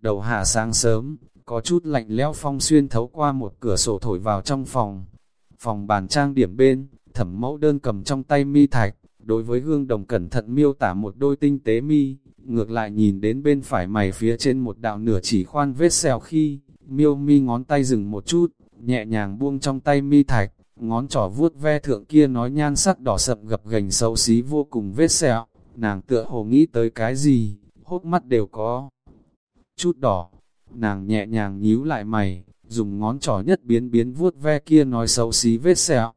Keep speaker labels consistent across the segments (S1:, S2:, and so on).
S1: Đầu hạ sáng sớm, có chút lạnh lẽo phong xuyên thấu qua một cửa sổ thổi vào trong phòng. Phòng bàn trang điểm bên, thẩm mẫu đơn cầm trong tay mi thạch, đối với gương đồng cẩn thận miêu tả một đôi tinh tế mi, ngược lại nhìn đến bên phải mày phía trên một đạo nửa chỉ khoan vết xèo khi, miêu mi ngón tay dừng một chút, nhẹ nhàng buông trong tay mi thạch, ngón trỏ vuốt ve thượng kia nói nhan sắc đỏ sậm gập gành xấu xí vô cùng vết sẹo, nàng tựa hồ nghĩ tới cái gì, hốc mắt đều có chút đỏ, nàng nhẹ nhàng nhíu lại mày, dùng ngón trỏ nhất biến biến vuốt ve kia nói xấu xí vết sẹo,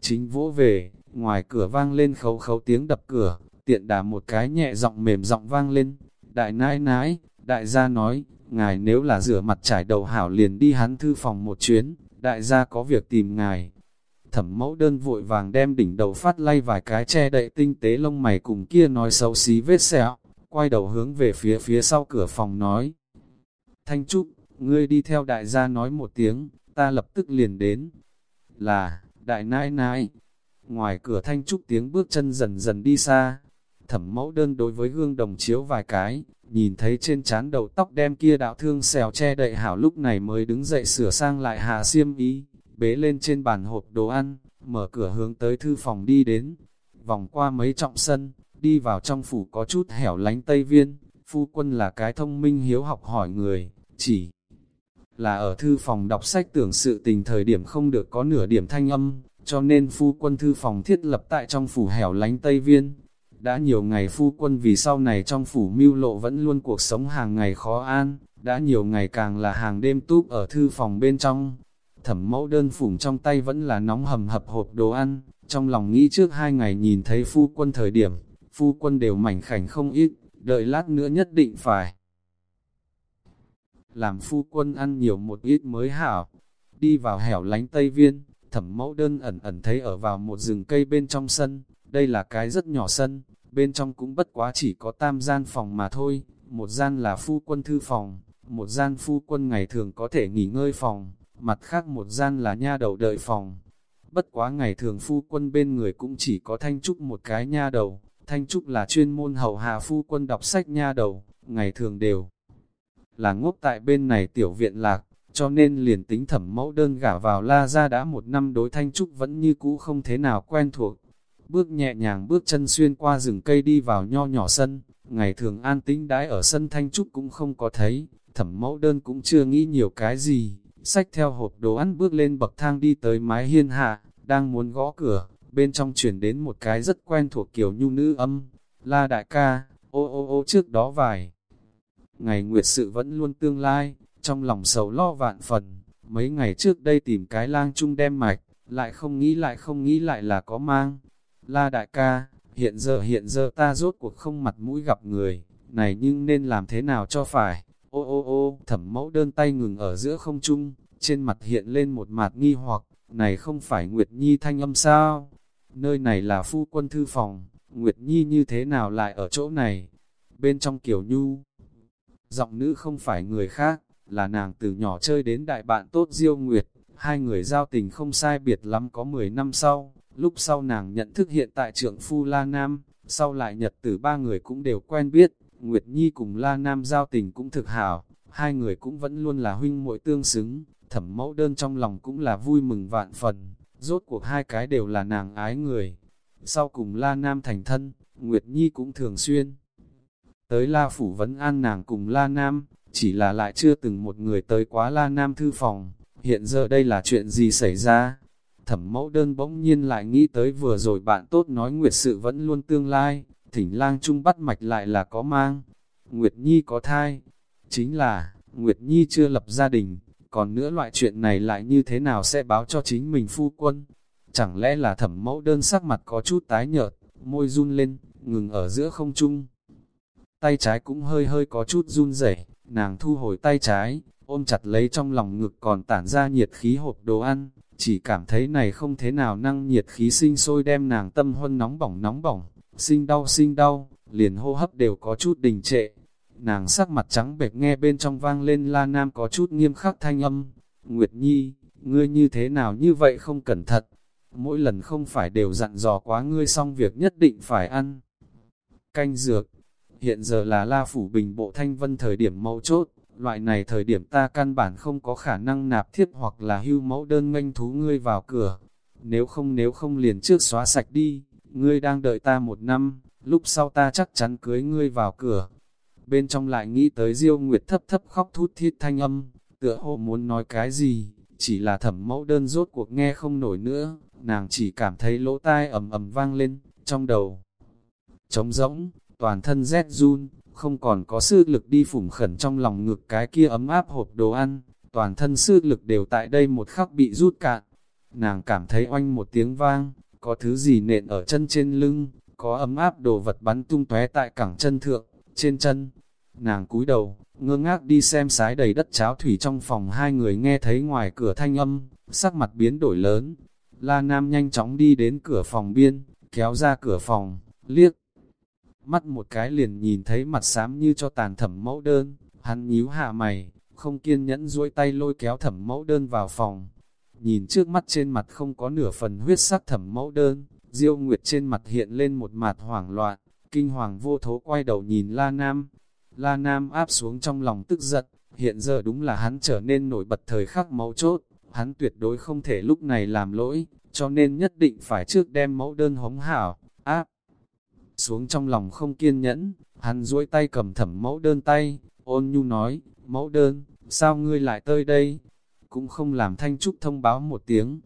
S1: chính vỗ về, ngoài cửa vang lên khấu khấu tiếng đập cửa, tiện đà một cái nhẹ giọng mềm giọng vang lên, đại nãi nãi, đại gia nói, ngài nếu là rửa mặt trải đầu hảo liền đi hắn thư phòng một chuyến, đại gia có việc tìm ngài. Thẩm mẫu đơn vội vàng đem đỉnh đầu phát lay vài cái che đậy tinh tế lông mày cùng kia nói xấu xí vết sẹo, quay đầu hướng về phía phía sau cửa phòng nói. Thanh Trúc, ngươi đi theo đại gia nói một tiếng, ta lập tức liền đến. Là, đại nãi nãi. Ngoài cửa Thanh Trúc tiếng bước chân dần dần đi xa. Thẩm mẫu đơn đối với gương đồng chiếu vài cái, nhìn thấy trên trán đầu tóc đem kia đạo thương xèo che đậy hảo lúc này mới đứng dậy sửa sang lại hạ xiêm ý, bế lên trên bàn hộp đồ ăn, mở cửa hướng tới thư phòng đi đến, vòng qua mấy trọng sân, đi vào trong phủ có chút hẻo lánh Tây Viên, phu quân là cái thông minh hiếu học hỏi người, chỉ là ở thư phòng đọc sách tưởng sự tình thời điểm không được có nửa điểm thanh âm, cho nên phu quân thư phòng thiết lập tại trong phủ hẻo lánh Tây Viên. Đã nhiều ngày phu quân vì sau này trong phủ mưu lộ vẫn luôn cuộc sống hàng ngày khó an, đã nhiều ngày càng là hàng đêm túp ở thư phòng bên trong. Thẩm mẫu đơn phủng trong tay vẫn là nóng hầm hập hộp đồ ăn, trong lòng nghĩ trước hai ngày nhìn thấy phu quân thời điểm, phu quân đều mảnh khảnh không ít, đợi lát nữa nhất định phải. Làm phu quân ăn nhiều một ít mới hảo, đi vào hẻo lánh Tây Viên, thẩm mẫu đơn ẩn ẩn thấy ở vào một rừng cây bên trong sân, đây là cái rất nhỏ sân, bên trong cũng bất quá chỉ có tam gian phòng mà thôi, một gian là phu quân thư phòng, một gian phu quân ngày thường có thể nghỉ ngơi phòng, mặt khác một gian là nha đầu đợi phòng. Bất quá ngày thường phu quân bên người cũng chỉ có Thanh Trúc một cái nha đầu, Thanh Trúc là chuyên môn hậu hạ phu quân đọc sách nha đầu, ngày thường đều là ngốc tại bên này tiểu viện lạc, cho nên liền tính thẩm mẫu đơn gả vào la ra đã một năm đối Thanh Trúc vẫn như cũ không thế nào quen thuộc. Bước nhẹ nhàng bước chân xuyên qua rừng cây đi vào nho nhỏ sân, ngày thường an tĩnh đãi ở sân Thanh Trúc cũng không có thấy, thẩm mẫu đơn cũng chưa nghĩ nhiều cái gì, xách theo hộp đồ ăn bước lên bậc thang đi tới mái hiên hạ, đang muốn gõ cửa, bên trong chuyển đến một cái rất quen thuộc kiểu nhu nữ âm, la đại ca, ô ô ô trước đó vài. Ngày nguyệt sự vẫn luôn tương lai, trong lòng sầu lo vạn phần, mấy ngày trước đây tìm cái lang chung đem mạch, lại không nghĩ lại không nghĩ lại là có mang. La đại ca, hiện giờ hiện giờ ta rốt cuộc không mặt mũi gặp người, này nhưng nên làm thế nào cho phải. Ô ô ô, thẩm mẫu đơn tay ngừng ở giữa không trung, trên mặt hiện lên một mặt nghi hoặc, này không phải Nguyệt Nhi thanh âm sao? Nơi này là phu quân thư phòng, Nguyệt Nhi như thế nào lại ở chỗ này? Bên trong kiểu nhu, giọng nữ không phải người khác, là nàng từ nhỏ chơi đến đại bạn tốt Diêu Nguyệt, hai người giao tình không sai biệt lắm có 10 năm sau, lúc sau nàng nhận thức hiện tại trưởng phu La Nam, sau lại nhật tử ba người cũng đều quen biết, Nguyệt Nhi cùng La Nam giao tình cũng thực hảo, hai người cũng vẫn luôn là huynh muội tương xứng, thẩm mẫu đơn trong lòng cũng là vui mừng vạn phần, rốt cuộc hai cái đều là nàng ái người. Sau cùng La Nam thành thân, Nguyệt Nhi cũng thường xuyên. Tới La Phủ vấn an nàng cùng La Nam, chỉ là lại chưa từng một người tới quá La Nam thư phòng, hiện giờ đây là chuyện gì xảy ra? Thẩm mẫu đơn bỗng nhiên lại nghĩ tới vừa rồi bạn tốt nói Nguyệt sự vẫn luôn tương lai, thỉnh lang trung bắt mạch lại là có mang. Nguyệt Nhi có thai, chính là, Nguyệt Nhi chưa lập gia đình, còn nữa loại chuyện này lại như thế nào sẽ báo cho chính mình phu quân? Chẳng lẽ là thẩm mẫu đơn sắc mặt có chút tái nhợt, môi run lên, ngừng ở giữa không trung. Tay trái cũng hơi hơi có chút run rẩy, nàng thu hồi tay trái, ôm chặt lấy trong lòng ngực còn tản ra nhiệt khí hộp đồ ăn, chỉ cảm thấy này không thế nào năng nhiệt khí sinh sôi đem nàng tâm huân nóng bỏng nóng bỏng, sinh đau sinh đau, liền hô hấp đều có chút đình trệ. Nàng sắc mặt trắng bệch nghe bên trong vang lên la nam có chút nghiêm khắc thanh âm. Nguyệt Nhi, ngươi như thế nào như vậy không cẩn thận. Mỗi lần không phải đều dặn dò quá ngươi xong việc nhất định phải ăn. Canh dược, hiện giờ là la phủ bình bộ thanh vân thời điểm mâu chốt, loại này thời điểm ta căn bản không có khả năng nạp thiếp hoặc là hưu mẫu đơn nganh thú ngươi vào cửa. Nếu không nếu không liền trước xóa sạch đi, ngươi đang đợi ta một năm, lúc sau ta chắc chắn cưới ngươi vào cửa. Bên trong lại nghĩ tới Diêu Nguyệt thấp thấp khóc thút thít thanh âm, tựa hồ muốn nói cái gì, chỉ là thẩm mẫu đơn rốt cuộc nghe không nổi nữa, nàng chỉ cảm thấy lỗ tai ầm ầm vang lên, trong đầu. Trống rỗng, toàn thân rét run, không còn có sức lực đi phủng khẩn trong lòng ngực cái kia ấm áp hộp đồ ăn, toàn thân sức lực đều tại đây một khắc bị rút cạn. Nàng cảm thấy oanh một tiếng vang, có thứ gì nện ở chân trên lưng, có ấm áp đồ vật bắn tung tóe tại cẳng chân thượng, trên chân. Nàng cúi đầu, ngơ ngác đi xem sái đầy đất cháo thủy trong phòng hai người nghe thấy ngoài cửa thanh âm, sắc mặt biến đổi lớn. La Nam nhanh chóng đi đến cửa phòng biên, kéo ra cửa phòng, liếc. Mắt một cái liền nhìn thấy mặt xám như cho tàn thẩm mẫu đơn, hắn nhíu hạ mày, không kiên nhẫn duỗi tay lôi kéo thẩm mẫu đơn vào phòng. Nhìn trước mắt trên mặt không có nửa phần huyết sắc thẩm mẫu đơn, Diêu Nguyệt trên mặt hiện lên một mặt hoảng loạn, kinh hoàng vô thố quay đầu nhìn La Nam. La Nam áp xuống trong lòng tức giận, hiện giờ đúng là hắn trở nên nổi bật thời khắc máu chốt, hắn tuyệt đối không thể lúc này làm lỗi, cho nên nhất định phải trước đem mẫu đơn hống hảo, áp. Xuống trong lòng không kiên nhẫn, hắn duỗi tay cầm thẩm mẫu đơn tay, ôn nhu nói, mẫu đơn, sao ngươi lại tới đây? Cũng không làm thanh trúc thông báo một tiếng.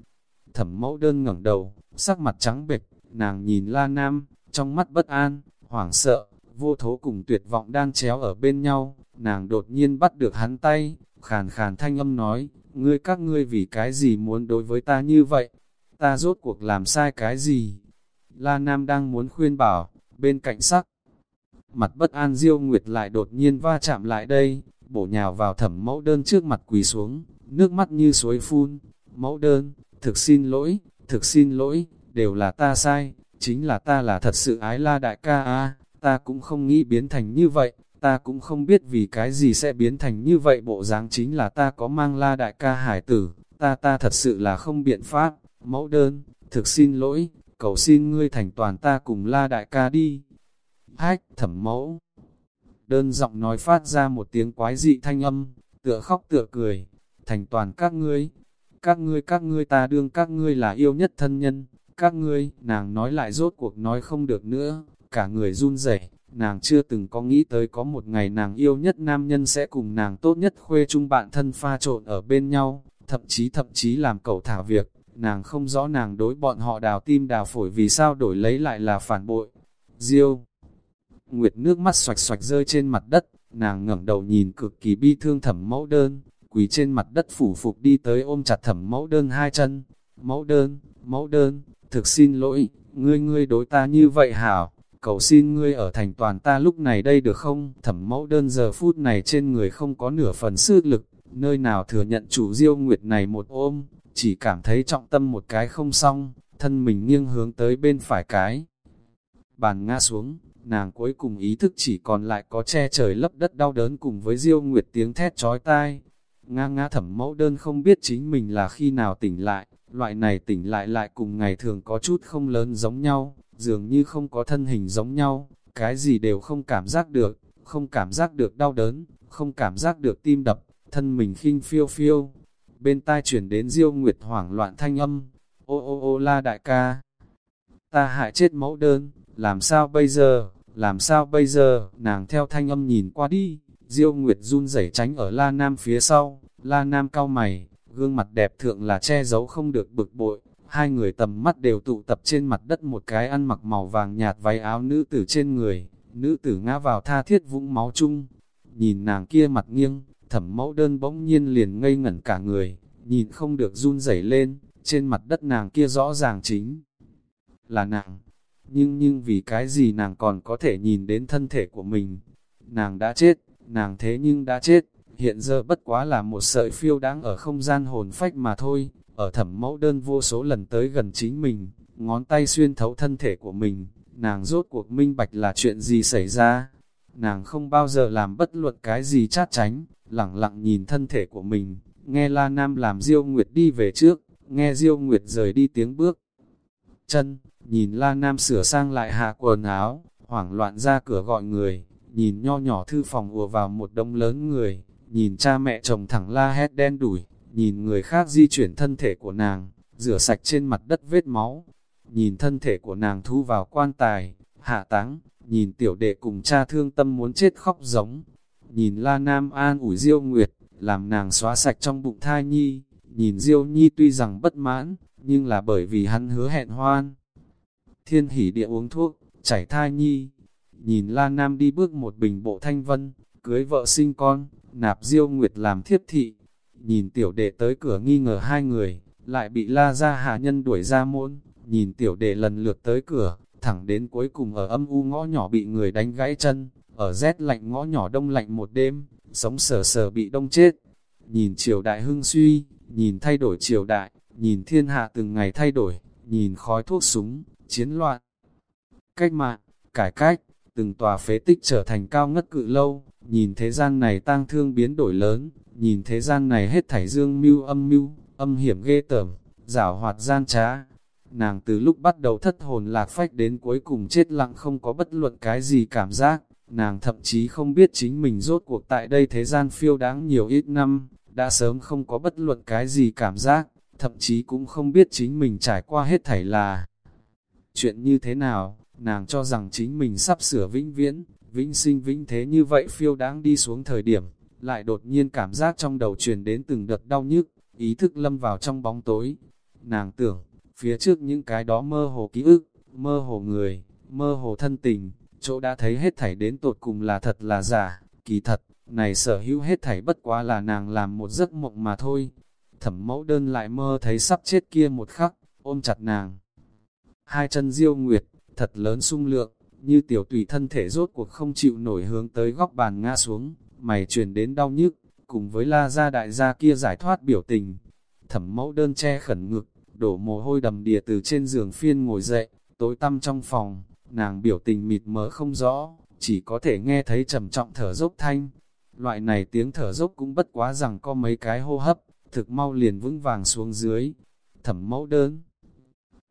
S1: Thẩm mẫu đơn ngẩng đầu, sắc mặt trắng bệch, nàng nhìn la nam, trong mắt bất an, hoảng sợ, vô thố cùng tuyệt vọng đang chéo ở bên nhau, nàng đột nhiên bắt được hắn tay, khàn khàn thanh âm nói, ngươi các ngươi vì cái gì muốn đối với ta như vậy, ta rốt cuộc làm sai cái gì? La Nam đang muốn khuyên bảo, bên cạnh sắc. Mặt bất an diêu nguyệt lại đột nhiên va chạm lại đây, bổ nhào vào thẩm mẫu đơn trước mặt quỳ xuống, nước mắt như suối phun. Mẫu đơn, thực xin lỗi, thực xin lỗi, đều là ta sai, chính là ta là thật sự ái la đại ca a ta cũng không nghĩ biến thành như vậy, ta cũng không biết vì cái gì sẽ biến thành như vậy bộ dáng chính là ta có mang la đại ca hải tử, ta ta thật sự là không biện pháp, mẫu đơn, thực xin lỗi, cầu xin ngươi thành toàn ta cùng la đại ca đi. Hách, thẩm mẫu. Đơn giọng nói phát ra một tiếng quái dị thanh âm, tựa khóc tựa cười, thành toàn các ngươi. Các ngươi các ngươi ta đương các ngươi là yêu nhất thân nhân, các ngươi, nàng nói lại rốt cuộc nói không được nữa, cả người run rẩy nàng chưa từng có nghĩ tới có một ngày nàng yêu nhất nam nhân sẽ cùng nàng tốt nhất khuê chung bạn thân pha trộn ở bên nhau, thậm chí thậm chí làm cậu thả việc, nàng không rõ nàng đối bọn họ đào tim đào phổi vì sao đổi lấy lại là phản bội. Diêu Nguyệt nước mắt xoạch xoạch rơi trên mặt đất, nàng ngẩng đầu nhìn cực kỳ bi thương thẩm mẫu đơn, quỳ trên mặt đất phủ phục đi tới ôm chặt thẩm mẫu đơn hai chân. Mẫu đơn, mẫu đơn, thực xin lỗi, ngươi ngươi đối ta như vậy hảo, cầu xin ngươi ở thành toàn ta lúc này đây được không? Thẩm mẫu đơn giờ phút này trên người không có nửa phần sức lực, nơi nào thừa nhận chủ diêu nguyệt này một ôm, chỉ cảm thấy trọng tâm một cái không xong, thân mình nghiêng hướng tới bên phải cái. Bàn ngã xuống, nàng cuối cùng ý thức chỉ còn lại có che trời lấp đất đau đớn cùng với diêu nguyệt tiếng thét chói tai. Nga ngã thẩm mẫu đơn không biết chính mình là khi nào tỉnh lại, loại này tỉnh lại lại cùng ngày thường có chút không lớn giống nhau, dường như không có thân hình giống nhau, cái gì đều không cảm giác được, không cảm giác được đau đớn, không cảm giác được tim đập, thân mình khinh phiêu phiêu. Bên tai chuyển đến diêu nguyệt hoảng loạn thanh âm, ô ô ô la đại ca. Ta hại chết mẫu đơn, làm sao bây giờ, làm sao bây giờ, nàng theo thanh âm nhìn qua đi, diêu nguyệt run rẩy tránh ở la nam phía sau, la nam cao mày, gương mặt đẹp thượng là che giấu không được bực bội, hai người tầm mắt đều tụ tập trên mặt đất một cái ăn mặc màu vàng nhạt váy áo nữ tử trên người, nữ tử ngã vào tha thiết vũng máu chung, nhìn nàng kia mặt nghiêng, thẩm mẫu đơn bỗng nhiên liền ngây ngẩn cả người, nhìn không được run rẩy lên, trên mặt đất nàng kia rõ ràng chính là nàng, nhưng nhưng vì cái gì nàng còn có thể nhìn đến thân thể của mình, nàng đã chết, nàng thế nhưng đã chết, hiện giờ bất quá là một sợi phiêu đáng ở không gian hồn phách mà thôi, ở thẩm mẫu đơn vô số lần tới gần chính mình, ngón tay xuyên thấu thân thể của mình, nàng rốt cuộc minh bạch là chuyện gì xảy ra. Nàng không bao giờ làm bất luận cái gì chát tránh, lặng lặng nhìn thân thể của mình, nghe La Nam làm Diêu Nguyệt đi về trước, nghe Diêu Nguyệt rời đi tiếng bước. Chân, nhìn La Nam sửa sang lại hạ quần áo, hoảng loạn ra cửa gọi người, nhìn nho nhỏ thư phòng ùa vào một đông lớn người, nhìn cha mẹ chồng thẳng la hét đen đủi, nhìn người khác di chuyển thân thể của nàng, rửa sạch trên mặt đất vết máu, nhìn thân thể của nàng thu vào quan tài, hạ táng, nhìn tiểu đệ cùng cha thương tâm muốn chết khóc giống, nhìn la nam an ủi diêu nguyệt, làm nàng xóa sạch trong bụng thai nhi, nhìn diêu nhi tuy rằng bất mãn, nhưng là bởi vì hắn hứa hẹn hoan. Thiên hỉ địa uống thuốc, chảy thai nhi, nhìn la nam đi bước một bình bộ thanh vân, cưới vợ sinh con, nạp diêu nguyệt làm thiếp thị, nhìn tiểu đệ tới cửa nghi ngờ hai người, lại bị la ra hạ nhân đuổi ra môn, nhìn tiểu đệ lần lượt tới cửa, thẳng đến cuối cùng ở âm u ngõ nhỏ bị người đánh gãy chân, ở rét lạnh ngõ nhỏ đông lạnh một đêm, sống sờ sờ bị đông chết. Nhìn triều đại hưng suy, nhìn thay đổi triều đại, nhìn thiên hạ từng ngày thay đổi, nhìn khói thuốc súng, chiến loạn, cách mạng, cải cách, từng tòa phế tích trở thành cao ngất cự lâu, nhìn thế gian này tang thương biến đổi lớn, nhìn thế gian này hết thảy dương mưu âm mưu, âm hiểm ghê tởm, giảo hoạt gian trá. Nàng từ lúc bắt đầu thất hồn lạc phách đến cuối cùng chết lặng không có bất luận cái gì cảm giác, nàng thậm chí không biết chính mình rốt cuộc tại đây thế gian phiêu đáng nhiều ít năm, đã sớm không có bất luận cái gì cảm giác, thậm chí cũng không biết chính mình trải qua hết thảy là chuyện như thế nào, nàng cho rằng chính mình sắp sửa vĩnh viễn, vĩnh sinh vĩnh thế như vậy phiêu đáng đi xuống thời điểm, lại đột nhiên cảm giác trong đầu truyền đến từng đợt đau nhức, ý thức lâm vào trong bóng tối. Nàng tưởng, phía trước những cái đó mơ hồ ký ức, mơ hồ người, mơ hồ thân tình, chỗ đã thấy hết thảy đến tột cùng là thật là giả, kỳ thật, này sở hữu hết thảy bất quá là nàng làm một giấc mộng mà thôi. Thẩm mẫu đơn lại mơ thấy sắp chết kia một khắc, ôm chặt nàng. Hai chân diêu nguyệt, thật lớn sung lượng, như tiểu tùy thân thể rốt cuộc không chịu nổi hướng tới góc bàn ngã xuống, mày truyền đến đau nhức, cùng với la gia đại gia kia giải thoát biểu tình. Thẩm mẫu đơn che khẩn ngực, đổ mồ hôi đầm đìa từ trên giường phiên ngồi dậy, tối tăm trong phòng, nàng biểu tình mịt mờ không rõ, chỉ có thể nghe thấy trầm trọng thở dốc thanh. Loại này tiếng thở dốc cũng bất quá rằng có mấy cái hô hấp, thực mau liền vững vàng xuống dưới. Thẩm mẫu đơn,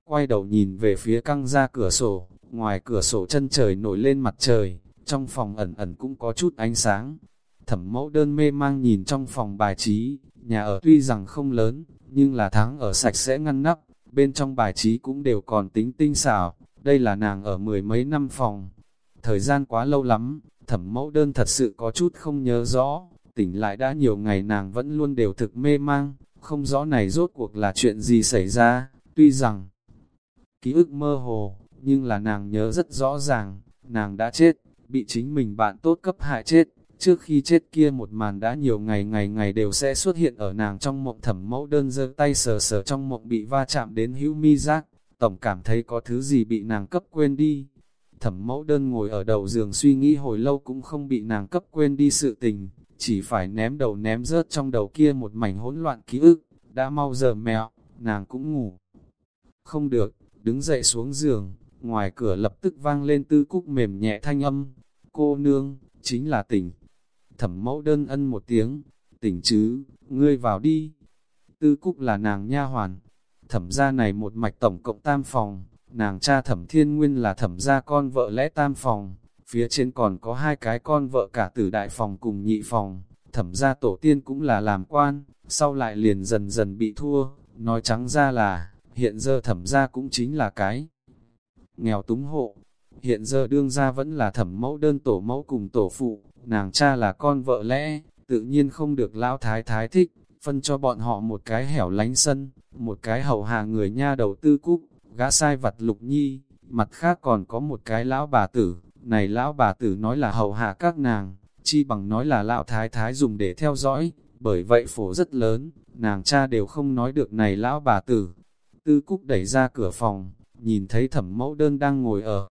S1: quay đầu nhìn về phía căng ra cửa sổ, ngoài cửa sổ chân trời nổi lên mặt trời, trong phòng ẩn ẩn cũng có chút ánh sáng. Thẩm mẫu đơn mê mang nhìn trong phòng bài trí, nhà ở tuy rằng không lớn, nhưng là tháng ở sạch sẽ ngăn nắp, bên trong bài trí cũng đều còn tính tinh xảo, đây là nàng ở mười mấy năm phòng. Thời gian quá lâu lắm, thẩm mẫu đơn thật sự có chút không nhớ rõ, tỉnh lại đã nhiều ngày nàng vẫn luôn đều thực mê mang, không rõ này rốt cuộc là chuyện gì xảy ra, tuy rằng ký ức mơ hồ, nhưng là nàng nhớ rất rõ ràng, nàng đã chết, bị chính mình bạn tốt cấp hại chết. Trước khi chết kia một màn đã nhiều ngày ngày ngày đều sẽ xuất hiện ở nàng trong mộng thẩm mẫu đơn giơ tay sờ sờ trong mộng bị va chạm đến hữu mi giác, tổng cảm thấy có thứ gì bị nàng cấp quên đi. Thẩm mẫu đơn ngồi ở đầu giường suy nghĩ hồi lâu cũng không bị nàng cấp quên đi sự tình, chỉ phải ném đầu ném rớt trong đầu kia một mảnh hỗn loạn ký ức, đã mau giờ mẹo, nàng cũng ngủ. Không được, đứng dậy xuống giường, ngoài cửa lập tức vang lên tư cúc mềm nhẹ thanh âm, cô nương, chính là tỉnh. Thẩm mẫu đơn ân một tiếng, tỉnh chứ, ngươi vào đi. Tư cúc là nàng nha hoàn, thẩm gia này một mạch tổng cộng tam phòng, nàng cha thẩm thiên nguyên là thẩm gia con vợ lẽ tam phòng, phía trên còn có hai cái con vợ cả tử đại phòng cùng nhị phòng, thẩm gia tổ tiên cũng là làm quan, sau lại liền dần dần bị thua, nói trắng ra là, hiện giờ thẩm gia cũng chính là cái nghèo túng hộ. Hiện giờ đương gia vẫn là thẩm mẫu đơn tổ mẫu cùng tổ phụ, nàng cha là con vợ lẽ, tự nhiên không được lão thái thái thích, phân cho bọn họ một cái hẻo lánh sân, một cái hậu hạ người nha đầu tư cúc, gã sai vặt lục nhi, mặt khác còn có một cái lão bà tử, này lão bà tử nói là hậu hạ các nàng, chi bằng nói là lão thái thái dùng để theo dõi, bởi vậy phổ rất lớn, nàng cha đều không nói được này lão bà tử. Tư Cúc đẩy ra cửa phòng, nhìn thấy thẩm mẫu đơn đang ngồi ở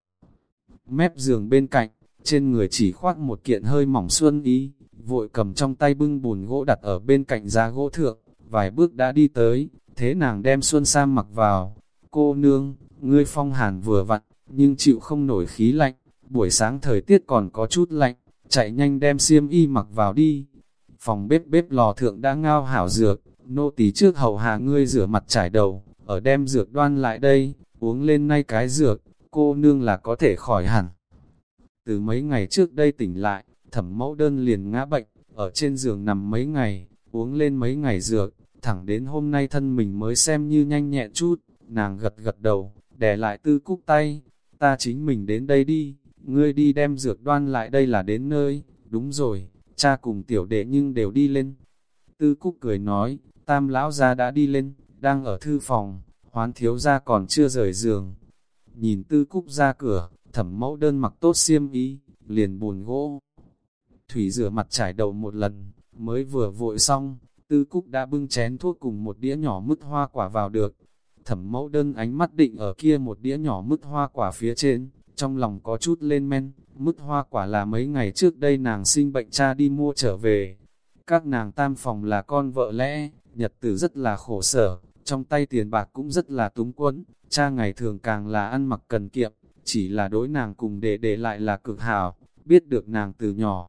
S1: mép giường bên cạnh, trên người chỉ khoác một kiện hơi mỏng xuân ý, vội cầm trong tay bưng bùn gỗ đặt ở bên cạnh giá gỗ thượng, vài bước đã đi tới, thế nàng đem xuân sam mặc vào. Cô nương, ngươi phong hàn vừa vặn, nhưng chịu không nổi khí lạnh, buổi sáng thời tiết còn có chút lạnh, chạy nhanh đem xiêm y mặc vào đi. Phòng bếp bếp lò thượng đã ngao hảo dược, nô tỳ trước hầu hạ ngươi rửa mặt trải đầu, ở đem dược đoan lại đây, uống lên nay cái dược, cô nương là có thể khỏi hẳn. Từ mấy ngày trước đây tỉnh lại, thẩm mẫu đơn liền ngã bệnh, ở trên giường nằm mấy ngày, uống lên mấy ngày dược, thẳng đến hôm nay thân mình mới xem như nhanh nhẹn chút, nàng gật gật đầu, đè lại tư cúc tay, ta chính mình đến đây đi, ngươi đi đem dược đoan lại đây là đến nơi, đúng rồi, cha cùng tiểu đệ nhưng đều đi lên. Tư cúc cười nói, tam lão gia đã đi lên, đang ở thư phòng, hoán thiếu gia còn chưa rời giường. Nhìn tư cúc ra cửa, thẩm mẫu đơn mặc tốt xiêm y, liền buồn gỗ. Thủy rửa mặt trải đầu một lần, mới vừa vội xong, tư cúc đã bưng chén thuốc cùng một đĩa nhỏ mứt hoa quả vào được. Thẩm mẫu đơn ánh mắt định ở kia một đĩa nhỏ mứt hoa quả phía trên, trong lòng có chút lên men, mứt hoa quả là mấy ngày trước đây nàng sinh bệnh cha đi mua trở về. Các nàng tam phòng là con vợ lẽ, nhật tử rất là khổ sở, trong tay tiền bạc cũng rất là túng quẫn, cha ngày thường càng là ăn mặc cần kiệm, chỉ là đối nàng cùng đệ để lại là cực hảo, biết được nàng từ nhỏ.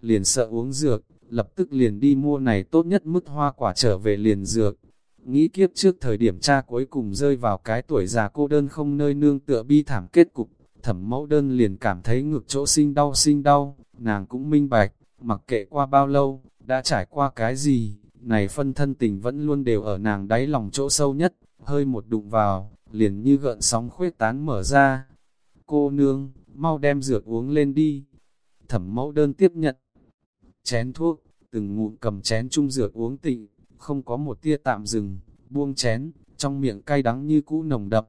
S1: Liền sợ uống dược, lập tức liền đi mua này tốt nhất mức hoa quả trở về liền dược. Nghĩ kiếp trước thời điểm cha cuối cùng rơi vào cái tuổi già cô đơn không nơi nương tựa bi thảm kết cục, thẩm mẫu đơn liền cảm thấy ngực chỗ sinh đau sinh đau, nàng cũng minh bạch, mặc kệ qua bao lâu, đã trải qua cái gì, này phân thân tình vẫn luôn đều ở nàng đáy lòng chỗ sâu nhất, hơi một đụng vào, liền như gợn sóng khuyết tán mở ra. Cô nương, mau đem dược uống lên đi. Thẩm mẫu đơn tiếp nhận. Chén thuốc, từng ngụm cầm chén chung dược uống tịnh, không có một tia tạm dừng, buông chén, trong miệng cay đắng như cũ nồng đậm.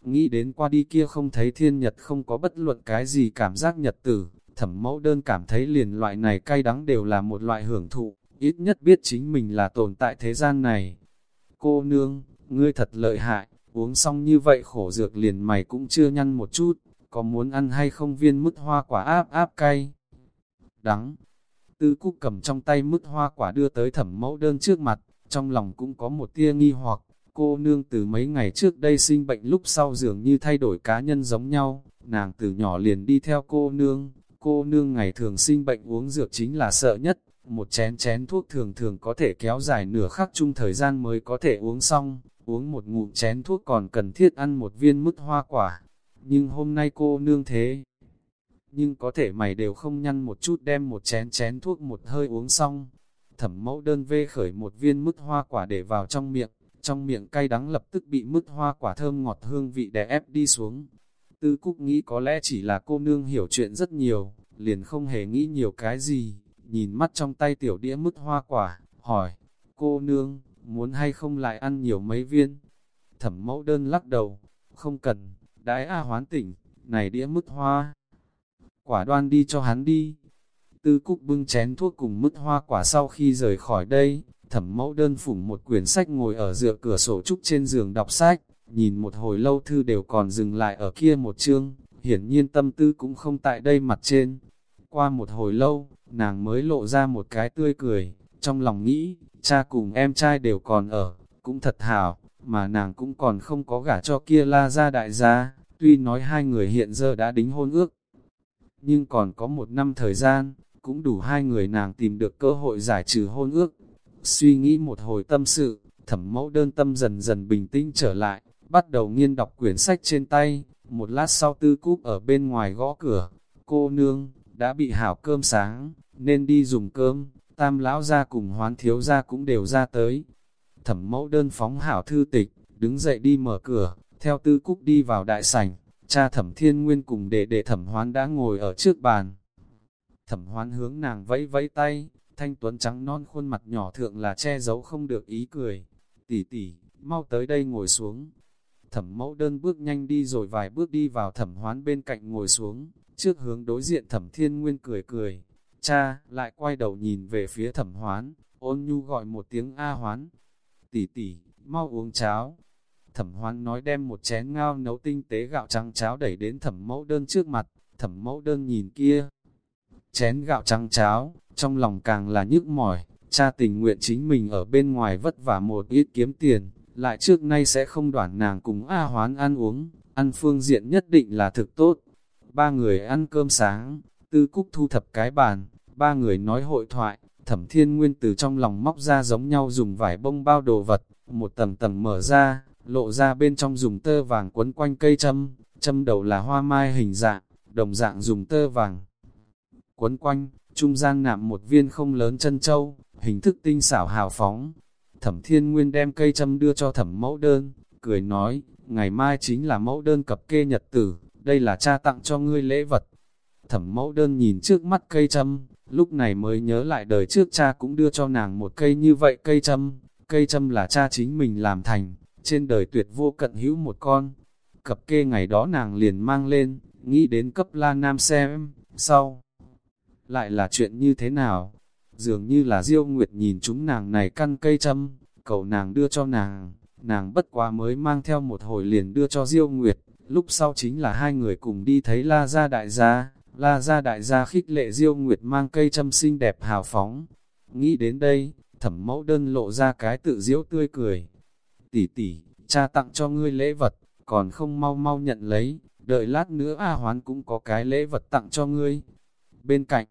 S1: Nghĩ đến qua đi kia không thấy thiên nhật không có bất luận cái gì cảm giác nhật tử, thẩm mẫu đơn cảm thấy liền loại này cay đắng đều là một loại hưởng thụ, ít nhất biết chính mình là tồn tại thế gian này. Cô nương, ngươi thật lợi hại, uống xong như vậy khổ dược liền mày cũng chưa nhăn một chút, có muốn ăn hay không viên mứt hoa quả áp áp cay. Đắng, tư cúc cầm trong tay mứt hoa quả đưa tới thẩm mẫu đơn trước mặt, trong lòng cũng có một tia nghi hoặc, cô nương từ mấy ngày trước đây sinh bệnh lúc sau dường như thay đổi cá nhân giống nhau, nàng từ nhỏ liền đi theo cô nương, cô nương ngày thường sinh bệnh uống dược chính là sợ nhất, một chén chén thuốc thường thường có thể kéo dài nửa khắc chung thời gian mới có thể uống xong, uống một ngụm chén thuốc còn cần thiết ăn một viên mứt hoa quả. Nhưng hôm nay cô nương thế. Nhưng có thể mày đều không nhăn một chút đem một chén chén thuốc một hơi uống xong. Thẩm mẫu đơn vê khởi một viên mứt hoa quả để vào trong miệng, trong miệng cay đắng lập tức bị mứt hoa quả thơm ngọt hương vị đè ép đi xuống. Tư Cúc nghĩ có lẽ chỉ là cô nương hiểu chuyện rất nhiều, liền không hề nghĩ nhiều cái gì, nhìn mắt trong tay tiểu đĩa mứt hoa quả, hỏi, cô nương, muốn hay không lại ăn nhiều mấy viên? Thẩm mẫu đơn lắc đầu, không cần, đãi A hoán tỉnh, này đĩa mứt hoa. Quả đoan đi cho hắn đi. Tư Cúc bưng chén thuốc cùng mứt hoa quả sau khi rời khỏi đây, thẩm mẫu đơn phủng một quyển sách ngồi ở dựa cửa sổ trúc trên giường đọc sách, nhìn một hồi lâu thư đều còn dừng lại ở kia một chương, hiển nhiên tâm tư cũng không tại đây mặt trên. Qua một hồi lâu, nàng mới lộ ra một cái tươi cười, trong lòng nghĩ, cha cùng em trai đều còn ở, cũng thật hảo, mà nàng cũng còn không có gả cho kia la ra đại gia, tuy nói hai người hiện giờ đã đính hôn ước. Nhưng còn có một năm thời gian, cũng đủ hai người nàng tìm được cơ hội giải trừ hôn ước. Suy nghĩ một hồi tâm sự, thẩm mẫu đơn tâm dần dần bình tĩnh trở lại, bắt đầu nghiên đọc quyển sách trên tay, một lát sau tư cúp ở bên ngoài gõ cửa, cô nương, đã bị hảo cơm sáng, nên đi dùng cơm, tam lão ra cùng hoán thiếu ra cũng đều ra tới. Thẩm mẫu đơn phóng hảo thư tịch, đứng dậy đi mở cửa, theo tư cúc đi vào đại sảnh, cha thẩm thiên nguyên cùng đệ đệ thẩm hoán đã ngồi ở trước bàn. Thẩm hoán hướng nàng vẫy vẫy tay, thanh tuấn trắng non khuôn mặt nhỏ thượng là che giấu không được ý cười. Tỷ tỷ, mau tới đây ngồi xuống. Thẩm mẫu đơn bước nhanh đi rồi vài bước đi vào thẩm hoán bên cạnh ngồi xuống, trước hướng đối diện thẩm thiên nguyên cười cười, Cha, lại quay đầu nhìn về phía thẩm hoán, ôn nhu gọi một tiếng A hoán. Tỷ tỷ, mau uống cháo. Thẩm hoán nói đem một chén ngao nấu tinh tế gạo trắng cháo đẩy đến thẩm mẫu đơn trước mặt, thẩm mẫu đơn nhìn kia. Chén gạo trắng cháo, trong lòng càng là nhức mỏi, cha tình nguyện chính mình ở bên ngoài vất vả một ít kiếm tiền, lại trước nay sẽ không đoản nàng cùng A hoán ăn uống, ăn phương diện nhất định là thực tốt. Ba người ăn cơm sáng, tư cúc thu thập cái bàn, Ba người nói hội thoại, thẩm thiên nguyên từ trong lòng móc ra giống nhau dùng vải bông bao đồ vật, một tầng tầng mở ra, lộ ra bên trong dùng tơ vàng quấn quanh cây châm, châm đầu là hoa mai hình dạng, đồng dạng dùng tơ vàng. Quấn quanh, trung gian nạm một viên không lớn chân châu, hình thức tinh xảo hào phóng. Thẩm thiên nguyên đem cây châm đưa cho thẩm mẫu đơn, cười nói, ngày mai chính là mẫu đơn cập kê nhật tử, đây là cha tặng cho ngươi lễ vật. Thẩm mẫu đơn nhìn trước mắt cây châm, lúc này mới nhớ lại đời trước cha cũng đưa cho nàng một cây như vậy cây châm, cây châm là cha chính mình làm thành, trên đời tuyệt vô cận hữu một con. Cập kê ngày đó nàng liền mang lên, nghĩ đến cấp la nam xem, sau. Lại là chuyện như thế nào? Dường như là Diêu Nguyệt nhìn chúng nàng này căn cây châm, cầu nàng đưa cho nàng, nàng bất quá mới mang theo một hồi liền đưa cho Diêu Nguyệt, lúc sau chính là hai người cùng đi thấy La Gia Đại Gia, La Gia Đại Gia khích lệ Diêu Nguyệt mang cây châm xinh đẹp hào phóng. Nghĩ đến đây, thẩm mẫu đơn lộ ra cái tự diễu tươi cười. Tỷ tỷ, cha tặng cho ngươi lễ vật, còn không mau mau nhận lấy, đợi lát nữa A Hoán cũng có cái lễ vật tặng cho ngươi. Bên cạnh,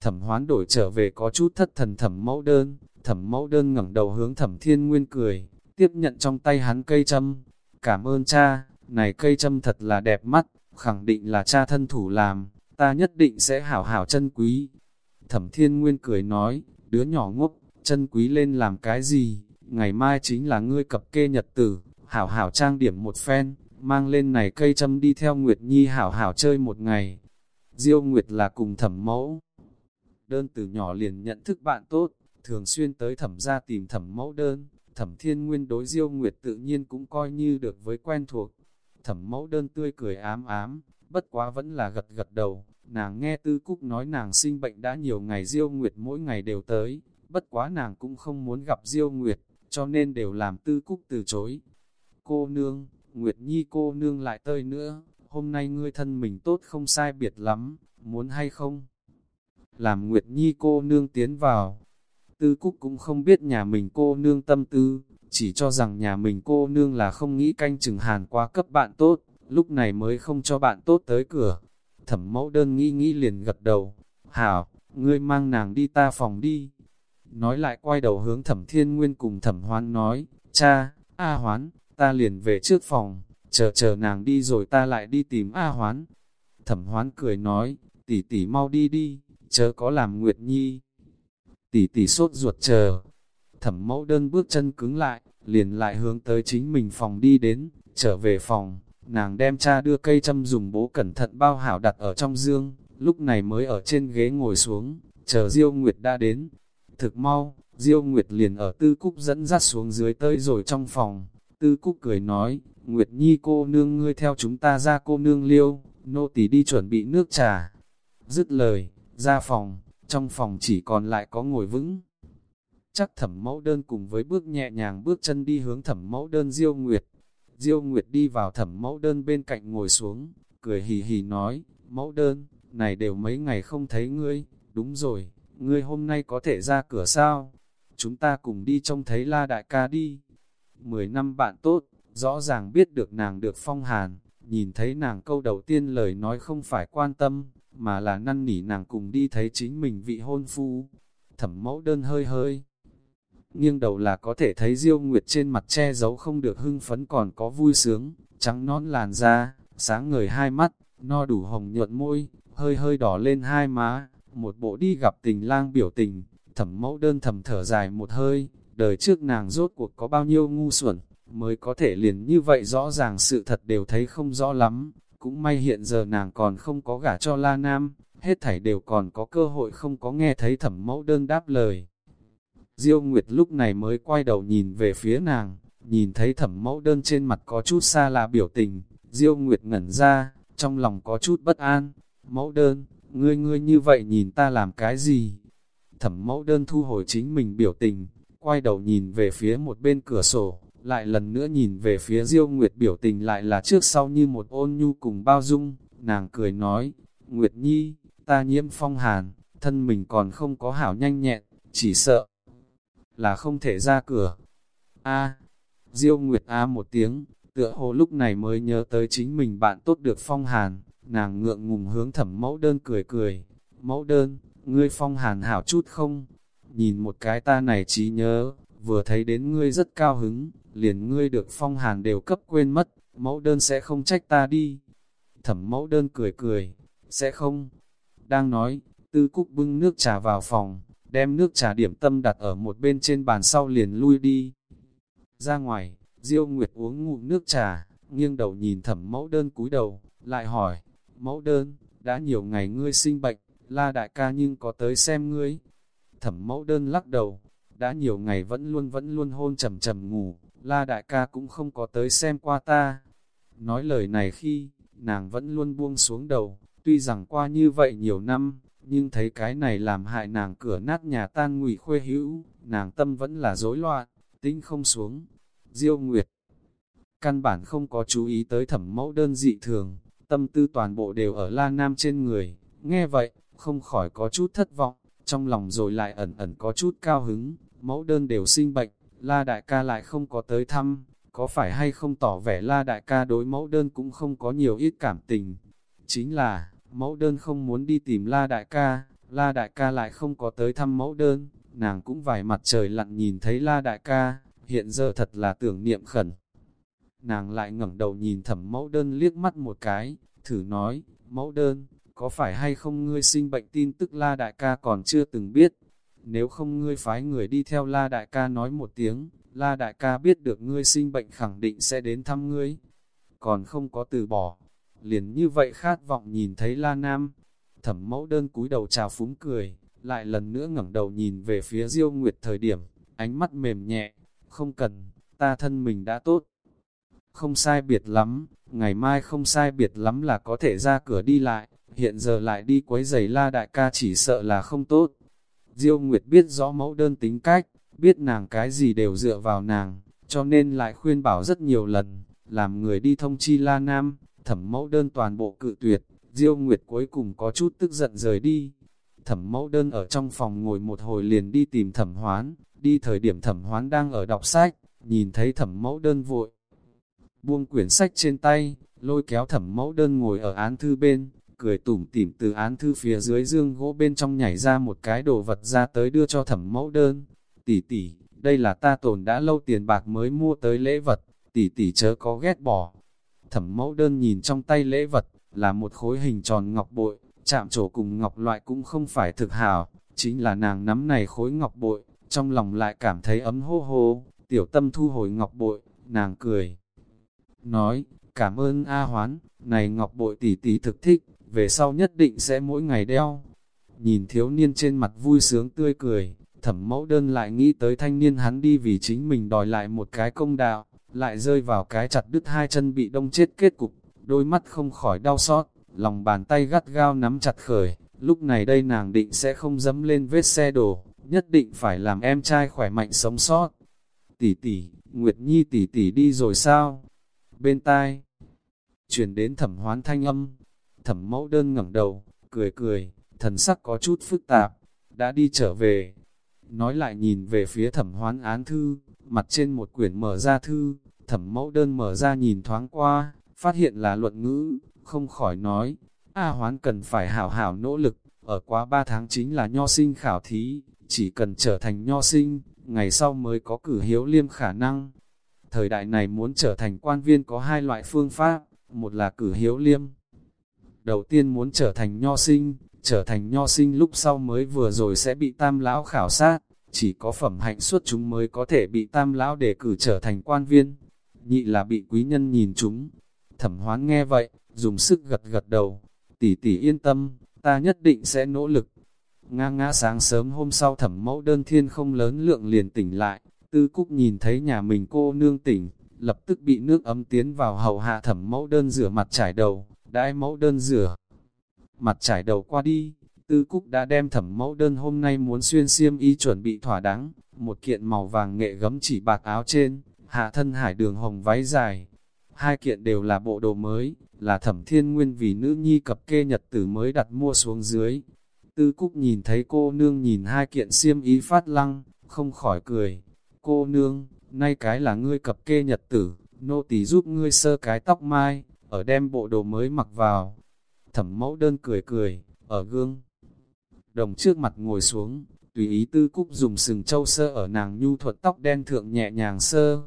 S1: thẩm hoán đổi trở về có chút thất thần thẩm mẫu đơn, thẩm mẫu đơn ngẩng đầu hướng thẩm thiên nguyên cười, tiếp nhận trong tay hắn cây châm. Cảm ơn cha, này cây châm thật là đẹp mắt, khẳng định là cha thân thủ làm, ta nhất định sẽ hảo hảo chân quý. Thẩm thiên nguyên cười nói, đứa nhỏ ngốc, chân quý lên làm cái gì, ngày mai chính là ngươi cập kê nhật tử, hảo hảo trang điểm một phen, mang lên này cây châm đi theo Nguyệt Nhi hảo hảo chơi một ngày. Diêu Nguyệt là cùng thẩm mẫu. Đơn từ nhỏ liền nhận thức bạn tốt, thường xuyên tới thẩm ra tìm thẩm mẫu đơn, thẩm thiên nguyên đối Diêu Nguyệt tự nhiên cũng coi như được với quen thuộc. Thẩm mẫu đơn tươi cười ám ám, bất quá vẫn là gật gật đầu, nàng nghe Tư Cúc nói nàng sinh bệnh đã nhiều ngày Diêu Nguyệt mỗi ngày đều tới, bất quá nàng cũng không muốn gặp Diêu Nguyệt, cho nên đều làm Tư Cúc từ chối. Cô nương, Nguyệt Nhi cô nương lại tơi nữa, hôm nay ngươi thân mình tốt không sai biệt lắm, muốn hay không? Làm Nguyệt Nhi cô nương tiến vào. Tư Cúc cũng không biết nhà mình cô nương tâm tư, chỉ cho rằng nhà mình cô nương là không nghĩ canh chừng hàn quá cấp bạn tốt, lúc này mới không cho bạn tốt tới cửa. Thẩm mẫu đơn nghĩ nghĩ liền gật đầu, hảo, ngươi mang nàng đi ta phòng đi. Nói lại quay đầu hướng thẩm thiên nguyên cùng thẩm hoán nói, cha, A hoán, ta liền về trước phòng, chờ chờ nàng đi rồi ta lại đi tìm A hoán. Thẩm hoán cười nói, tỷ tỷ mau đi đi, chớ có làm Nguyệt Nhi. Tỷ tỷ sốt ruột chờ. Thẩm mẫu đơn bước chân cứng lại, liền lại hướng tới chính mình phòng đi đến, trở về phòng, nàng đem cha đưa cây châm dùng bố cẩn thận bao hảo đặt ở trong dương, lúc này mới ở trên ghế ngồi xuống, chờ Diêu Nguyệt đã đến. Thực mau, Diêu Nguyệt liền ở tư cúc dẫn dắt xuống dưới tới rồi trong phòng, tư cúc cười nói, Nguyệt Nhi cô nương ngươi theo chúng ta ra cô nương liêu, nô tỳ đi chuẩn bị nước trà. Dứt lời, ra phòng, trong phòng chỉ còn lại có ngồi vững. Chắc thẩm mẫu đơn cùng với bước nhẹ nhàng bước chân đi hướng thẩm mẫu đơn Diêu Nguyệt. Diêu Nguyệt đi vào thẩm mẫu đơn bên cạnh ngồi xuống, cười hì hì nói, mẫu đơn, này đều mấy ngày không thấy ngươi, đúng rồi, ngươi hôm nay có thể ra cửa sao? Chúng ta cùng đi trông thấy la đại ca đi. Mười năm bạn tốt, rõ ràng biết được nàng được phong hàn, nhìn thấy nàng câu đầu tiên lời nói không phải quan tâm, mà là năn nỉ nàng cùng đi thấy chính mình vị hôn phu. Thẩm mẫu đơn hơi hơi, nghiêng đầu là có thể thấy Diêu Nguyệt trên mặt che giấu không được hưng phấn còn có vui sướng, trắng nón làn da, sáng ngời hai mắt, no đủ hồng nhuận môi, hơi hơi đỏ lên hai má, một bộ đi gặp tình lang biểu tình, thẩm mẫu đơn thầm thở dài một hơi, đời trước nàng rốt cuộc có bao nhiêu ngu xuẩn, mới có thể liền như vậy rõ ràng sự thật đều thấy không rõ lắm, cũng may hiện giờ nàng còn không có gả cho La Nam, hết thảy đều còn có cơ hội không có nghe thấy thẩm mẫu đơn đáp lời. Diêu Nguyệt lúc này mới quay đầu nhìn về phía nàng, nhìn thấy thẩm mẫu đơn trên mặt có chút xa lạ biểu tình, Diêu Nguyệt ngẩn ra, trong lòng có chút bất an, mẫu đơn, ngươi ngươi như vậy nhìn ta làm cái gì? Thẩm mẫu đơn thu hồi chính mình biểu tình, quay đầu nhìn về phía một bên cửa sổ, lại lần nữa nhìn về phía Diêu Nguyệt biểu tình lại là trước sau như một ôn nhu cùng bao dung, nàng cười nói, Nguyệt Nhi, ta nhiễm phong hàn, thân mình còn không có hảo nhanh nhẹn, chỉ sợ là không thể ra cửa. A, Diêu Nguyệt A một tiếng, tựa hồ lúc này mới nhớ tới chính mình bạn tốt được phong hàn, nàng ngượng ngùng hướng thẩm mẫu đơn cười cười, mẫu đơn, ngươi phong hàn hảo chút không? Nhìn một cái ta này trí nhớ, vừa thấy đến ngươi rất cao hứng, liền ngươi được phong hàn đều cấp quên mất, mẫu đơn sẽ không trách ta đi. Thẩm mẫu đơn cười cười, sẽ không. Đang nói, Tư Cúc bưng nước trà vào phòng, đem nước trà điểm tâm đặt ở một bên trên bàn sau liền lui đi. Ra ngoài, Diêu Nguyệt uống ngụm nước trà, nghiêng đầu nhìn thẩm mẫu đơn cúi đầu, lại hỏi, mẫu đơn, đã nhiều ngày ngươi sinh bệnh, la đại ca nhưng có tới xem ngươi. Thẩm mẫu đơn lắc đầu, đã nhiều ngày vẫn luôn vẫn luôn hôn trầm trầm ngủ, la đại ca cũng không có tới xem qua ta. Nói lời này khi, nàng vẫn luôn buông xuống đầu, tuy rằng qua như vậy nhiều năm, nhưng thấy cái này làm hại nàng cửa nát nhà tan ngụy khuê hữu, nàng tâm vẫn là rối loạn, tinh không xuống. Diêu Nguyệt căn bản không có chú ý tới thẩm mẫu đơn dị thường, tâm tư toàn bộ đều ở La Nam trên người, nghe vậy, không khỏi có chút thất vọng, trong lòng rồi lại ẩn ẩn có chút cao hứng, mẫu đơn đều sinh bệnh, La Đại ca lại không có tới thăm, có phải hay không tỏ vẻ La Đại ca đối mẫu đơn cũng không có nhiều ít cảm tình. Chính là, mẫu đơn không muốn đi tìm La Đại ca, La Đại ca lại không có tới thăm mẫu đơn, nàng cũng vài mặt trời lặn nhìn thấy La Đại ca, hiện giờ thật là tưởng niệm khẩn. Nàng lại ngẩng đầu nhìn thẩm mẫu đơn liếc mắt một cái, thử nói, mẫu đơn, có phải hay không ngươi sinh bệnh tin tức La Đại ca còn chưa từng biết, nếu không ngươi phái người đi theo La Đại ca nói một tiếng, La Đại ca biết được ngươi sinh bệnh khẳng định sẽ đến thăm ngươi, còn không có từ bỏ, liền như vậy khát vọng nhìn thấy La Nam. Thẩm mẫu đơn cúi đầu chào phúng cười, lại lần nữa ngẩng đầu nhìn về phía Diêu Nguyệt thời điểm, ánh mắt mềm nhẹ, không cần, ta thân mình đã tốt. Không sai biệt lắm, ngày mai không sai biệt lắm là có thể ra cửa đi lại, hiện giờ lại đi quấy giày la đại ca chỉ sợ là không tốt. Diêu Nguyệt biết rõ mẫu đơn tính cách, biết nàng cái gì đều dựa vào nàng, cho nên lại khuyên bảo rất nhiều lần, làm người đi thông chi la nam, thẩm mẫu đơn toàn bộ cự tuyệt, Diêu Nguyệt cuối cùng có chút tức giận rời đi. Thẩm mẫu đơn ở trong phòng ngồi một hồi liền đi tìm thẩm hoán, đi thời điểm thẩm hoán đang ở đọc sách, nhìn thấy thẩm mẫu đơn vội. Buông quyển sách trên tay, lôi kéo thẩm mẫu đơn ngồi ở án thư bên, cười tủm tỉm từ án thư phía dưới dương gỗ bên trong nhảy ra một cái đồ vật ra tới đưa cho thẩm mẫu đơn. Tỷ tỷ, đây là ta tồn đã lâu tiền bạc mới mua tới lễ vật, tỷ tỷ chớ có ghét bỏ. Thẩm mẫu đơn nhìn trong tay lễ vật, là một khối hình tròn ngọc bội, chạm trổ cùng ngọc loại cũng không phải thực hảo, chính là nàng nắm này khối ngọc bội, trong lòng lại cảm thấy ấm hô hô, tiểu tâm thu hồi ngọc bội, nàng cười. Nói, cảm ơn A Hoán, này ngọc bội tỷ tỷ thực thích, về sau nhất định sẽ mỗi ngày đeo. Nhìn thiếu niên trên mặt vui sướng tươi cười, thẩm mẫu đơn lại nghĩ tới thanh niên hắn đi vì chính mình đòi lại một cái công đạo, lại rơi vào cái chặt đứt hai chân bị đông chết kết cục, đôi mắt không khỏi đau xót, lòng bàn tay gắt gao nắm chặt khởi, lúc này đây nàng định sẽ không dấm lên vết xe đổ, nhất định phải làm em trai khỏe mạnh sống sót. Tỷ tỷ, Nguyệt Nhi tỷ tỷ đi rồi sao? Bên tai, chuyển đến thẩm hoán thanh âm, thẩm mẫu đơn ngẩng đầu, cười cười, thần sắc có chút phức tạp, đã đi trở về. Nói lại nhìn về phía thẩm hoán án thư, mặt trên một quyển mở ra thư, thẩm mẫu đơn mở ra nhìn thoáng qua, phát hiện là luận ngữ, không khỏi nói, A hoán cần phải hảo hảo nỗ lực, ở quá ba tháng chính là nho sinh khảo thí, chỉ cần trở thành nho sinh, ngày sau mới có cử hiếu liêm khả năng. Thời đại này muốn trở thành quan viên có hai loại phương pháp, một là cử hiếu liêm. Đầu tiên muốn trở thành nho sinh, trở thành nho sinh lúc sau mới vừa rồi sẽ bị tam lão khảo sát, chỉ có phẩm hạnh xuất chúng mới có thể bị tam lão để cử trở thành quan viên. Nhị là bị quý nhân nhìn chúng. Thẩm hoán nghe vậy, dùng sức gật gật đầu. Tỷ tỷ yên tâm, ta nhất định sẽ nỗ lực. Nga ngã sáng sớm hôm sau thẩm mẫu đơn thiên không lớn lượng liền tỉnh lại. Tư Cúc nhìn thấy nhà mình cô nương tỉnh, lập tức bị nước ấm tiến vào hầu hạ thẩm mẫu đơn rửa mặt trải đầu, đãi mẫu đơn rửa. Mặt trải đầu qua đi, Tư Cúc đã đem thẩm mẫu đơn hôm nay muốn xuyên xiêm y chuẩn bị thỏa đáng, một kiện màu vàng nghệ gấm chỉ bạc áo trên, hạ thân hải đường hồng váy dài. Hai kiện đều là bộ đồ mới, là thẩm thiên nguyên vì nữ nhi cập kê nhật tử mới đặt mua xuống dưới. Tư Cúc nhìn thấy cô nương nhìn hai kiện xiêm y phát lăng, không khỏi cười. Cô nương, nay cái là ngươi cập kê nhật tử, nô tỳ giúp ngươi sơ cái tóc mai, ở đem bộ đồ mới mặc vào. Thẩm mẫu đơn cười cười, ở gương. Đồng trước mặt ngồi xuống, tùy ý tư cúc dùng sừng châu sơ ở nàng nhu thuật tóc đen thượng nhẹ nhàng sơ.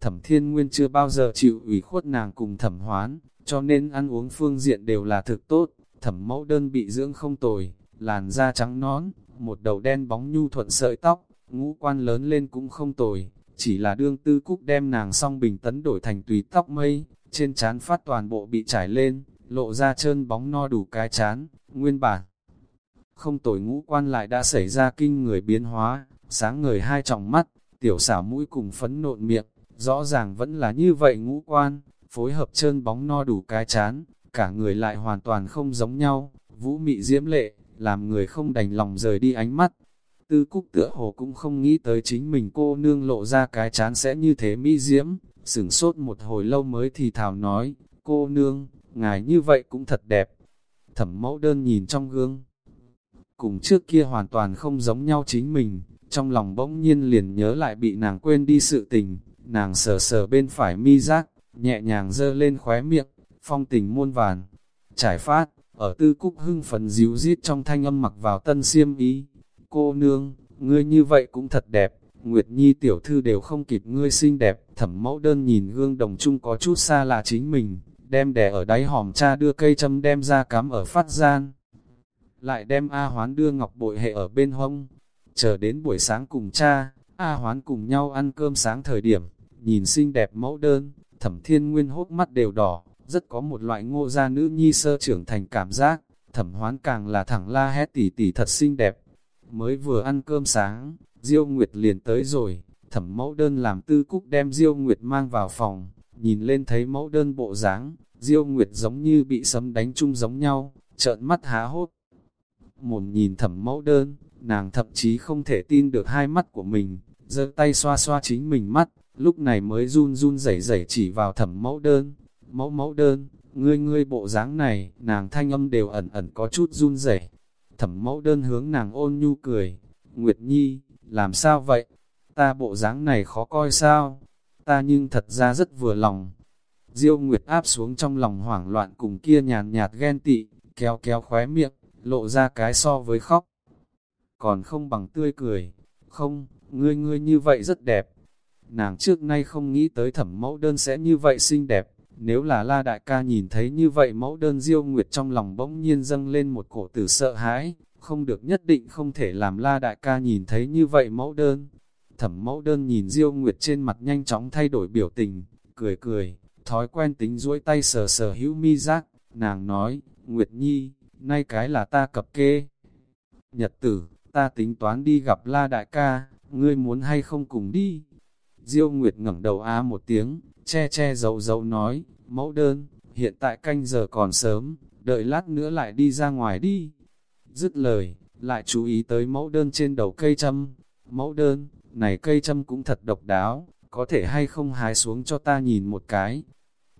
S1: Thẩm thiên nguyên chưa bao giờ chịu ủy khuất nàng cùng thẩm hoán, cho nên ăn uống phương diện đều là thực tốt. Thẩm mẫu đơn bị dưỡng không tồi, làn da trắng nón, một đầu đen bóng nhu thuận sợi tóc, ngũ quan lớn lên cũng không tồi, chỉ là đương tư cúc đem nàng song bình tấn đổi thành tùy tóc mây, trên chán phát toàn bộ bị trải lên, lộ ra trơn bóng no đủ cái chán, nguyên bản. Không tồi ngũ quan lại đã xảy ra kinh người biến hóa, sáng ngời hai tròng mắt, tiểu xảo mũi cùng phấn nộn miệng, rõ ràng vẫn là như vậy ngũ quan, phối hợp trơn bóng no đủ cái chán, cả người lại hoàn toàn không giống nhau, vũ mị diễm lệ, làm người không đành lòng rời đi ánh mắt. Tư Cúc tựa hồ cũng không nghĩ tới chính mình cô nương lộ ra cái chán sẽ như thế mỹ diễm, sửng sốt một hồi lâu mới thì thảo nói, cô nương, ngài như vậy cũng thật đẹp. Thẩm mẫu đơn nhìn trong gương, cùng trước kia hoàn toàn không giống nhau chính mình, trong lòng bỗng nhiên liền nhớ lại bị nàng quên đi sự tình, nàng sờ sờ bên phải mi giác, nhẹ nhàng dơ lên khóe miệng, phong tình muôn vàn, trải phát, ở tư cúc hưng phấn díu dít trong thanh âm mặc vào tân xiêm ý. Cô nương, ngươi như vậy cũng thật đẹp, Nguyệt Nhi tiểu thư đều không kịp ngươi xinh đẹp, thẩm mẫu đơn nhìn gương đồng chung có chút xa là chính mình, đem đè ở đáy hòm cha đưa cây châm đem ra cắm ở phát gian. Lại đem A hoán đưa ngọc bội hệ ở bên hông, chờ đến buổi sáng cùng cha, A hoán cùng nhau ăn cơm sáng thời điểm, nhìn xinh đẹp mẫu đơn, thẩm thiên nguyên hốt mắt đều đỏ, rất có một loại ngô gia nữ nhi sơ trưởng thành cảm giác, thẩm hoán càng là thẳng la hét tỉ tỉ thật xinh đẹp. Mới vừa ăn cơm sáng, Diêu Nguyệt liền tới rồi, thẩm mẫu đơn làm tư cúc đem Diêu Nguyệt mang vào phòng, nhìn lên thấy mẫu đơn bộ dáng, Diêu Nguyệt giống như bị sấm đánh chung giống nhau, trợn mắt há hốt. Một nhìn thẩm mẫu đơn, nàng thậm chí không thể tin được hai mắt của mình, giơ tay xoa xoa chính mình mắt, lúc này mới run run rẩy rẩy chỉ vào thẩm mẫu đơn, mẫu mẫu đơn, ngươi ngươi bộ dáng này, nàng thanh âm đều ẩn ẩn có chút run rẩy. Thẩm mẫu đơn hướng nàng ôn nhu cười, Nguyệt Nhi, làm sao vậy? Ta bộ dáng này khó coi sao? Ta nhưng thật ra rất vừa lòng. Diêu Nguyệt áp xuống trong lòng hoảng loạn cùng kia nhàn nhạt ghen tị, kéo kéo khóe miệng, lộ ra cái so với khóc. Còn không bằng tươi cười, không, ngươi ngươi như vậy rất đẹp. Nàng trước nay không nghĩ tới thẩm mẫu đơn sẽ như vậy xinh đẹp, nếu là la đại ca nhìn thấy như vậy mẫu đơn diêu nguyệt trong lòng bỗng nhiên dâng lên một cổ tử sợ hãi, không được nhất định không thể làm la đại ca nhìn thấy như vậy mẫu đơn. Thẩm mẫu đơn nhìn diêu nguyệt trên mặt nhanh chóng thay đổi biểu tình, cười cười, thói quen tính duỗi tay sờ sờ hữu mi giác, nàng nói, Nguyệt Nhi, nay cái là ta cập kê. Nhật tử, ta tính toán đi gặp la đại ca, ngươi muốn hay không cùng đi? Diêu Nguyệt ngẩng đầu á một tiếng, che che dấu dấu nói, mẫu đơn, hiện tại canh giờ còn sớm, đợi lát nữa lại đi ra ngoài đi. Dứt lời, lại chú ý tới mẫu đơn trên đầu cây châm. Mẫu đơn, này cây châm cũng thật độc đáo, có thể hay không hái xuống cho ta nhìn một cái.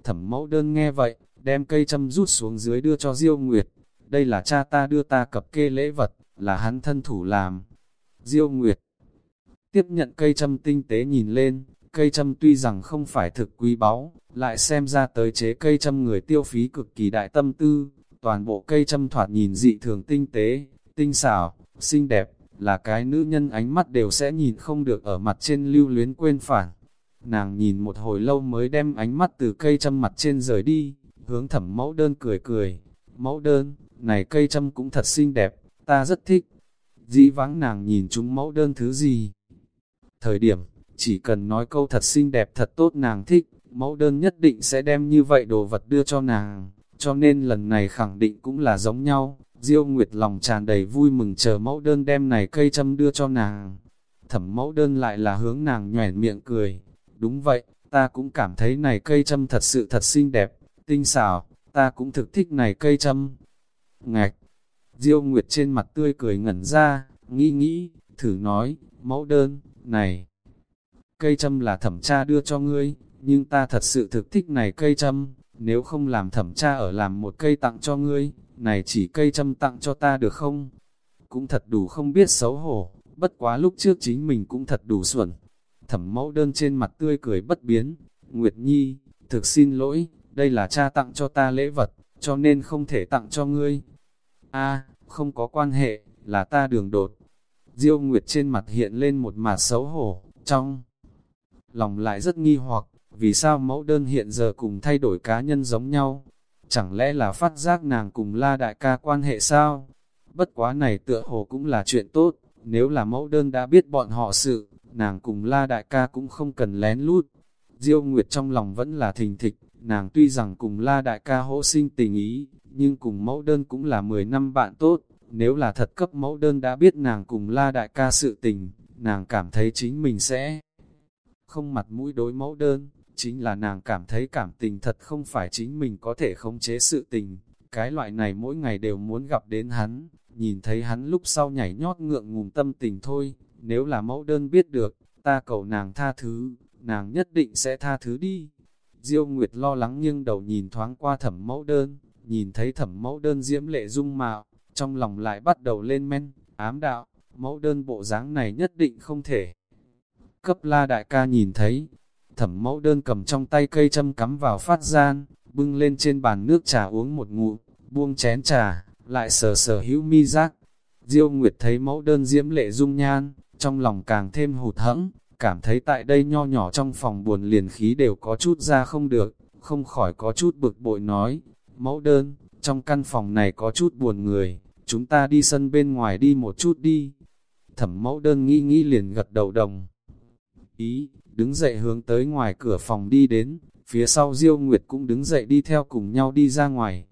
S1: Thẩm mẫu đơn nghe vậy, đem cây châm rút xuống dưới đưa cho Diêu Nguyệt. Đây là cha ta đưa ta cập kê lễ vật, là hắn thân thủ làm. Diêu Nguyệt tiếp nhận cây châm tinh tế nhìn lên, cây châm tuy rằng không phải thực quý báu, lại xem ra tới chế cây châm người tiêu phí cực kỳ đại tâm tư, toàn bộ cây châm thoạt nhìn dị thường tinh tế, tinh xảo, xinh đẹp, là cái nữ nhân ánh mắt đều sẽ nhìn không được ở mặt trên lưu luyến quên phản. Nàng nhìn một hồi lâu mới đem ánh mắt từ cây châm mặt trên rời đi, hướng thẩm mẫu đơn cười cười. Mẫu đơn, này cây châm cũng thật xinh đẹp, ta rất thích. Dĩ vãng nàng nhìn chúng mẫu đơn thứ gì? Thời điểm, chỉ cần nói câu thật xinh đẹp thật tốt nàng thích, mẫu đơn nhất định sẽ đem như vậy đồ vật đưa cho nàng, cho nên lần này khẳng định cũng là giống nhau. Diêu Nguyệt lòng tràn đầy vui mừng chờ mẫu đơn đem này cây châm đưa cho nàng. Thẩm mẫu đơn lại là hướng nàng nhoẻn miệng cười. Đúng vậy, ta cũng cảm thấy này cây châm thật sự thật xinh đẹp, tinh xảo, ta cũng thực thích này cây châm. Ngạch! Diêu Nguyệt trên mặt tươi cười ngẩn ra, nghĩ nghĩ, thử nói, mẫu đơn, này, cây châm là thẩm cha đưa cho ngươi, nhưng ta thật sự thực thích này cây châm, nếu không làm thẩm cha ở làm một cây tặng cho ngươi, này chỉ cây châm tặng cho ta được không? Cũng thật đủ không biết xấu hổ, bất quá lúc trước chính mình cũng thật đủ xuẩn. Thẩm mẫu đơn trên mặt tươi cười bất biến, Nguyệt Nhi, thực xin lỗi, đây là cha tặng cho ta lễ vật, cho nên không thể tặng cho ngươi. a không có quan hệ, là ta đường đột. Diêu Nguyệt trên mặt hiện lên một mà xấu hổ, trong lòng lại rất nghi hoặc, vì sao mẫu đơn hiện giờ cùng thay đổi cá nhân giống nhau? Chẳng lẽ là phát giác nàng cùng la đại ca quan hệ sao? Bất quá này tựa hồ cũng là chuyện tốt, nếu là mẫu đơn đã biết bọn họ sự, nàng cùng la đại ca cũng không cần lén lút. Diêu Nguyệt trong lòng vẫn là thình thịch, nàng tuy rằng cùng la đại ca hỗ sinh tình ý, nhưng cùng mẫu đơn cũng là 10 năm bạn tốt, nếu là thật cấp mẫu đơn đã biết nàng cùng la đại ca sự tình, nàng cảm thấy chính mình sẽ không mặt mũi đối mẫu đơn, chính là nàng cảm thấy cảm tình thật không phải chính mình có thể khống chế sự tình, cái loại này mỗi ngày đều muốn gặp đến hắn, nhìn thấy hắn lúc sau nhảy nhót ngượng ngùng tâm tình thôi, nếu là mẫu đơn biết được, ta cầu nàng tha thứ, nàng nhất định sẽ tha thứ đi. Diêu Nguyệt lo lắng nghiêng đầu nhìn thoáng qua thẩm mẫu đơn, nhìn thấy thẩm mẫu đơn diễm lệ dung mạo, trong lòng lại bắt đầu lên men, ám đạo, mẫu đơn bộ dáng này nhất định không thể. Cấp la đại ca nhìn thấy, thẩm mẫu đơn cầm trong tay cây châm cắm vào phát gian, bưng lên trên bàn nước trà uống một ngụm, buông chén trà, lại sờ sờ hữu mi giác. Diêu Nguyệt thấy mẫu đơn diễm lệ dung nhan, trong lòng càng thêm hụt hẫng, cảm thấy tại đây nho nhỏ trong phòng buồn liền khí đều có chút ra không được, không khỏi có chút bực bội nói, mẫu đơn, trong căn phòng này có chút buồn người, chúng ta đi sân bên ngoài đi một chút đi. Thẩm mẫu đơn nghĩ nghĩ liền gật đầu đồng. Ý, đứng dậy hướng tới ngoài cửa phòng đi đến, phía sau Diêu Nguyệt cũng đứng dậy đi theo cùng nhau đi ra ngoài.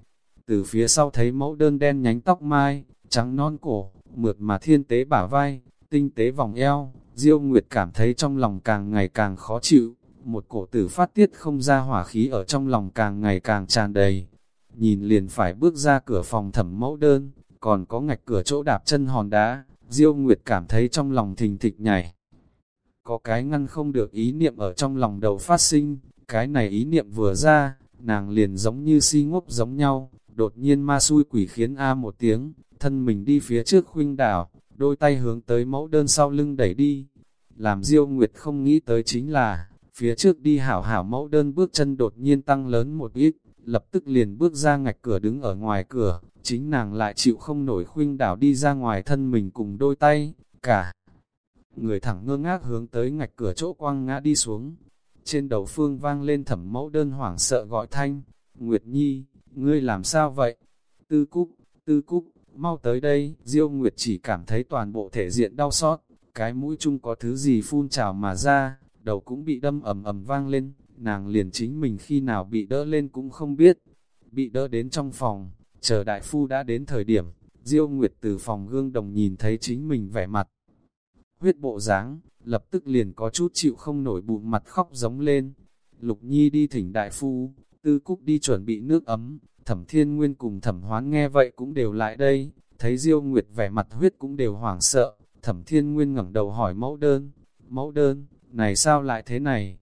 S1: Từ phía sau thấy mẫu đơn đen nhánh tóc mai, trắng non cổ, mượt mà thiên tế bả vai, tinh tế vòng eo, Diêu Nguyệt cảm thấy trong lòng càng ngày càng khó chịu, một cổ tử phát tiết không ra hỏa khí ở trong lòng càng ngày càng tràn đầy. Nhìn liền phải bước ra cửa phòng thẩm mẫu đơn, còn có ngạch cửa chỗ đạp chân hòn đá, Diêu Nguyệt cảm thấy trong lòng thình thịch nhảy. Có cái ngăn không được ý niệm ở trong lòng đầu phát sinh, cái này ý niệm vừa ra, nàng liền giống như si ngốc giống nhau, đột nhiên ma xui quỷ khiến A một tiếng, thân mình đi phía trước khuynh đảo, đôi tay hướng tới mẫu đơn sau lưng đẩy đi. Làm Diêu Nguyệt không nghĩ tới chính là, phía trước đi hảo hảo mẫu đơn bước chân đột nhiên tăng lớn một ít, lập tức liền bước ra ngạch cửa đứng ở ngoài cửa, chính nàng lại chịu không nổi khuynh đảo đi ra ngoài thân mình cùng đôi tay, cả. Người thẳng ngơ ngác hướng tới ngạch cửa chỗ quang ngã đi xuống. Trên đầu phương vang lên thẩm mẫu đơn hoảng sợ gọi thanh, Nguyệt Nhi, ngươi làm sao vậy? Tư Cúc, Tư Cúc, mau tới đây, Diêu Nguyệt chỉ cảm thấy toàn bộ thể diện đau xót, cái mũi chung có thứ gì phun trào mà ra, đầu cũng bị đâm ầm ầm vang lên, nàng liền chính mình khi nào bị đỡ lên cũng không biết. Bị đỡ đến trong phòng, chờ đại phu đã đến thời điểm, Diêu Nguyệt từ phòng gương đồng nhìn thấy chính mình vẻ mặt. Huyết bộ dáng lập tức liền có chút chịu không nổi bụng mặt khóc giống lên. Lục Nhi đi thỉnh đại phu, Tư Cúc đi chuẩn bị nước ấm, Thẩm Thiên Nguyên cùng Thẩm Hoán nghe vậy cũng đều lại đây, thấy Diêu Nguyệt vẻ mặt huyết cũng đều hoảng sợ, Thẩm Thiên Nguyên ngẩng đầu hỏi mẫu đơn, mẫu đơn, này sao lại thế này?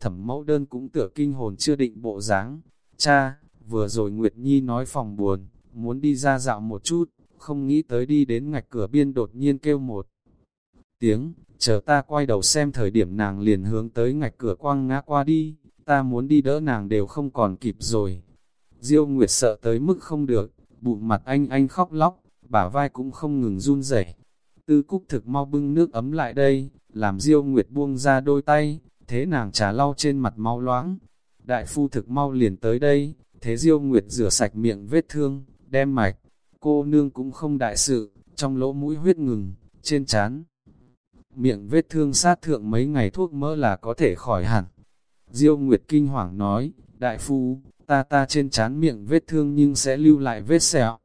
S1: Thẩm mẫu đơn cũng tựa kinh hồn chưa định bộ dáng, cha, vừa rồi Nguyệt Nhi nói phòng buồn, muốn đi ra dạo một chút, không nghĩ tới đi đến ngạch cửa biên đột nhiên kêu một tiếng, chờ ta quay đầu xem thời điểm nàng liền hướng tới ngạch cửa quăng ngã qua đi, ta muốn đi đỡ nàng đều không còn kịp rồi. Diêu Nguyệt sợ tới mức không được, bụng mặt anh anh khóc lóc, bả vai cũng không ngừng run rẩy. Tư Cúc thực mau bưng nước ấm lại đây, làm Diêu Nguyệt buông ra đôi tay, thế nàng trà lau trên mặt mau loãng. Đại phu thực mau liền tới đây, thế Diêu Nguyệt rửa sạch miệng vết thương, đem mạch. Cô nương cũng không đại sự, trong lỗ mũi huyết ngừng, trên chán. Miệng vết thương sát thượng mấy ngày thuốc mỡ là có thể khỏi hẳn. Diêu Nguyệt kinh hoàng nói, đại phu, ta ta trên chán miệng vết thương nhưng sẽ lưu lại vết sẹo.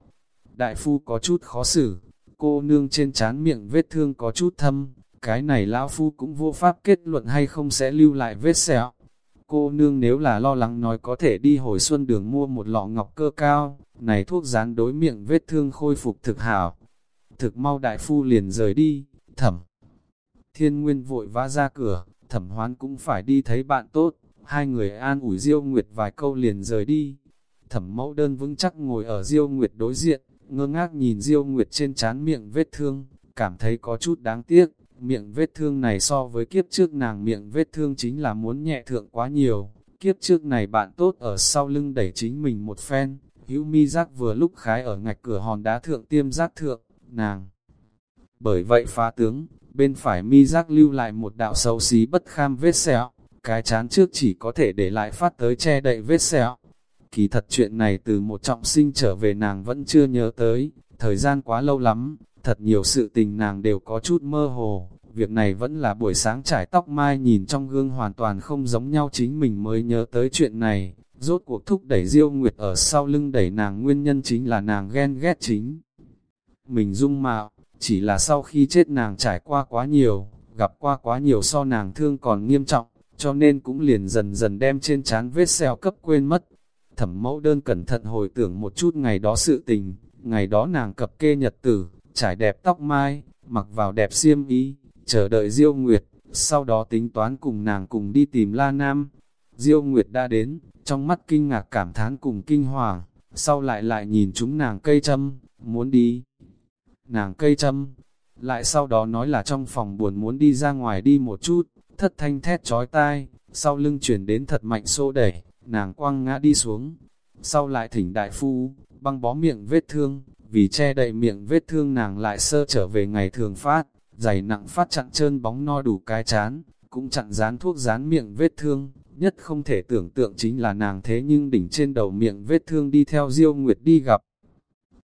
S1: Đại phu có chút khó xử, cô nương trên chán miệng vết thương có chút thâm, cái này lão phu cũng vô pháp kết luận hay không sẽ lưu lại vết sẹo. Cô nương nếu là lo lắng nói có thể đi hồi xuân đường mua một lọ ngọc cơ cao, này thuốc dán đối miệng vết thương khôi phục thực hảo. Thực mau đại phu liền rời đi, thẩm. Thiên Nguyên vội vã ra cửa, thẩm hoán cũng phải đi thấy bạn tốt, hai người an ủi Diêu Nguyệt vài câu liền rời đi. Thẩm mẫu đơn vững chắc ngồi ở Diêu Nguyệt đối diện, ngơ ngác nhìn Diêu Nguyệt trên trán miệng vết thương, cảm thấy có chút đáng tiếc, miệng vết thương này so với kiếp trước nàng miệng vết thương chính là muốn nhẹ thượng quá nhiều. Kiếp trước này bạn tốt ở sau lưng đẩy chính mình một phen, hữu mi giác vừa lúc khái ở ngạch cửa hòn đá thượng tiêm giác thượng, nàng. Bởi vậy phá tướng, bên phải mi giác lưu lại một đạo xấu xí bất kham vết sẹo, cái chán trước chỉ có thể để lại phát tới che đậy vết sẹo. Kỳ thật chuyện này từ một trọng sinh trở về nàng vẫn chưa nhớ tới, thời gian quá lâu lắm, thật nhiều sự tình nàng đều có chút mơ hồ, việc này vẫn là buổi sáng trải tóc mai nhìn trong gương hoàn toàn không giống nhau chính mình mới nhớ tới chuyện này, rốt cuộc thúc đẩy Diêu Nguyệt ở sau lưng đẩy nàng nguyên nhân chính là nàng ghen ghét chính. Mình dung mạo, chỉ là sau khi chết nàng trải qua quá nhiều, gặp qua quá nhiều so nàng thương còn nghiêm trọng, cho nên cũng liền dần dần đem trên trán vết xeo cấp quên mất. Thẩm mẫu đơn cẩn thận hồi tưởng một chút ngày đó sự tình, ngày đó nàng cập kê nhật tử, trải đẹp tóc mai, mặc vào đẹp xiêm y, chờ đợi Diêu Nguyệt, sau đó tính toán cùng nàng cùng đi tìm La Nam. Diêu Nguyệt đã đến, trong mắt kinh ngạc cảm thán cùng kinh hoàng, sau lại lại nhìn chúng nàng cây châm, muốn đi. Nàng cây châm, lại sau đó nói là trong phòng buồn muốn đi ra ngoài đi một chút, thất thanh thét chói tai, sau lưng chuyển đến thật mạnh xô đẩy, nàng quăng ngã đi xuống. Sau lại thỉnh đại phu, băng bó miệng vết thương, vì che đậy miệng vết thương nàng lại sơ trở về ngày thường phát, giày nặng phát chặn trơn bóng no đủ cái chán, cũng chặn dán thuốc dán miệng vết thương, nhất không thể tưởng tượng chính là nàng thế nhưng đỉnh trên đầu miệng vết thương đi theo Diêu Nguyệt đi gặp.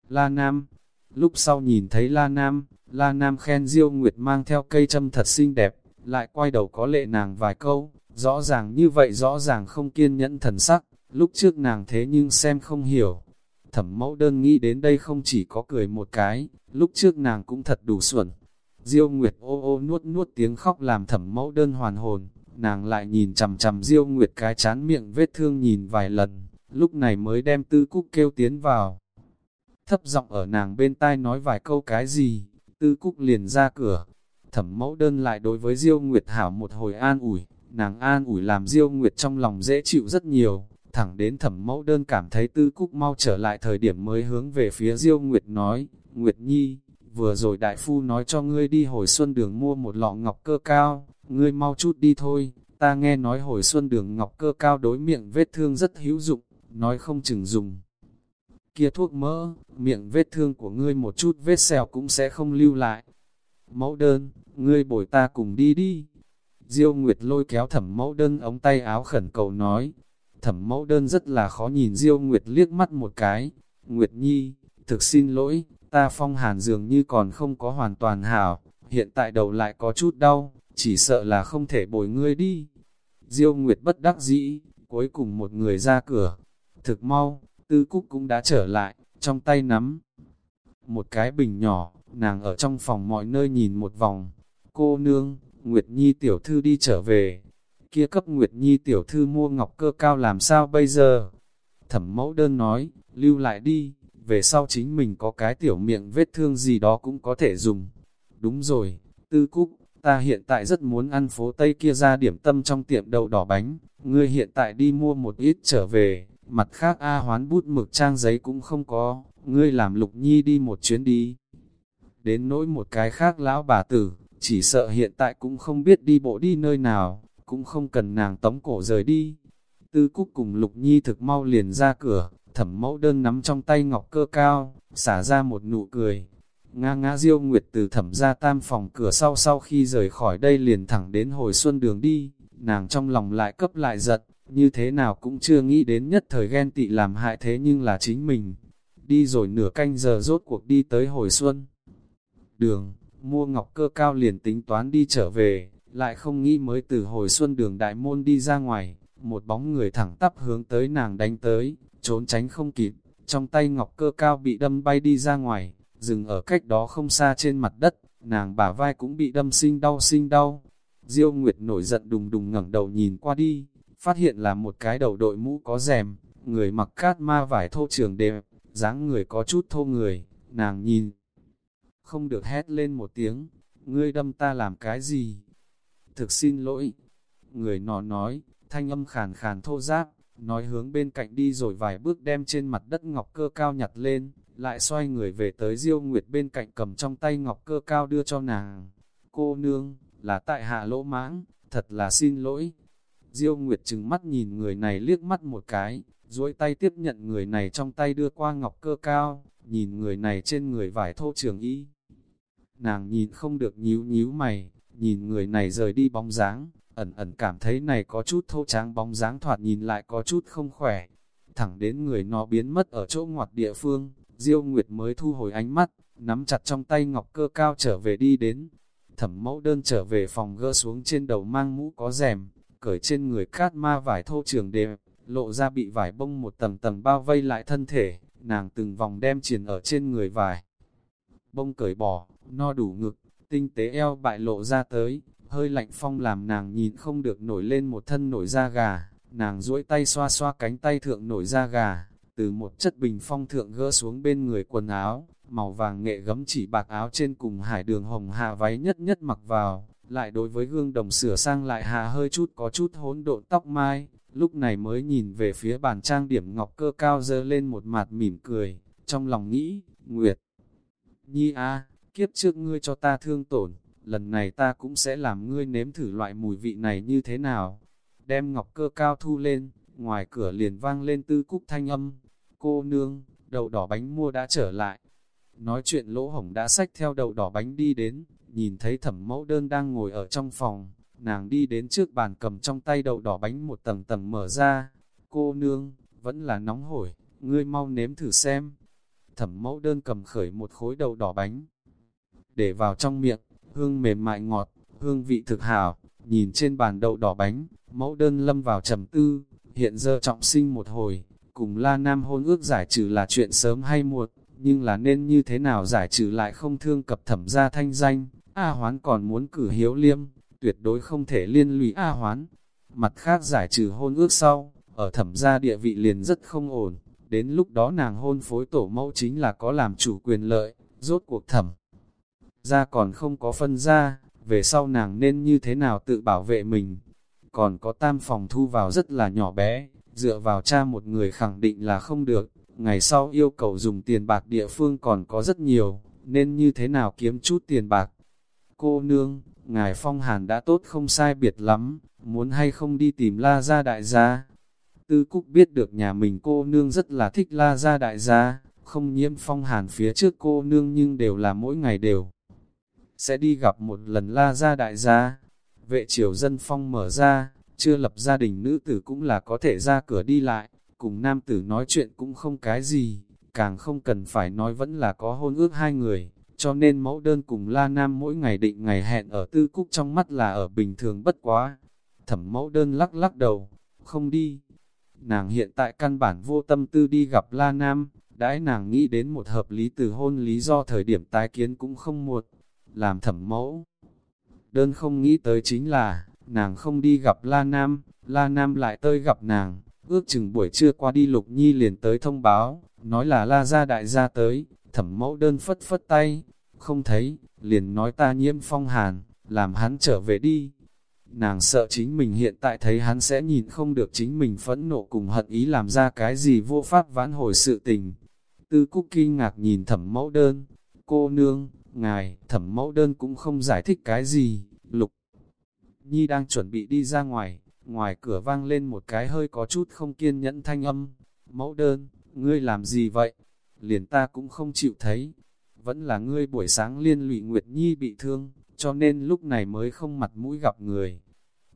S1: La Nam, lúc sau nhìn thấy La Nam, La Nam khen Diêu Nguyệt mang theo cây châm thật xinh đẹp, lại quay đầu có lệ nàng vài câu, rõ ràng như vậy rõ ràng không kiên nhẫn thần sắc, lúc trước nàng thế nhưng xem không hiểu. Thẩm mẫu đơn nghĩ đến đây không chỉ có cười một cái, lúc trước nàng cũng thật đủ xuẩn. Diêu Nguyệt ô ô nuốt nuốt tiếng khóc làm thẩm mẫu đơn hoàn hồn, nàng lại nhìn chằm chằm Diêu Nguyệt cái chán miệng vết thương nhìn vài lần, lúc này mới đem tư cúc kêu tiến vào. Thấp giọng ở nàng bên tai nói vài câu cái gì, tư cúc liền ra cửa. Thẩm mẫu đơn lại đối với Diêu Nguyệt hảo một hồi an ủi, nàng an ủi làm Diêu Nguyệt trong lòng dễ chịu rất nhiều, thẳng đến thẩm mẫu đơn cảm thấy tư cúc mau trở lại thời điểm mới hướng về phía Diêu Nguyệt nói, Nguyệt Nhi, vừa rồi đại phu nói cho ngươi đi hồi xuân đường mua một lọ ngọc cơ cao, ngươi mau chút đi thôi, ta nghe nói hồi xuân đường ngọc cơ cao đối miệng vết thương rất hữu dụng, nói không chừng dùng. Kia thuốc mỡ, miệng vết thương của ngươi một chút vết sẹo cũng sẽ không lưu lại. Mẫu đơn, ngươi bồi ta cùng đi đi. Diêu Nguyệt lôi kéo thẩm mẫu đơn ống tay áo khẩn cầu nói. Thẩm mẫu đơn rất là khó nhìn Diêu Nguyệt liếc mắt một cái. Nguyệt Nhi, thực xin lỗi, ta phong hàn dường như còn không có hoàn toàn hảo, hiện tại đầu lại có chút đau, chỉ sợ là không thể bồi ngươi đi. Diêu Nguyệt bất đắc dĩ, cuối cùng một người ra cửa. Thực mau, Tư Cúc cũng đã trở lại, trong tay nắm. Một cái bình nhỏ, nàng ở trong phòng mọi nơi nhìn một vòng. Cô nương, Nguyệt Nhi tiểu thư đi trở về. Kia cấp Nguyệt Nhi tiểu thư mua ngọc cơ cao làm sao bây giờ? Thẩm mẫu đơn nói, lưu lại đi, về sau chính mình có cái tiểu miệng vết thương gì đó cũng có thể dùng. Đúng rồi, Tư Cúc, ta hiện tại rất muốn ăn phố Tây kia ra điểm tâm trong tiệm đậu đỏ bánh, ngươi hiện tại đi mua một ít trở về, mặt khác A hoán bút mực trang giấy cũng không có, ngươi làm lục nhi đi một chuyến đi. Đến nỗi một cái khác lão bà tử, chỉ sợ hiện tại cũng không biết đi bộ đi nơi nào, cũng không cần nàng tống cổ rời đi. Tư Cúc cùng Lục Nhi thực mau liền ra cửa, thẩm mẫu đơn nắm trong tay ngọc cơ cao, xả ra một nụ cười, Nga ngã diêu nguyệt từ thẩm ra tam phòng cửa sau sau khi rời khỏi đây liền thẳng đến hồi xuân đường đi, nàng trong lòng lại cấp lại giật, như thế nào cũng chưa nghĩ đến nhất thời ghen tị làm hại thế nhưng là chính mình. Đi rồi nửa canh giờ rốt cuộc đi tới hồi xuân. Đường, mua ngọc cơ cao liền tính toán đi trở về, lại không nghĩ mới từ hồi xuân đường đại môn đi ra ngoài, một bóng người thẳng tắp hướng tới nàng đánh tới, trốn tránh không kịp, trong tay ngọc cơ cao bị đâm bay đi ra ngoài, dừng ở cách đó không xa trên mặt đất, nàng bả vai cũng bị đâm sinh đau sinh đau. Diêu Nguyệt nổi giận đùng đùng ngẩng đầu nhìn qua đi, phát hiện là một cái đầu đội mũ có rèm, người mặc cát ma vải thô trường đẹp, dáng người có chút thô người, nàng nhìn. Không được hét lên một tiếng, ngươi đâm ta làm cái gì? Thực xin lỗi. Người nọ nói, thanh âm khàn khàn thô giáp, nói hướng bên cạnh đi rồi vài bước đem trên mặt đất ngọc cơ cao nhặt lên, lại xoay người về tới Diêu Nguyệt bên cạnh cầm trong tay ngọc cơ cao đưa cho nàng. Cô nương, là tại hạ lỗ mãng, thật là xin lỗi. Diêu Nguyệt chừng mắt nhìn người này liếc mắt một cái, duỗi tay tiếp nhận người này trong tay đưa qua ngọc cơ cao, nhìn người này trên người vải thô trường y. Nàng nhìn không được nhíu nhíu mày, nhìn người này rời đi bóng dáng, ẩn ẩn cảm thấy này có chút thô tráng bóng dáng thoạt nhìn lại có chút không khỏe. Thẳng đến người nó biến mất ở chỗ ngoặt địa phương, Diêu Nguyệt mới thu hồi ánh mắt, nắm chặt trong tay ngọc cơ cao trở về đi đến. Thẩm mẫu đơn trở về phòng gỡ xuống trên đầu mang mũ có rèm, cởi trên người cát ma vải thô trường đẹp, lộ ra bị vải bông một tầng tầng bao vây lại thân thể, nàng từng vòng đem triển ở trên người vải. Bông cởi bỏ, no đủ ngực, tinh tế eo bại lộ ra tới, hơi lạnh phong làm nàng nhìn không được nổi lên một thân nổi da gà, nàng duỗi tay xoa xoa cánh tay thượng nổi da gà, từ một chất bình phong thượng gỡ xuống bên người quần áo, màu vàng nghệ gấm chỉ bạc áo trên cùng hải đường hồng hạ váy nhất nhất mặc vào, lại đối với gương đồng sửa sang lại hạ hơi chút có chút hỗn độn tóc mai, lúc này mới nhìn về phía bàn trang điểm ngọc cơ cao dơ lên một mặt mỉm cười, trong lòng nghĩ, Nguyệt, Nhi a kiếp trước ngươi cho ta thương tổn, lần này ta cũng sẽ làm ngươi nếm thử loại mùi vị này như thế nào. Đem ngọc cơ cao thu lên, ngoài cửa liền vang lên tư cúc thanh âm, cô nương, đậu đỏ bánh mua đã trở lại. Nói chuyện lỗ hổng đã xách theo đậu đỏ bánh đi đến, nhìn thấy thẩm mẫu đơn đang ngồi ở trong phòng, nàng đi đến trước bàn cầm trong tay đậu đỏ bánh một tầng tầng mở ra. Cô nương, vẫn là nóng hổi, ngươi mau nếm thử xem. Thẩm mẫu đơn cầm khởi một khối đậu đỏ bánh, để vào trong miệng, hương mềm mại ngọt, hương vị thực hảo, nhìn trên bàn đậu đỏ bánh, mẫu đơn lâm vào trầm tư, hiện giờ trọng sinh một hồi, cùng La Nam hôn ước giải trừ là chuyện sớm hay muộn, nhưng là nên như thế nào giải trừ lại không thương cập thẩm gia thanh danh, A Hoán còn muốn cử hiếu liêm, tuyệt đối không thể liên lụy A Hoán. Mặt khác giải trừ hôn ước sau, ở thẩm gia địa vị liền rất không ổn, đến lúc đó nàng hôn phối tổ mẫu chính là có làm chủ quyền lợi, rốt cuộc thẩm ra còn không có phân ra, về sau nàng nên như thế nào tự bảo vệ mình. Còn có tam phòng thu vào rất là nhỏ bé, dựa vào cha một người khẳng định là không được, ngày sau yêu cầu dùng tiền bạc địa phương còn có rất nhiều, nên như thế nào kiếm chút tiền bạc. Cô nương, ngài phong hàn đã tốt không sai biệt lắm, muốn hay không đi tìm la gia đại gia. Tư Cúc biết được nhà mình cô nương rất là thích la gia đại gia, không nhiễm phong hàn phía trước cô nương nhưng đều là mỗi ngày đều sẽ đi gặp một lần la gia đại gia. Vệ triều dân phong mở ra, chưa lập gia đình nữ tử cũng là có thể ra cửa đi lại, cùng nam tử nói chuyện cũng không cái gì, càng không cần phải nói vẫn là có hôn ước hai người, cho nên mẫu đơn cùng la nam mỗi ngày định ngày hẹn ở tư cúc trong mắt là ở bình thường bất quá. Thẩm mẫu đơn lắc lắc đầu, không đi. Nàng hiện tại căn bản vô tâm tư đi gặp la nam, đãi nàng nghĩ đến một hợp lý từ hôn lý do thời điểm tái kiến cũng không muộn làm thẩm mẫu. Đơn không nghĩ tới chính là, nàng không đi gặp La Nam, La Nam lại tới gặp nàng, ước chừng buổi trưa qua đi Lục Nhi liền tới thông báo, nói là La gia đại gia tới, thẩm mẫu đơn phất phất tay, không thấy, liền nói ta nhiễm phong hàn, làm hắn trở về đi. Nàng sợ chính mình hiện tại thấy hắn sẽ nhìn không được chính mình phẫn nộ cùng hận ý làm ra cái gì vô pháp vãn hồi sự tình. Tư Cúc kinh ngạc nhìn thẩm mẫu đơn, cô nương, Ngài, thẩm mẫu đơn cũng không giải thích cái gì, lục. Nhi đang chuẩn bị đi ra ngoài, ngoài cửa vang lên một cái hơi có chút không kiên nhẫn thanh âm. Mẫu đơn, ngươi làm gì vậy? Liền ta cũng không chịu thấy. Vẫn là ngươi buổi sáng liên lụy Nguyệt Nhi bị thương, cho nên lúc này mới không mặt mũi gặp người.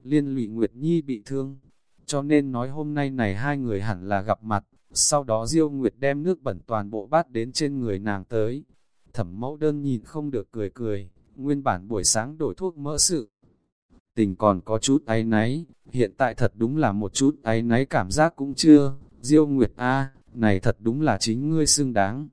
S1: Liên lụy Nguyệt Nhi bị thương, cho nên nói hôm nay này hai người hẳn là gặp mặt. Sau đó Diêu Nguyệt đem nước bẩn toàn bộ bát đến trên người nàng tới, Thẩm mẫu đơn nhìn không được cười cười, nguyên bản buổi sáng đổi thuốc mỡ sự. Tình còn có chút áy náy, hiện tại thật đúng là một chút áy náy cảm giác cũng chưa. Diêu Nguyệt A, này thật đúng là chính ngươi xứng đáng.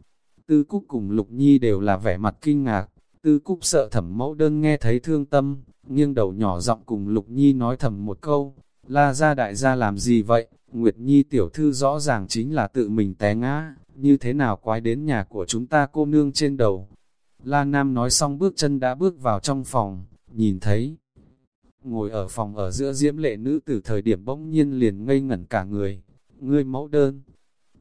S1: Tư Cúc cùng Lục Nhi đều là vẻ mặt kinh ngạc. Tư Cúc sợ thẩm mẫu đơn nghe thấy thương tâm, nghiêng đầu nhỏ giọng cùng Lục Nhi nói thầm một câu. La gia đại gia làm gì vậy? Nguyệt Nhi tiểu thư rõ ràng chính là tự mình té ngã, như thế nào quái đến nhà của chúng ta cô nương trên đầu. La Nam nói xong bước chân đã bước vào trong phòng, nhìn thấy. Ngồi ở phòng ở giữa diễm lệ nữ từ thời điểm bỗng nhiên liền ngây ngẩn cả người. Ngươi mẫu đơn.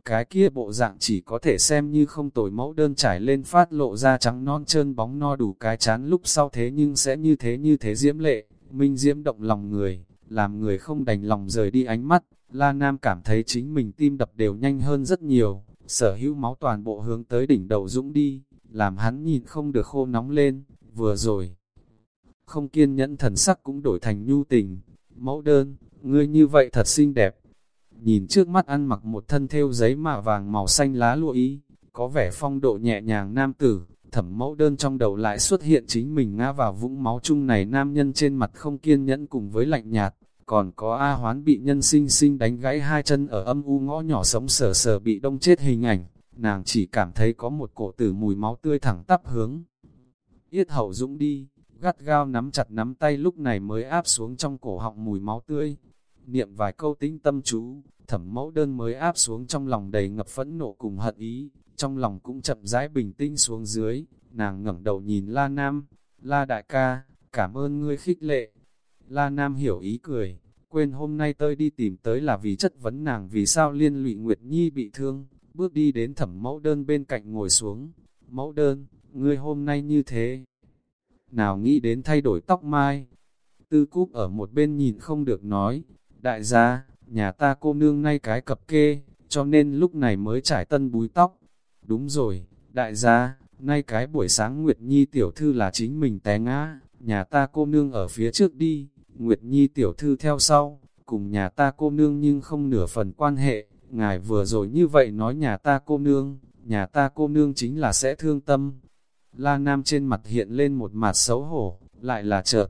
S1: Cái kia bộ dạng chỉ có thể xem như không tồi mẫu đơn trải lên phát lộ ra trắng non trơn bóng no đủ cái chán lúc sau thế nhưng sẽ như thế như thế diễm lệ, minh diễm động lòng người, làm người không đành lòng rời đi ánh mắt. La Nam cảm thấy chính mình tim đập đều nhanh hơn rất nhiều, sở hữu máu toàn bộ hướng tới đỉnh đầu dũng đi, làm hắn nhìn không được khô nóng lên, vừa rồi. Không kiên nhẫn thần sắc cũng đổi thành nhu tình, mẫu đơn, ngươi như vậy thật xinh đẹp. Nhìn trước mắt ăn mặc một thân thêu giấy mạ vàng màu xanh lá lụa ý, có vẻ phong độ nhẹ nhàng nam tử, thẩm mẫu đơn trong đầu lại xuất hiện chính mình ngã vào vũng máu chung này nam nhân trên mặt không kiên nhẫn cùng với lạnh nhạt, còn có A hoán bị nhân sinh sinh đánh gãy hai chân ở âm u ngõ nhỏ sống sờ sờ bị đông chết hình ảnh, nàng chỉ cảm thấy có một cổ tử mùi máu tươi thẳng tắp hướng. Yết hậu dũng đi, gắt gao nắm chặt nắm tay lúc này mới áp xuống trong cổ họng mùi máu tươi. Niệm vài câu tĩnh tâm chú, thẩm mẫu đơn mới áp xuống trong lòng đầy ngập phẫn nộ cùng hận ý, trong lòng cũng chậm rãi bình tĩnh xuống dưới, nàng ngẩng đầu nhìn La Nam, La đại ca, cảm ơn ngươi khích lệ. La Nam hiểu ý cười, quên hôm nay tôi đi tìm tới là vì chất vấn nàng vì sao liên lụy Nguyệt Nhi bị thương, bước đi đến thẩm mẫu đơn bên cạnh ngồi xuống. Mẫu đơn, ngươi hôm nay như thế. Nào nghĩ đến thay đổi tóc mai. Tư cúc ở một bên nhìn không được nói. Đại gia, nhà ta cô nương nay cái cập kê, cho nên lúc này mới trải tân búi tóc. Đúng rồi, đại gia, nay cái buổi sáng Nguyệt Nhi tiểu thư là chính mình té ngã, nhà ta cô nương ở phía trước đi, Nguyệt Nhi tiểu thư theo sau, cùng nhà ta cô nương nhưng không nửa phần quan hệ, ngài vừa rồi như vậy nói nhà ta cô nương, nhà ta cô nương chính là sẽ thương tâm. La Nam trên mặt hiện lên một mặt xấu hổ, lại là chợt.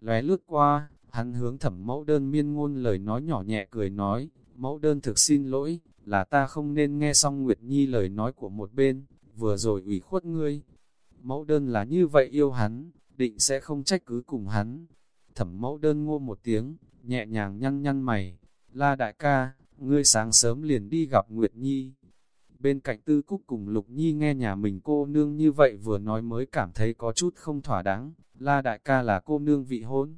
S1: Lóe lướt qua, hắn hướng thẩm mẫu đơn miên ngôn lời nói nhỏ nhẹ cười nói, mẫu đơn thực xin lỗi, là ta không nên nghe xong Nguyệt Nhi lời nói của một bên, vừa rồi ủy khuất ngươi. Mẫu đơn là như vậy yêu hắn, định sẽ không trách cứ cùng hắn. Thẩm mẫu đơn ngô một tiếng, nhẹ nhàng nhăn nhăn mày, la đại ca, ngươi sáng sớm liền đi gặp Nguyệt Nhi. Bên cạnh Tư Cúc cùng Lục Nhi nghe nhà mình cô nương như vậy vừa nói mới cảm thấy có chút không thỏa đáng, la đại ca là cô nương vị hôn.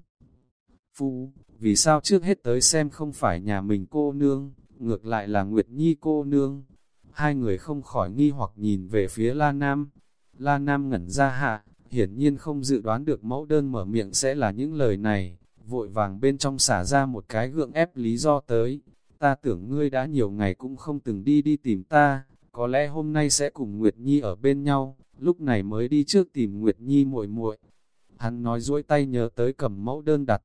S1: Phu, vì sao trước hết tới xem không phải nhà mình cô nương, ngược lại là Nguyệt Nhi cô nương. Hai người không khỏi nghi hoặc nhìn về phía La Nam. La Nam ngẩn ra hạ, hiển nhiên không dự đoán được mẫu đơn mở miệng sẽ là những lời này, vội vàng bên trong xả ra một cái gượng ép lý do tới. Ta tưởng ngươi đã nhiều ngày cũng không từng đi đi tìm ta, có lẽ hôm nay sẽ cùng Nguyệt Nhi ở bên nhau, lúc này mới đi trước tìm Nguyệt Nhi muội muội. Hắn nói duỗi tay nhớ tới cầm mẫu đơn đặt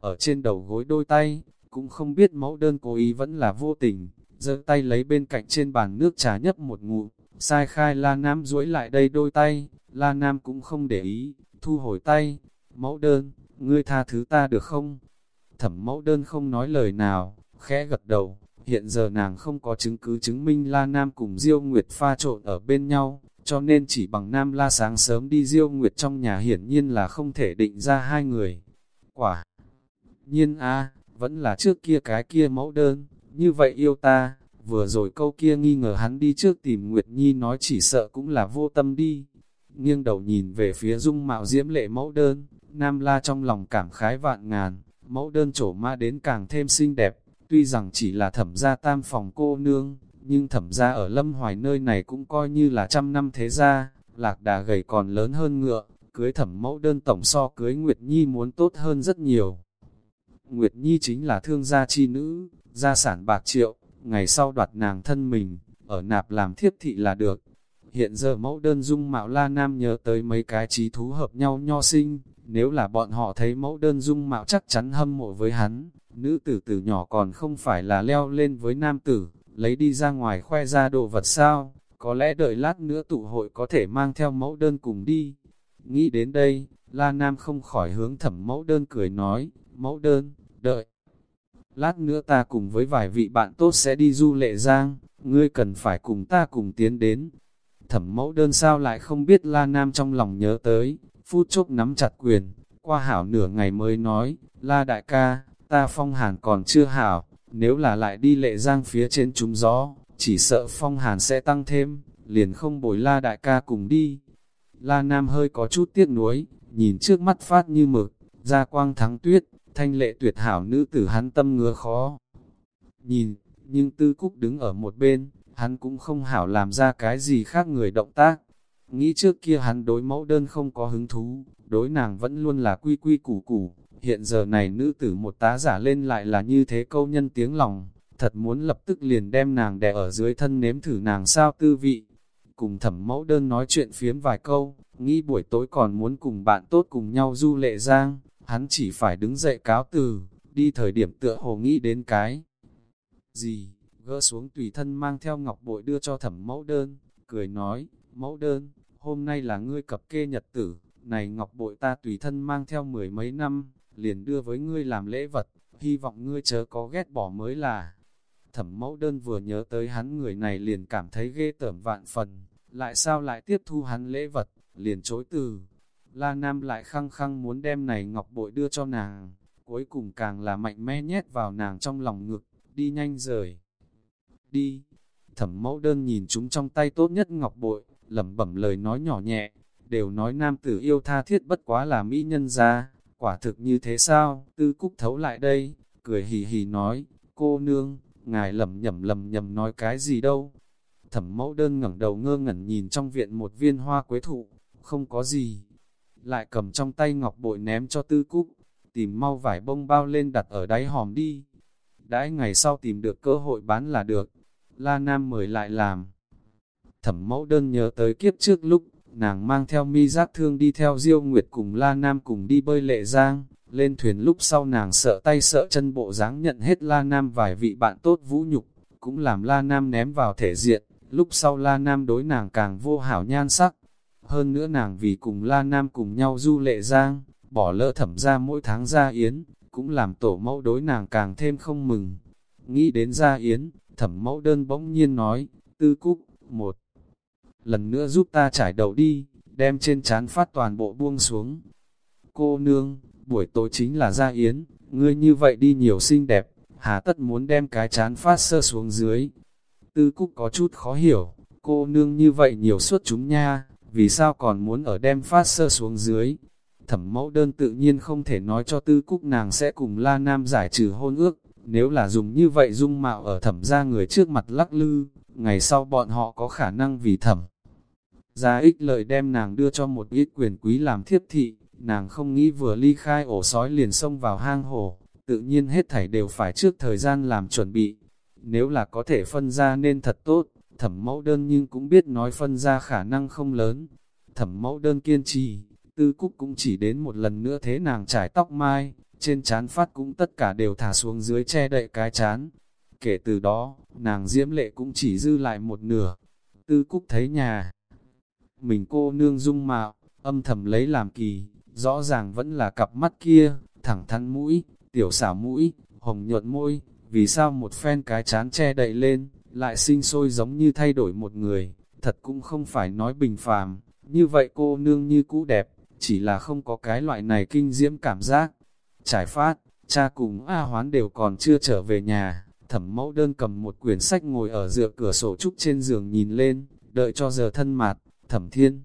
S1: ở trên đầu gối đôi tay, cũng không biết mẫu đơn cố ý vẫn là vô tình, giơ tay lấy bên cạnh trên bàn nước trà nhấp một ngụ, sai khai La Nam duỗi lại đây đôi tay, La Nam cũng không để ý, thu hồi tay, mẫu đơn, ngươi tha thứ ta được không? Thẩm mẫu đơn không nói lời nào, khẽ gật đầu, hiện giờ nàng không có chứng cứ chứng minh La Nam cùng Diêu Nguyệt pha trộn ở bên nhau, cho nên chỉ bằng Nam La sáng sớm đi Diêu Nguyệt trong nhà hiển nhiên là không thể định ra hai người. Quả nhiên a vẫn là trước kia cái kia mẫu đơn, như vậy yêu ta, vừa rồi câu kia nghi ngờ hắn đi trước tìm Nguyệt Nhi nói chỉ sợ cũng là vô tâm đi. Nghiêng đầu nhìn về phía dung mạo diễm lệ mẫu đơn, Nam La trong lòng cảm khái vạn ngàn, mẫu đơn trổ ma đến càng thêm xinh đẹp, tuy rằng chỉ là thẩm gia tam phòng cô nương, nhưng thẩm gia ở lâm hoài nơi này cũng coi như là trăm năm thế gia, lạc đà gầy còn lớn hơn ngựa, cưới thẩm mẫu đơn tổng so cưới Nguyệt Nhi muốn tốt hơn rất nhiều. Nguyệt Nhi chính là thương gia chi nữ, gia sản bạc triệu, ngày sau đoạt nàng thân mình, ở nạp làm thiếp thị là được. Hiện giờ mẫu đơn dung mạo la nam nhớ tới mấy cái trí thú hợp nhau nho sinh, nếu là bọn họ thấy mẫu đơn dung mạo chắc chắn hâm mộ với hắn, nữ tử tử nhỏ còn không phải là leo lên với nam tử, lấy đi ra ngoài khoe ra đồ vật sao, có lẽ đợi lát nữa tụ hội có thể mang theo mẫu đơn cùng đi. Nghĩ đến đây, La Nam không khỏi hướng thẩm mẫu đơn cười nói, mẫu đơn, đợi. Lát nữa ta cùng với vài vị bạn tốt sẽ đi du lệ giang, ngươi cần phải cùng ta cùng tiến đến. Thẩm mẫu đơn sao lại không biết La Nam trong lòng nhớ tới, phút chốc nắm chặt quyền, qua hảo nửa ngày mới nói, La đại ca, ta phong hàn còn chưa hảo, nếu là lại đi lệ giang phía trên trúng gió, chỉ sợ phong hàn sẽ tăng thêm, liền không bồi La đại ca cùng đi. La Nam hơi có chút tiếc nuối, nhìn trước mắt phát như mực, ra quang thắng tuyết, thanh lệ tuyệt hảo nữ tử hắn tâm ngứa khó. Nhìn, nhưng tư cúc đứng ở một bên, hắn cũng không hảo làm ra cái gì khác người động tác. Nghĩ trước kia hắn đối mẫu đơn không có hứng thú, đối nàng vẫn luôn là quy quy củ củ, hiện giờ này nữ tử một tá giả lên lại là như thế câu nhân tiếng lòng, thật muốn lập tức liền đem nàng đè ở dưới thân nếm thử nàng sao tư vị. Cùng thẩm mẫu đơn nói chuyện phiếm vài câu, nghĩ buổi tối còn muốn cùng bạn tốt cùng nhau du lệ giang, hắn chỉ phải đứng dậy cáo từ, đi thời điểm tựa hồ nghĩ đến cái. Gì, gỡ xuống tùy thân mang theo ngọc bội đưa cho thẩm mẫu đơn, cười nói, mẫu đơn, hôm nay là ngươi cập kê nhật tử, này ngọc bội ta tùy thân mang theo mười mấy năm, liền đưa với ngươi làm lễ vật, hy vọng ngươi chớ có ghét bỏ mới là. Thẩm mẫu đơn vừa nhớ tới hắn người này liền cảm thấy ghê tởm vạn phần, lại sao lại tiếp thu hắn lễ vật, liền chối từ. La Nam lại khăng khăng muốn đem này ngọc bội đưa cho nàng, cuối cùng càng là mạnh mẽ nhét vào nàng trong lòng ngực, đi nhanh rời. Đi, thẩm mẫu đơn nhìn chúng trong tay tốt nhất ngọc bội, lẩm bẩm lời nói nhỏ nhẹ, đều nói nam tử yêu tha thiết bất quá là mỹ nhân ra, quả thực như thế sao, tư cúc thấu lại đây, cười hì hì nói, cô nương, ngài lẩm nhẩm lẩm nhẩm nói cái gì đâu. Thẩm mẫu đơn ngẩng đầu ngơ ngẩn nhìn trong viện một viên hoa quế thụ, không có gì. Lại cầm trong tay ngọc bội ném cho tư cúc, tìm mau vải bông bao lên đặt ở đáy hòm đi. Đãi ngày sau tìm được cơ hội bán là được. La Nam mời lại làm. Thẩm mẫu đơn nhớ tới kiếp trước lúc, nàng mang theo mi giác thương đi theo Diêu Nguyệt cùng La Nam cùng đi bơi lệ giang, lên thuyền lúc sau nàng sợ tay sợ chân bộ dáng nhận hết La Nam vài vị bạn tốt vũ nhục, cũng làm La Nam ném vào thể diện, lúc sau La Nam đối nàng càng vô hảo nhan sắc. Hơn nữa nàng vì cùng La Nam cùng nhau du lệ giang, bỏ lỡ thẩm ra mỗi tháng ra yến, cũng làm tổ mẫu đối nàng càng thêm không mừng. Nghĩ đến ra yến, thẩm mẫu đơn bỗng nhiên nói, tư cúc, một lần nữa giúp ta trải đầu đi, đem trên chán phát toàn bộ buông xuống. Cô nương, buổi tối chính là gia yến, ngươi như vậy đi nhiều xinh đẹp, hà tất muốn đem cái chán phát sơ xuống dưới. Tư Cúc có chút khó hiểu, cô nương như vậy nhiều suốt chúng nha, vì sao còn muốn ở đem phát sơ xuống dưới. Thẩm mẫu đơn tự nhiên không thể nói cho Tư Cúc nàng sẽ cùng La Nam giải trừ hôn ước, nếu là dùng như vậy dung mạo ở thẩm ra người trước mặt lắc lư, ngày sau bọn họ có khả năng vì thẩm ra ích lợi đem nàng đưa cho một ít quyền quý làm thiếp thị, nàng không nghĩ vừa ly khai ổ sói liền xông vào hang hồ, tự nhiên hết thảy đều phải trước thời gian làm chuẩn bị. Nếu là có thể phân ra nên thật tốt, thẩm mẫu đơn nhưng cũng biết nói phân ra khả năng không lớn. Thẩm mẫu đơn kiên trì, tư cúc cũng chỉ đến một lần nữa thế nàng trải tóc mai, trên chán phát cũng tất cả đều thả xuống dưới che đậy cái chán. Kể từ đó, nàng diễm lệ cũng chỉ dư lại một nửa. Tư cúc thấy nhà, mình cô nương dung mạo, âm thầm lấy làm kỳ, rõ ràng vẫn là cặp mắt kia, thẳng thắn mũi, tiểu xảo mũi, hồng nhuận môi, vì sao một phen cái chán che đậy lên, lại sinh sôi giống như thay đổi một người, thật cũng không phải nói bình phàm, như vậy cô nương như cũ đẹp, chỉ là không có cái loại này kinh diễm cảm giác. Trải phát, cha cùng A Hoán đều còn chưa trở về nhà, thẩm mẫu đơn cầm một quyển sách ngồi ở dựa cửa sổ trúc trên giường nhìn lên, đợi cho giờ thân mạt, thẩm thiên.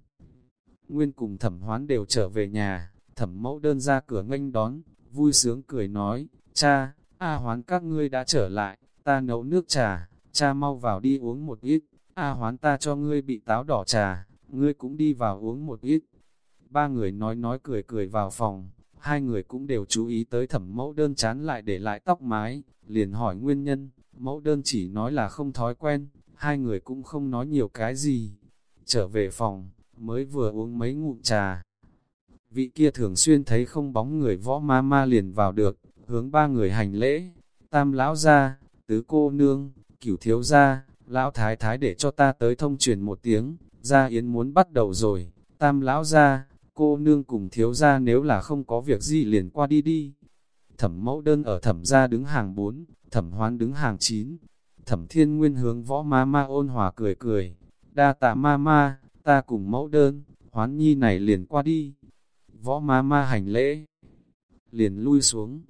S1: Nguyên cùng thẩm hoán đều trở về nhà, thẩm mẫu đơn ra cửa nghênh đón, vui sướng cười nói, cha, A hoán các ngươi đã trở lại, ta nấu nước trà, cha mau vào đi uống một ít, A hoán ta cho ngươi bị táo đỏ trà, ngươi cũng đi vào uống một ít. Ba người nói nói cười cười vào phòng, hai người cũng đều chú ý tới thẩm mẫu đơn chán lại để lại tóc mái, liền hỏi nguyên nhân, mẫu đơn chỉ nói là không thói quen, hai người cũng không nói nhiều cái gì. Trở về phòng, mới vừa uống mấy ngụm trà. Vị kia thường xuyên thấy không bóng người võ ma ma liền vào được, hướng ba người hành lễ, tam lão ra, tứ cô nương, cửu thiếu ra, lão thái thái để cho ta tới thông truyền một tiếng, gia yến muốn bắt đầu rồi, tam lão ra, cô nương cùng thiếu ra nếu là không có việc gì liền qua đi đi. Thẩm mẫu đơn ở thẩm gia đứng hàng 4, thẩm hoán đứng hàng 9, thẩm thiên nguyên hướng võ ma ma ôn hòa cười cười, đa tạ ma ma, ta cùng mẫu đơn, hoán nhi này liền qua đi. Võ ma ma hành lễ, liền lui xuống.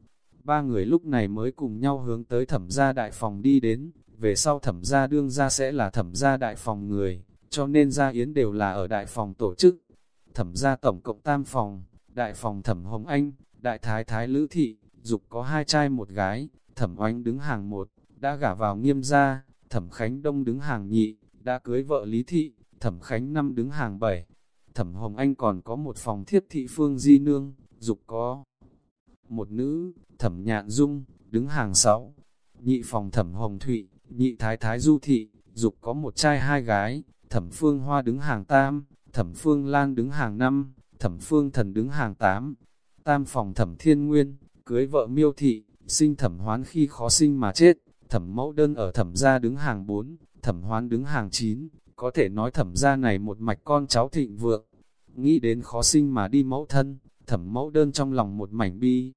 S1: Ba người lúc này mới cùng nhau hướng tới thẩm gia đại phòng đi đến, về sau thẩm gia đương gia sẽ là thẩm gia đại phòng người, cho nên gia yến đều là ở đại phòng tổ chức. Thẩm gia tổng cộng tam phòng, đại phòng thẩm Hồng Anh, đại thái thái Lữ Thị, dục có hai trai một gái, thẩm oanh đứng hàng một, đã gả vào nghiêm gia, thẩm Khánh Đông đứng hàng nhị, đã cưới vợ Lý Thị, Thẩm Khánh năm đứng hàng bảy Thẩm Hồng Anh còn có một phòng thiết thị phương di nương, dục có một nữ, Thẩm Nhạn Dung, đứng hàng sáu Nhị phòng Thẩm Hồng Thụy, nhị thái thái Du Thị, dục có một trai hai gái, Thẩm Phương Hoa đứng hàng tam, Thẩm Phương Lan đứng hàng năm Thẩm Phương Thần đứng hàng tám Tam phòng Thẩm Thiên Nguyên, cưới vợ Miêu Thị, sinh Thẩm Hoán khi khó sinh mà chết, thẩm mẫu đơn ở thẩm gia đứng hàng bốn thẩm hoán đứng hàng chín có thể nói thẩm gia này một mạch con cháu thịnh vượng. Nghĩ đến khó sinh mà đi mẫu thân, thẩm mẫu đơn trong lòng một mảnh bi.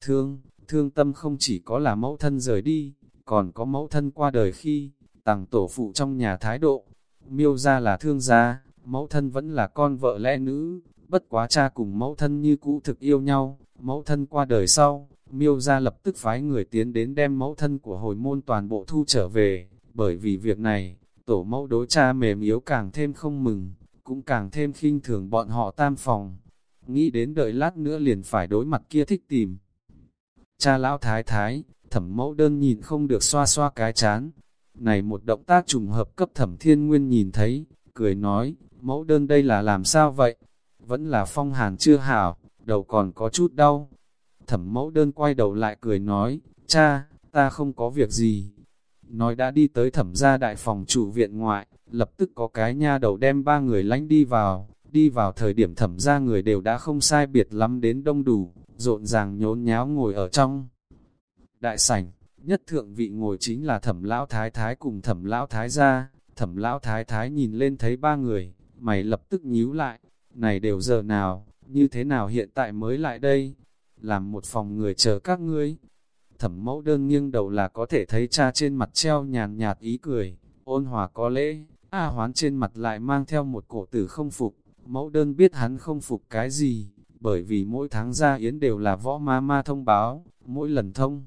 S1: Thương, thương tâm không chỉ có là mẫu thân rời đi, còn có mẫu thân qua đời khi, tàng tổ phụ trong nhà thái độ. Miêu ra là thương gia, mẫu thân vẫn là con vợ lẽ nữ, bất quá cha cùng mẫu thân như cũ thực yêu nhau, mẫu thân qua đời sau, miêu ra lập tức phái người tiến đến đem mẫu thân của hồi môn toàn bộ thu trở về, bởi vì việc này, tổ mẫu đối cha mềm yếu càng thêm không mừng, cũng càng thêm khinh thường bọn họ tam phòng. Nghĩ đến đợi lát nữa liền phải đối mặt kia thích tìm. Cha lão thái thái, thẩm mẫu đơn nhìn không được xoa xoa cái chán. Này một động tác trùng hợp cấp thẩm thiên nguyên nhìn thấy, cười nói, mẫu đơn đây là làm sao vậy? Vẫn là phong hàn chưa hảo, đầu còn có chút đau. Thẩm mẫu đơn quay đầu lại cười nói, cha, ta không có việc gì. Nói đã đi tới thẩm gia đại phòng chủ viện ngoại, lập tức có cái nha đầu đem ba người lánh đi vào, đi vào thời điểm thẩm gia người đều đã không sai biệt lắm đến đông đủ, rộn ràng nhốn nháo ngồi ở trong. Đại sảnh, nhất thượng vị ngồi chính là thẩm lão thái thái cùng thẩm lão thái gia, thẩm lão thái thái nhìn lên thấy ba người, mày lập tức nhíu lại, này đều giờ nào, như thế nào hiện tại mới lại đây, làm một phòng người chờ các ngươi. Thẩm mẫu đơn nghiêng đầu là có thể thấy cha trên mặt treo nhàn nhạt ý cười, ôn hòa có lễ, A hoán trên mặt lại mang theo một cổ tử không phục, mẫu đơn biết hắn không phục cái gì, bởi vì mỗi tháng ra yến đều là võ ma ma thông báo, mỗi lần thông.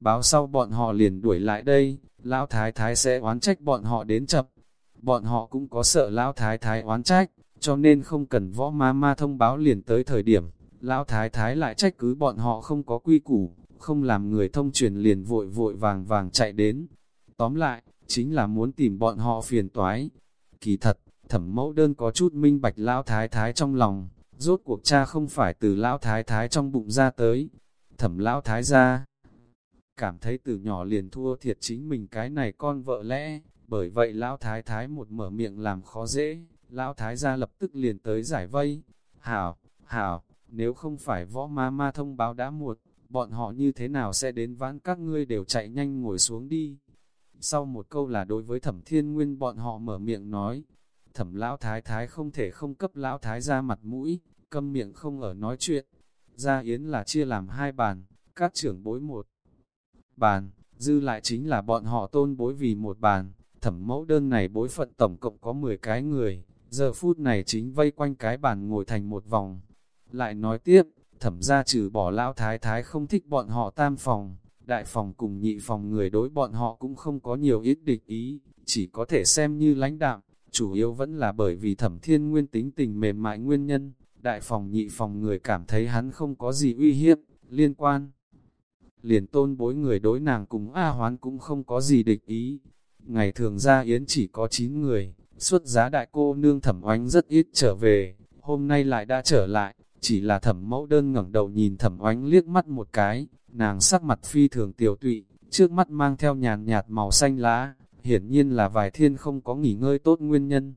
S1: Báo sau bọn họ liền đuổi lại đây, lão thái thái sẽ oán trách bọn họ đến chậm. Bọn họ cũng có sợ lão thái thái oán trách, cho nên không cần võ ma ma thông báo liền tới thời điểm. Lão thái thái lại trách cứ bọn họ không có quy củ, không làm người thông truyền liền vội vội vàng vàng chạy đến. Tóm lại, chính là muốn tìm bọn họ phiền toái. Kỳ thật, thẩm mẫu đơn có chút minh bạch lão thái thái trong lòng, rốt cuộc cha không phải từ lão thái thái trong bụng ra tới. Thẩm lão thái ra, cảm thấy từ nhỏ liền thua thiệt chính mình cái này con vợ lẽ, bởi vậy lão thái thái một mở miệng làm khó dễ, lão thái gia lập tức liền tới giải vây. Hảo, hảo, nếu không phải võ ma ma thông báo đã muộn, bọn họ như thế nào sẽ đến vãn các ngươi đều chạy nhanh ngồi xuống đi. Sau một câu là đối với thẩm thiên nguyên bọn họ mở miệng nói, thẩm lão thái thái không thể không cấp lão thái ra mặt mũi, câm miệng không ở nói chuyện. Gia Yến là chia làm hai bàn, các trưởng bối một bàn, dư lại chính là bọn họ tôn bối vì một bàn. Thẩm mẫu đơn này bối phận tổng cộng có 10 cái người, giờ phút này chính vây quanh cái bàn ngồi thành một vòng. Lại nói tiếp, thẩm ra trừ bỏ lão thái thái không thích bọn họ tam phòng, đại phòng cùng nhị phòng người đối bọn họ cũng không có nhiều ít địch ý, chỉ có thể xem như lãnh đạm, chủ yếu vẫn là bởi vì thẩm thiên nguyên tính tình mềm mại nguyên nhân, đại phòng nhị phòng người cảm thấy hắn không có gì uy hiếp, liên quan. Liền tôn bối người đối nàng cùng A hoán cũng không có gì địch ý. Ngày thường ra yến chỉ có 9 người, xuất giá đại cô nương thẩm oánh rất ít trở về, hôm nay lại đã trở lại, chỉ là thẩm mẫu đơn ngẩng đầu nhìn thẩm oánh liếc mắt một cái, nàng sắc mặt phi thường tiểu tụy, trước mắt mang theo nhàn nhạt màu xanh lá, hiển nhiên là vài thiên không có nghỉ ngơi tốt nguyên nhân.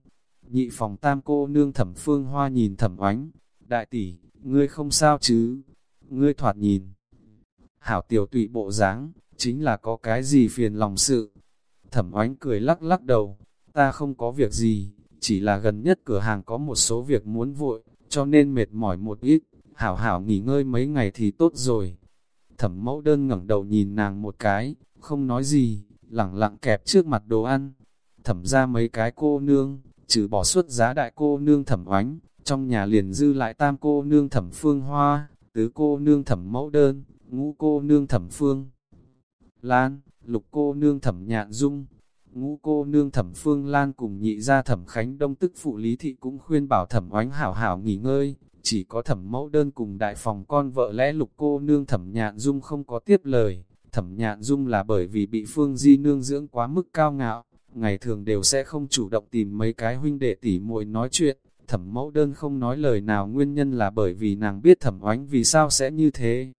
S1: Nhị phòng tam cô nương thẩm phương hoa nhìn thẩm oánh, đại tỷ, ngươi không sao chứ, ngươi thoạt nhìn. Hảo tiểu tụy bộ dáng chính là có cái gì phiền lòng sự. Thẩm oánh cười lắc lắc đầu, ta không có việc gì, chỉ là gần nhất cửa hàng có một số việc muốn vội, cho nên mệt mỏi một ít, hảo hảo nghỉ ngơi mấy ngày thì tốt rồi. Thẩm mẫu đơn ngẩng đầu nhìn nàng một cái, không nói gì, lẳng lặng kẹp trước mặt đồ ăn. Thẩm ra mấy cái cô nương, trừ bỏ suất giá đại cô nương thẩm oánh, trong nhà liền dư lại tam cô nương thẩm phương hoa, tứ cô nương thẩm mẫu đơn, ngũ cô nương thẩm phương. Lan, lục cô nương thẩm nhạn dung, ngũ cô nương thẩm phương Lan cùng nhị ra thẩm Khánh Đông tức phụ lý thị cũng khuyên bảo thẩm oánh hảo hảo nghỉ ngơi, chỉ có thẩm mẫu đơn cùng đại phòng con vợ lẽ lục cô nương thẩm nhạn dung không có tiếp lời, thẩm nhạn dung là bởi vì bị phương di nương dưỡng quá mức cao ngạo, ngày thường đều sẽ không chủ động tìm mấy cái huynh đệ tỉ muội nói chuyện, thẩm mẫu đơn không nói lời nào nguyên nhân là bởi vì nàng biết thẩm oánh vì sao sẽ như thế.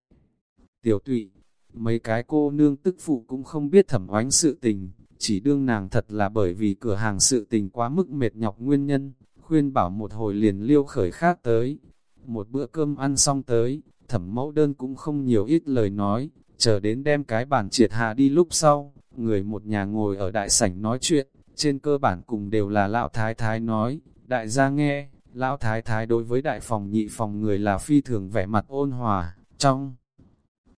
S1: Tiểu tụy, mấy cái cô nương tức phụ cũng không biết thẩm oánh sự tình, chỉ đương nàng thật là bởi vì cửa hàng sự tình quá mức mệt nhọc nguyên nhân, khuyên bảo một hồi liền liêu khởi khác tới. Một bữa cơm ăn xong tới, thẩm mẫu đơn cũng không nhiều ít lời nói, Chờ đến đem cái bàn triệt hạ đi lúc sau, người một nhà ngồi ở đại sảnh nói chuyện, trên cơ bản cùng đều là lão thái thái nói, đại gia nghe, lão thái thái đối với đại phòng nhị phòng người là phi thường vẻ mặt ôn hòa, trong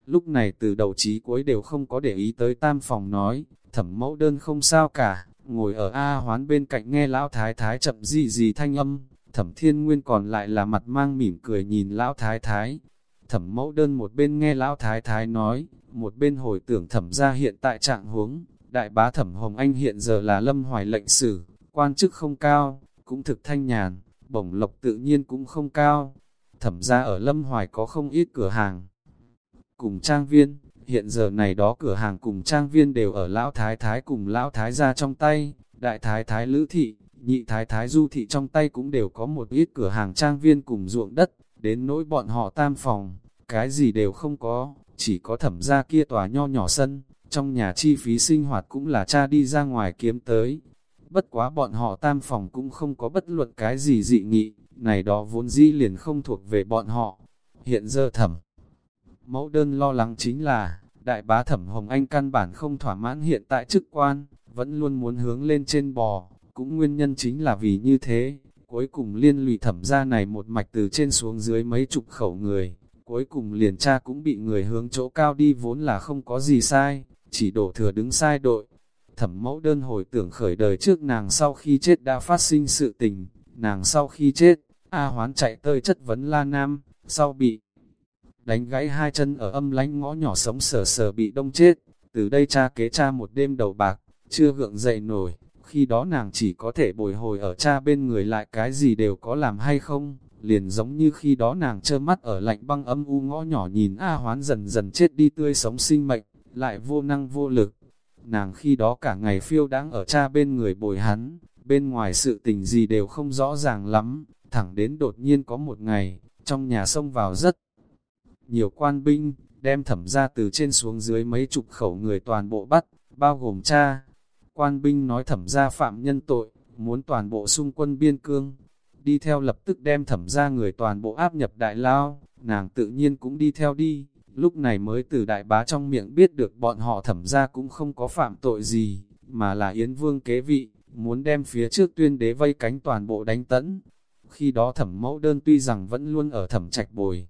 S1: lúc này từ đầu chí cuối đều không có để ý tới tam phòng nói, thẩm mẫu đơn không sao cả, ngồi ở A hoán bên cạnh nghe lão thái thái chậm gì gì thanh âm, thẩm thiên nguyên còn lại là mặt mang mỉm cười nhìn lão thái thái. Thẩm mẫu đơn một bên nghe lão thái thái nói, một bên hồi tưởng thẩm ra hiện tại trạng huống, đại bá thẩm Hồng Anh hiện giờ là lâm hoài lệnh sử, quan chức không cao, cũng thực thanh nhàn, bổng lộc tự nhiên cũng không cao. Thẩm ra ở lâm hoài có không ít cửa hàng, cùng trang viên, hiện giờ này đó cửa hàng cùng trang viên đều ở lão thái thái cùng lão thái gia trong tay, đại thái thái lữ thị, nhị thái thái du thị trong tay cũng đều có một ít cửa hàng trang viên cùng ruộng đất, đến nỗi bọn họ tam phòng, cái gì đều không có, chỉ có thẩm gia kia tòa nho nhỏ sân, trong nhà chi phí sinh hoạt cũng là cha đi ra ngoài kiếm tới. Bất quá bọn họ tam phòng cũng không có bất luận cái gì dị nghị, này đó vốn dĩ liền không thuộc về bọn họ. Hiện giờ thẩm, mẫu đơn lo lắng chính là, đại bá thẩm Hồng Anh căn bản không thỏa mãn hiện tại chức quan, vẫn luôn muốn hướng lên trên bò, cũng nguyên nhân chính là vì như thế, cuối cùng liên lụy thẩm ra này một mạch từ trên xuống dưới mấy chục khẩu người, cuối cùng liền cha cũng bị người hướng chỗ cao đi vốn là không có gì sai, chỉ đổ thừa đứng sai đội. Thẩm mẫu đơn hồi tưởng khởi đời trước nàng sau khi chết đã phát sinh sự tình, nàng sau khi chết, A hoán chạy tơi chất vấn La Nam, sau bị đánh gãy hai chân ở âm lánh ngõ nhỏ sống sờ sờ bị đông chết, từ đây cha kế cha một đêm đầu bạc, chưa gượng dậy nổi, khi đó nàng chỉ có thể bồi hồi ở cha bên người lại cái gì đều có làm hay không, liền giống như khi đó nàng trơ mắt ở lạnh băng âm u ngõ nhỏ nhìn A hoán dần dần chết đi tươi sống sinh mệnh, lại vô năng vô lực. Nàng khi đó cả ngày phiêu đáng ở cha bên người bồi hắn, bên ngoài sự tình gì đều không rõ ràng lắm, thẳng đến đột nhiên có một ngày, trong nhà sông vào rất nhiều quan binh, đem thẩm ra từ trên xuống dưới mấy chục khẩu người toàn bộ bắt, bao gồm cha. Quan binh nói thẩm ra phạm nhân tội, muốn toàn bộ xung quân biên cương, đi theo lập tức đem thẩm ra người toàn bộ áp nhập đại lao, nàng tự nhiên cũng đi theo đi, lúc này mới từ đại bá trong miệng biết được bọn họ thẩm ra cũng không có phạm tội gì, mà là Yến Vương kế vị, muốn đem phía trước tuyên đế vây cánh toàn bộ đánh tẫn. Khi đó thẩm mẫu đơn tuy rằng vẫn luôn ở thẩm trạch bồi.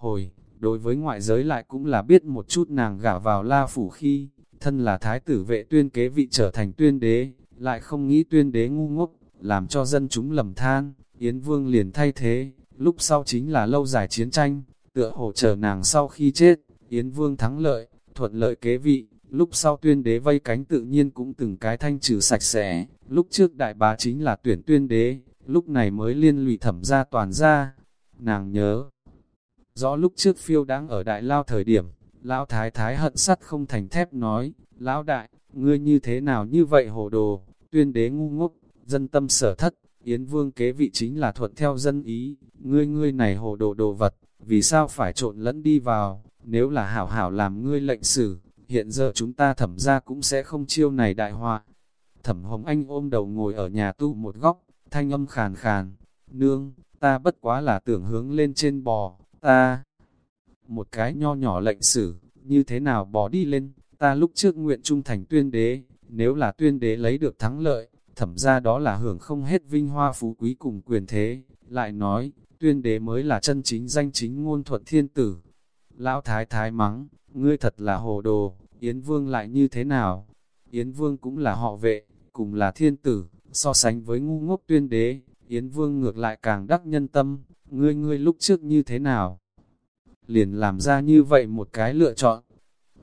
S1: Hồi, đối với ngoại giới lại cũng là biết một chút nàng gả vào la phủ khi, thân là thái tử vệ tuyên kế vị trở thành tuyên đế, lại không nghĩ tuyên đế ngu ngốc, làm cho dân chúng lầm than, Yến Vương liền thay thế, lúc sau chính là lâu dài chiến tranh, tựa hồ chờ nàng sau khi chết, Yến Vương thắng lợi, thuận lợi kế vị, lúc sau tuyên đế vây cánh tự nhiên cũng từng cái thanh trừ sạch sẽ, lúc trước đại bá chính là tuyển tuyên đế, lúc này mới liên lụy thẩm ra toàn ra, nàng nhớ. Rõ lúc trước phiêu đang ở đại lao thời điểm, lão thái thái hận sắt không thành thép nói, lão đại, ngươi như thế nào như vậy hồ đồ, tuyên đế ngu ngốc, dân tâm sở thất, Yến Vương kế vị chính là thuận theo dân ý, ngươi ngươi này hồ đồ đồ vật, vì sao phải trộn lẫn đi vào, nếu là hảo hảo làm ngươi lệnh xử, hiện giờ chúng ta thẩm ra cũng sẽ không chiêu này đại họa. Thẩm Hồng Anh ôm đầu ngồi ở nhà tu một góc, thanh âm khàn khàn, nương, ta bất quá là tưởng hướng lên trên bò, ta, một cái nho nhỏ lệnh xử, như thế nào bỏ đi lên, ta lúc trước nguyện trung thành tuyên đế, nếu là tuyên đế lấy được thắng lợi, thẩm ra đó là hưởng không hết vinh hoa phú quý cùng quyền thế, lại nói, tuyên đế mới là chân chính danh chính ngôn thuận thiên tử. Lão thái thái mắng, ngươi thật là hồ đồ, Yến Vương lại như thế nào? Yến Vương cũng là họ vệ, cùng là thiên tử, so sánh với ngu ngốc tuyên đế, Yến Vương ngược lại càng đắc nhân tâm, ngươi ngươi lúc trước như thế nào? Liền làm ra như vậy một cái lựa chọn.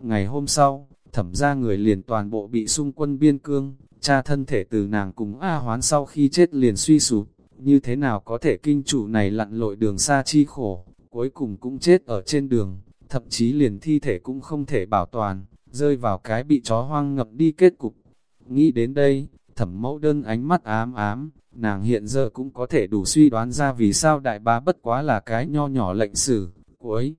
S1: Ngày hôm sau, thẩm ra người liền toàn bộ bị xung quân biên cương, cha thân thể từ nàng cùng A hoán sau khi chết liền suy sụp, như thế nào có thể kinh chủ này lặn lội đường xa chi khổ, cuối cùng cũng chết ở trên đường, thậm chí liền thi thể cũng không thể bảo toàn, rơi vào cái bị chó hoang ngập đi kết cục. Nghĩ đến đây, thẩm mẫu đơn ánh mắt ám ám, nàng hiện giờ cũng có thể đủ suy đoán ra vì sao đại bá bất quá là cái nho nhỏ lệnh sử, cuối.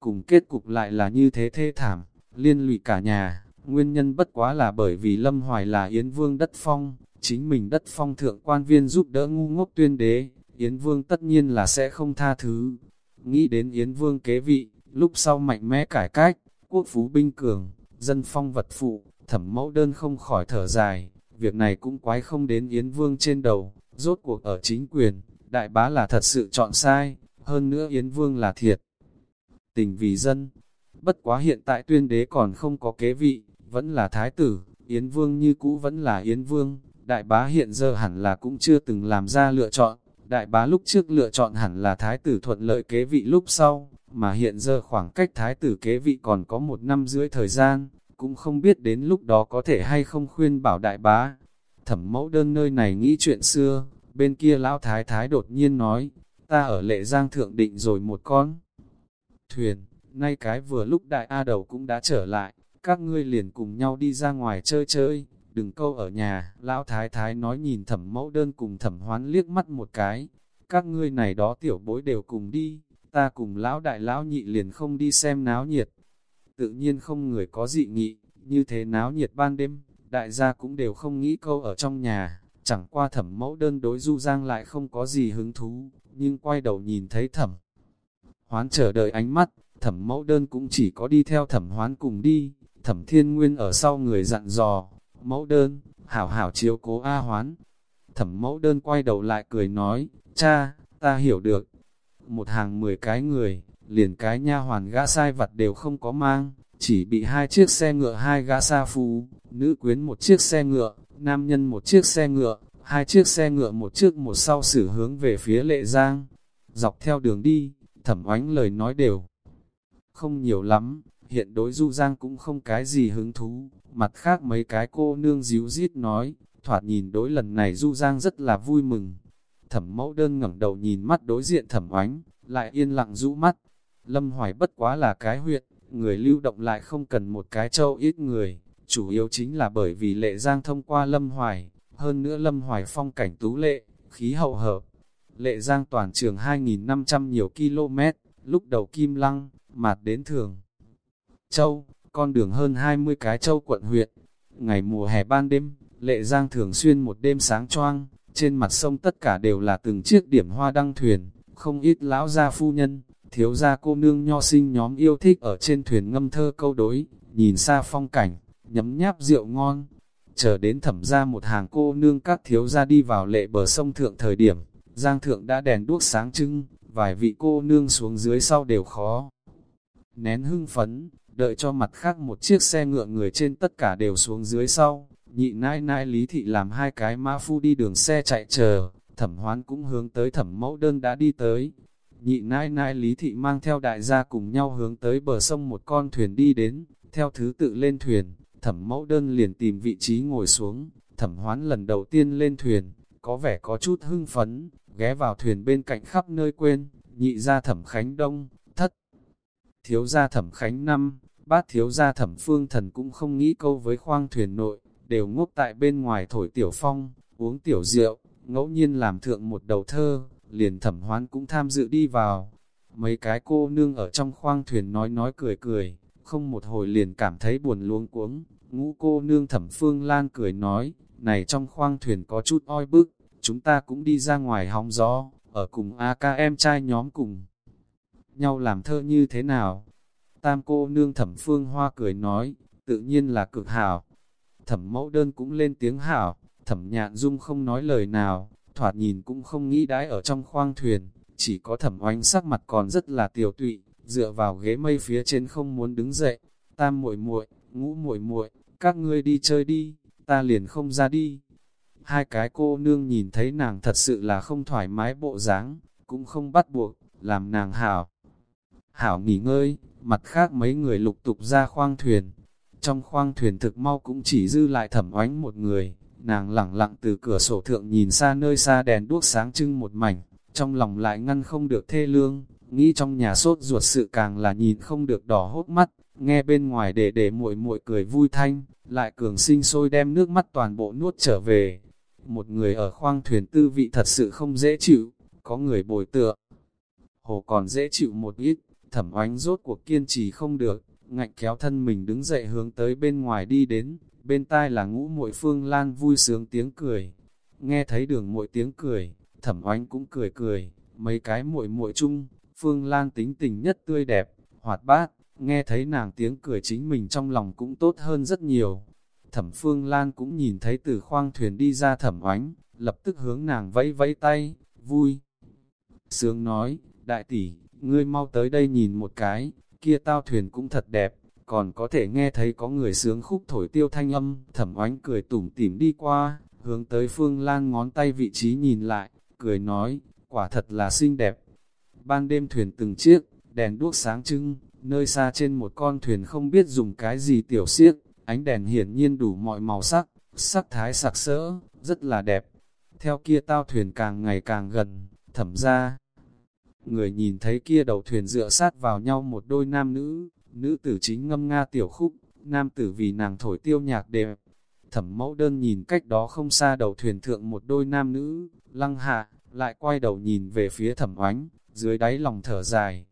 S1: Cùng kết cục lại là như thế thê thảm, liên lụy cả nhà, nguyên nhân bất quá là bởi vì Lâm Hoài là Yến Vương đất phong, chính mình đất phong thượng quan viên giúp đỡ ngu ngốc tuyên đế, Yến Vương tất nhiên là sẽ không tha thứ. Nghĩ đến Yến Vương kế vị, lúc sau mạnh mẽ cải cách, quốc phú binh cường, dân phong vật phụ, thẩm mẫu đơn không khỏi thở dài, việc này cũng quái không đến Yến Vương trên đầu, rốt cuộc ở chính quyền, đại bá là thật sự chọn sai, hơn nữa Yến Vương là thiệt. Tình vì dân, bất quá hiện tại tuyên đế còn không có kế vị, vẫn là thái tử, Yến Vương như cũ vẫn là Yến Vương, đại bá hiện giờ hẳn là cũng chưa từng làm ra lựa chọn, đại bá lúc trước lựa chọn hẳn là thái tử thuận lợi kế vị lúc sau, mà hiện giờ khoảng cách thái tử kế vị còn có một năm rưỡi thời gian, cũng không biết đến lúc đó có thể hay không khuyên bảo đại bá. Thẩm mẫu đơn nơi này nghĩ chuyện xưa, bên kia lão thái thái đột nhiên nói, ta ở lệ giang thượng định rồi một con thuyền, nay cái vừa lúc đại A đầu cũng đã trở lại, các ngươi liền cùng nhau đi ra ngoài chơi chơi, đừng câu ở nhà, lão thái thái nói nhìn thẩm mẫu đơn cùng thẩm hoán liếc mắt một cái, các ngươi này đó tiểu bối đều cùng đi, ta cùng lão đại lão nhị liền không đi xem náo nhiệt, tự nhiên không người có dị nghị, như thế náo nhiệt ban đêm, đại gia cũng đều không nghĩ câu ở trong nhà, chẳng qua thẩm mẫu đơn đối du giang lại không có gì hứng thú, nhưng quay đầu nhìn thấy thẩm. Hoán chờ đợi ánh mắt, thẩm mẫu đơn cũng chỉ có đi theo thẩm hoán cùng đi, thẩm thiên nguyên ở sau người dặn dò, mẫu đơn, hảo hảo chiếu cố A hoán. Thẩm mẫu đơn quay đầu lại cười nói, cha, ta hiểu được. Một hàng mười cái người, liền cái nha hoàn gã sai vặt đều không có mang, chỉ bị hai chiếc xe ngựa hai gã sa phú, nữ quyến một chiếc xe ngựa, nam nhân một chiếc xe ngựa, hai chiếc xe ngựa một trước một sau xử hướng về phía lệ giang. Dọc theo đường đi, thẩm oánh lời nói đều không nhiều lắm, hiện đối du giang cũng không cái gì hứng thú, mặt khác mấy cái cô nương díu dít nói, thoạt nhìn đối lần này du giang rất là vui mừng. Thẩm mẫu đơn ngẩng đầu nhìn mắt đối diện thẩm oánh, lại yên lặng rũ mắt. Lâm Hoài bất quá là cái huyện, người lưu động lại không cần một cái châu ít người, chủ yếu chính là bởi vì lệ giang thông qua Lâm Hoài, hơn nữa Lâm Hoài phong cảnh tú lệ, khí hậu hợp. Lệ giang toàn trường 2.500 nhiều km, lúc đầu Kim Lăng, mạt đến thường. Châu, con đường hơn 20 cái châu quận huyện. Ngày mùa hè ban đêm, Lệ Giang thường xuyên một đêm sáng choang, trên mặt sông tất cả đều là từng chiếc điểm hoa đăng thuyền, không ít lão gia phu nhân, thiếu gia cô nương nho sinh nhóm yêu thích ở trên thuyền ngâm thơ câu đối, nhìn xa phong cảnh, nhấm nháp rượu ngon. Chờ đến thẩm ra một hàng cô nương các thiếu gia đi vào lệ bờ sông thượng thời điểm, giang thượng đã đèn đuốc sáng trưng, vài vị cô nương xuống dưới sau đều khó. Nén hưng phấn, đợi cho mặt khác một chiếc xe ngựa người trên tất cả đều xuống dưới sau, nhị nai nai lý thị làm hai cái ma phu đi đường xe chạy chờ, thẩm hoán cũng hướng tới thẩm mẫu đơn đã đi tới. Nhị nai nai lý thị mang theo đại gia cùng nhau hướng tới bờ sông một con thuyền đi đến, theo thứ tự lên thuyền, thẩm mẫu đơn liền tìm vị trí ngồi xuống, thẩm hoán lần đầu tiên lên thuyền, có vẻ có chút hưng phấn, ghé vào thuyền bên cạnh khắp nơi quên, nhị ra thẩm khánh đông, thất. Thiếu gia thẩm khánh năm, bát thiếu gia thẩm phương thần cũng không nghĩ câu với khoang thuyền nội, đều ngốc tại bên ngoài thổi tiểu phong, uống tiểu rượu, ngẫu nhiên làm thượng một đầu thơ, liền thẩm hoán cũng tham dự đi vào. Mấy cái cô nương ở trong khoang thuyền nói nói cười cười, không một hồi liền cảm thấy buồn luống cuống. Ngũ cô nương thẩm phương lan cười nói, này trong khoang thuyền có chút oi bức, chúng ta cũng đi ra ngoài hóng gió, ở cùng A ca em trai nhóm cùng. Nhau làm thơ như thế nào? Tam cô nương thẩm phương hoa cười nói, tự nhiên là cực hảo. Thẩm mẫu đơn cũng lên tiếng hảo, thẩm nhạn dung không nói lời nào, thoạt nhìn cũng không nghĩ đãi ở trong khoang thuyền, chỉ có thẩm oánh sắc mặt còn rất là tiểu tụy, dựa vào ghế mây phía trên không muốn đứng dậy. Tam muội muội, ngũ muội muội, các ngươi đi chơi đi, ta liền không ra đi. Hai cái cô nương nhìn thấy nàng thật sự là không thoải mái bộ dáng, cũng không bắt buộc, làm nàng hảo. Hảo nghỉ ngơi, mặt khác mấy người lục tục ra khoang thuyền. Trong khoang thuyền thực mau cũng chỉ dư lại thẩm oánh một người, nàng lẳng lặng từ cửa sổ thượng nhìn xa nơi xa đèn đuốc sáng trưng một mảnh, trong lòng lại ngăn không được thê lương, nghĩ trong nhà sốt ruột sự càng là nhìn không được đỏ hốt mắt, nghe bên ngoài để để muội muội cười vui thanh, lại cường sinh sôi đem nước mắt toàn bộ nuốt trở về. Một người ở khoang thuyền tư vị thật sự không dễ chịu, có người bồi tựa. Hồ còn dễ chịu một ít, thẩm oánh rốt cuộc kiên trì không được, ngạnh kéo thân mình đứng dậy hướng tới bên ngoài đi đến, bên tai là ngũ muội phương lan vui sướng tiếng cười. Nghe thấy đường muội tiếng cười, thẩm oánh cũng cười cười, mấy cái muội muội chung, phương lan tính tình nhất tươi đẹp, hoạt bát, nghe thấy nàng tiếng cười chính mình trong lòng cũng tốt hơn rất nhiều. Thẩm Phương Lan cũng nhìn thấy từ khoang thuyền đi ra thẩm oánh, lập tức hướng nàng vẫy vẫy tay, vui. Sướng nói, đại tỷ, ngươi mau tới đây nhìn một cái, kia tao thuyền cũng thật đẹp, còn có thể nghe thấy có người sướng khúc thổi tiêu thanh âm, thẩm oánh cười tủm tỉm đi qua, hướng tới Phương Lan ngón tay vị trí nhìn lại, cười nói, quả thật là xinh đẹp. Ban đêm thuyền từng chiếc, đèn đuốc sáng trưng, nơi xa trên một con thuyền không biết dùng cái gì tiểu xiếc, ánh đèn hiển nhiên đủ mọi màu sắc, sắc thái sặc sỡ, rất là đẹp. Theo kia tao thuyền càng ngày càng gần, thẩm ra. Người nhìn thấy kia đầu thuyền dựa sát vào nhau một đôi nam nữ, nữ tử chính ngâm nga tiểu khúc, nam tử vì nàng thổi tiêu nhạc đẹp. Thẩm mẫu đơn nhìn cách đó không xa đầu thuyền thượng một đôi nam nữ, lăng hạ, lại quay đầu nhìn về phía thẩm oánh, dưới đáy lòng thở dài.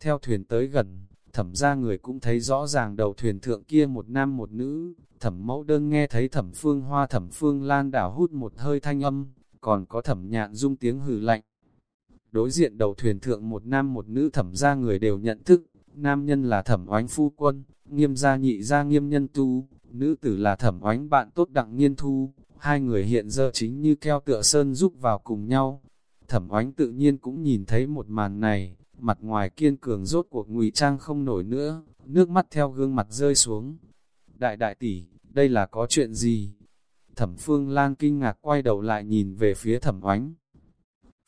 S1: Theo thuyền tới gần, thẩm ra người cũng thấy rõ ràng đầu thuyền thượng kia một nam một nữ, thẩm mẫu đơn nghe thấy thẩm phương hoa thẩm phương lan đảo hút một hơi thanh âm, còn có thẩm nhạn dung tiếng hừ lạnh. Đối diện đầu thuyền thượng một nam một nữ thẩm ra người đều nhận thức, nam nhân là thẩm oánh phu quân, nghiêm gia nhị gia nghiêm nhân tu, nữ tử là thẩm oánh bạn tốt đặng nghiên thu, hai người hiện giờ chính như keo tựa sơn giúp vào cùng nhau. Thẩm oánh tự nhiên cũng nhìn thấy một màn này, mặt ngoài kiên cường rốt cuộc ngụy trang không nổi nữa, nước mắt theo gương mặt rơi xuống. Đại đại tỷ, đây là có chuyện gì? Thẩm phương lan kinh ngạc quay đầu lại nhìn về phía thẩm oánh.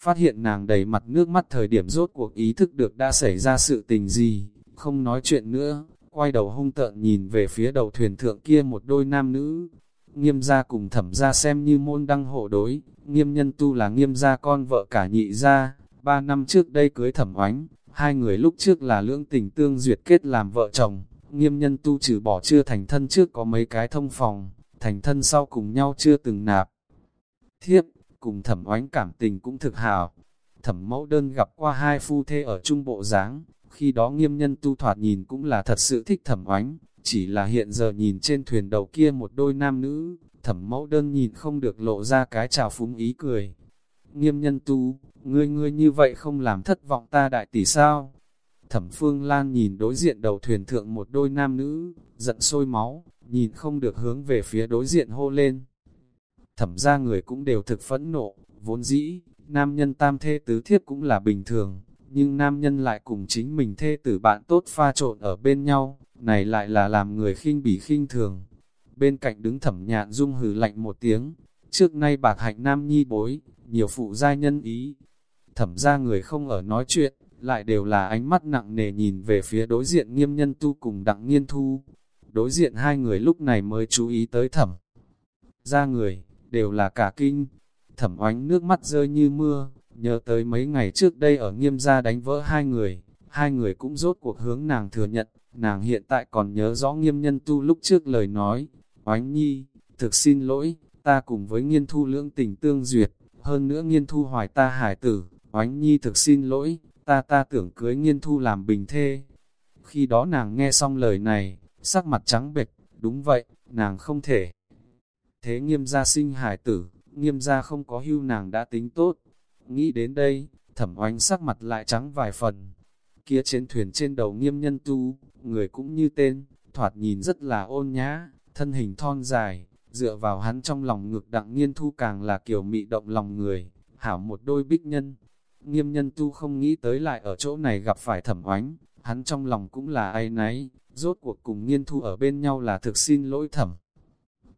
S1: Phát hiện nàng đầy mặt nước mắt thời điểm rốt cuộc ý thức được đã xảy ra sự tình gì, không nói chuyện nữa, quay đầu hung tợn nhìn về phía đầu thuyền thượng kia một đôi nam nữ. Nghiêm gia cùng thẩm gia xem như môn đăng hộ đối, nghiêm nhân tu là nghiêm gia con vợ cả nhị gia, ba năm trước đây cưới thẩm oánh, hai người lúc trước là lưỡng tình tương duyệt kết làm vợ chồng, nghiêm nhân tu trừ bỏ chưa thành thân trước có mấy cái thông phòng, thành thân sau cùng nhau chưa từng nạp. Thiếp, cùng thẩm oánh cảm tình cũng thực hào, thẩm mẫu đơn gặp qua hai phu thê ở trung bộ dáng khi đó nghiêm nhân tu thoạt nhìn cũng là thật sự thích thẩm oánh, chỉ là hiện giờ nhìn trên thuyền đầu kia một đôi nam nữ, thẩm mẫu đơn nhìn không được lộ ra cái trào phúng ý cười. Nghiêm nhân tu, ngươi ngươi như vậy không làm thất vọng ta đại tỷ sao? Thẩm phương lan nhìn đối diện đầu thuyền thượng một đôi nam nữ, giận sôi máu, nhìn không được hướng về phía đối diện hô lên. Thẩm ra người cũng đều thực phẫn nộ, vốn dĩ, nam nhân tam thê tứ thiếp cũng là bình thường, nhưng nam nhân lại cùng chính mình thê tử bạn tốt pha trộn ở bên nhau, này lại là làm người khinh bỉ khinh thường. Bên cạnh đứng thẩm nhạn dung hừ lạnh một tiếng, trước nay bạc hạnh nam nhi bối, nhiều phụ giai nhân ý. Thẩm ra người không ở nói chuyện, lại đều là ánh mắt nặng nề nhìn về phía đối diện nghiêm nhân tu cùng đặng nghiên thu. Đối diện hai người lúc này mới chú ý tới thẩm. Ra người, đều là cả kinh. Thẩm oánh nước mắt rơi như mưa, nhớ tới mấy ngày trước đây ở nghiêm gia đánh vỡ hai người, hai người cũng rốt cuộc hướng nàng thừa nhận, nàng hiện tại còn nhớ rõ nghiêm nhân tu lúc trước lời nói, oánh nhi, thực xin lỗi, ta cùng với nghiên thu lưỡng tình tương duyệt, hơn nữa nghiên thu hoài ta hải tử, oánh nhi thực xin lỗi, ta ta tưởng cưới nghiên thu làm bình thê. Khi đó nàng nghe xong lời này, sắc mặt trắng bệch, đúng vậy, nàng không thể. Thế nghiêm gia sinh hải tử, nghiêm gia không có hưu nàng đã tính tốt, Nghĩ đến đây, thẩm oánh sắc mặt lại trắng vài phần. Kia trên thuyền trên đầu nghiêm nhân tu, người cũng như tên, thoạt nhìn rất là ôn nhã, thân hình thon dài, dựa vào hắn trong lòng ngực đặng nghiên thu càng là kiểu mị động lòng người, hảo một đôi bích nhân. Nghiêm nhân tu không nghĩ tới lại ở chỗ này gặp phải thẩm oánh, hắn trong lòng cũng là ai nấy, rốt cuộc cùng nghiên thu ở bên nhau là thực xin lỗi thẩm.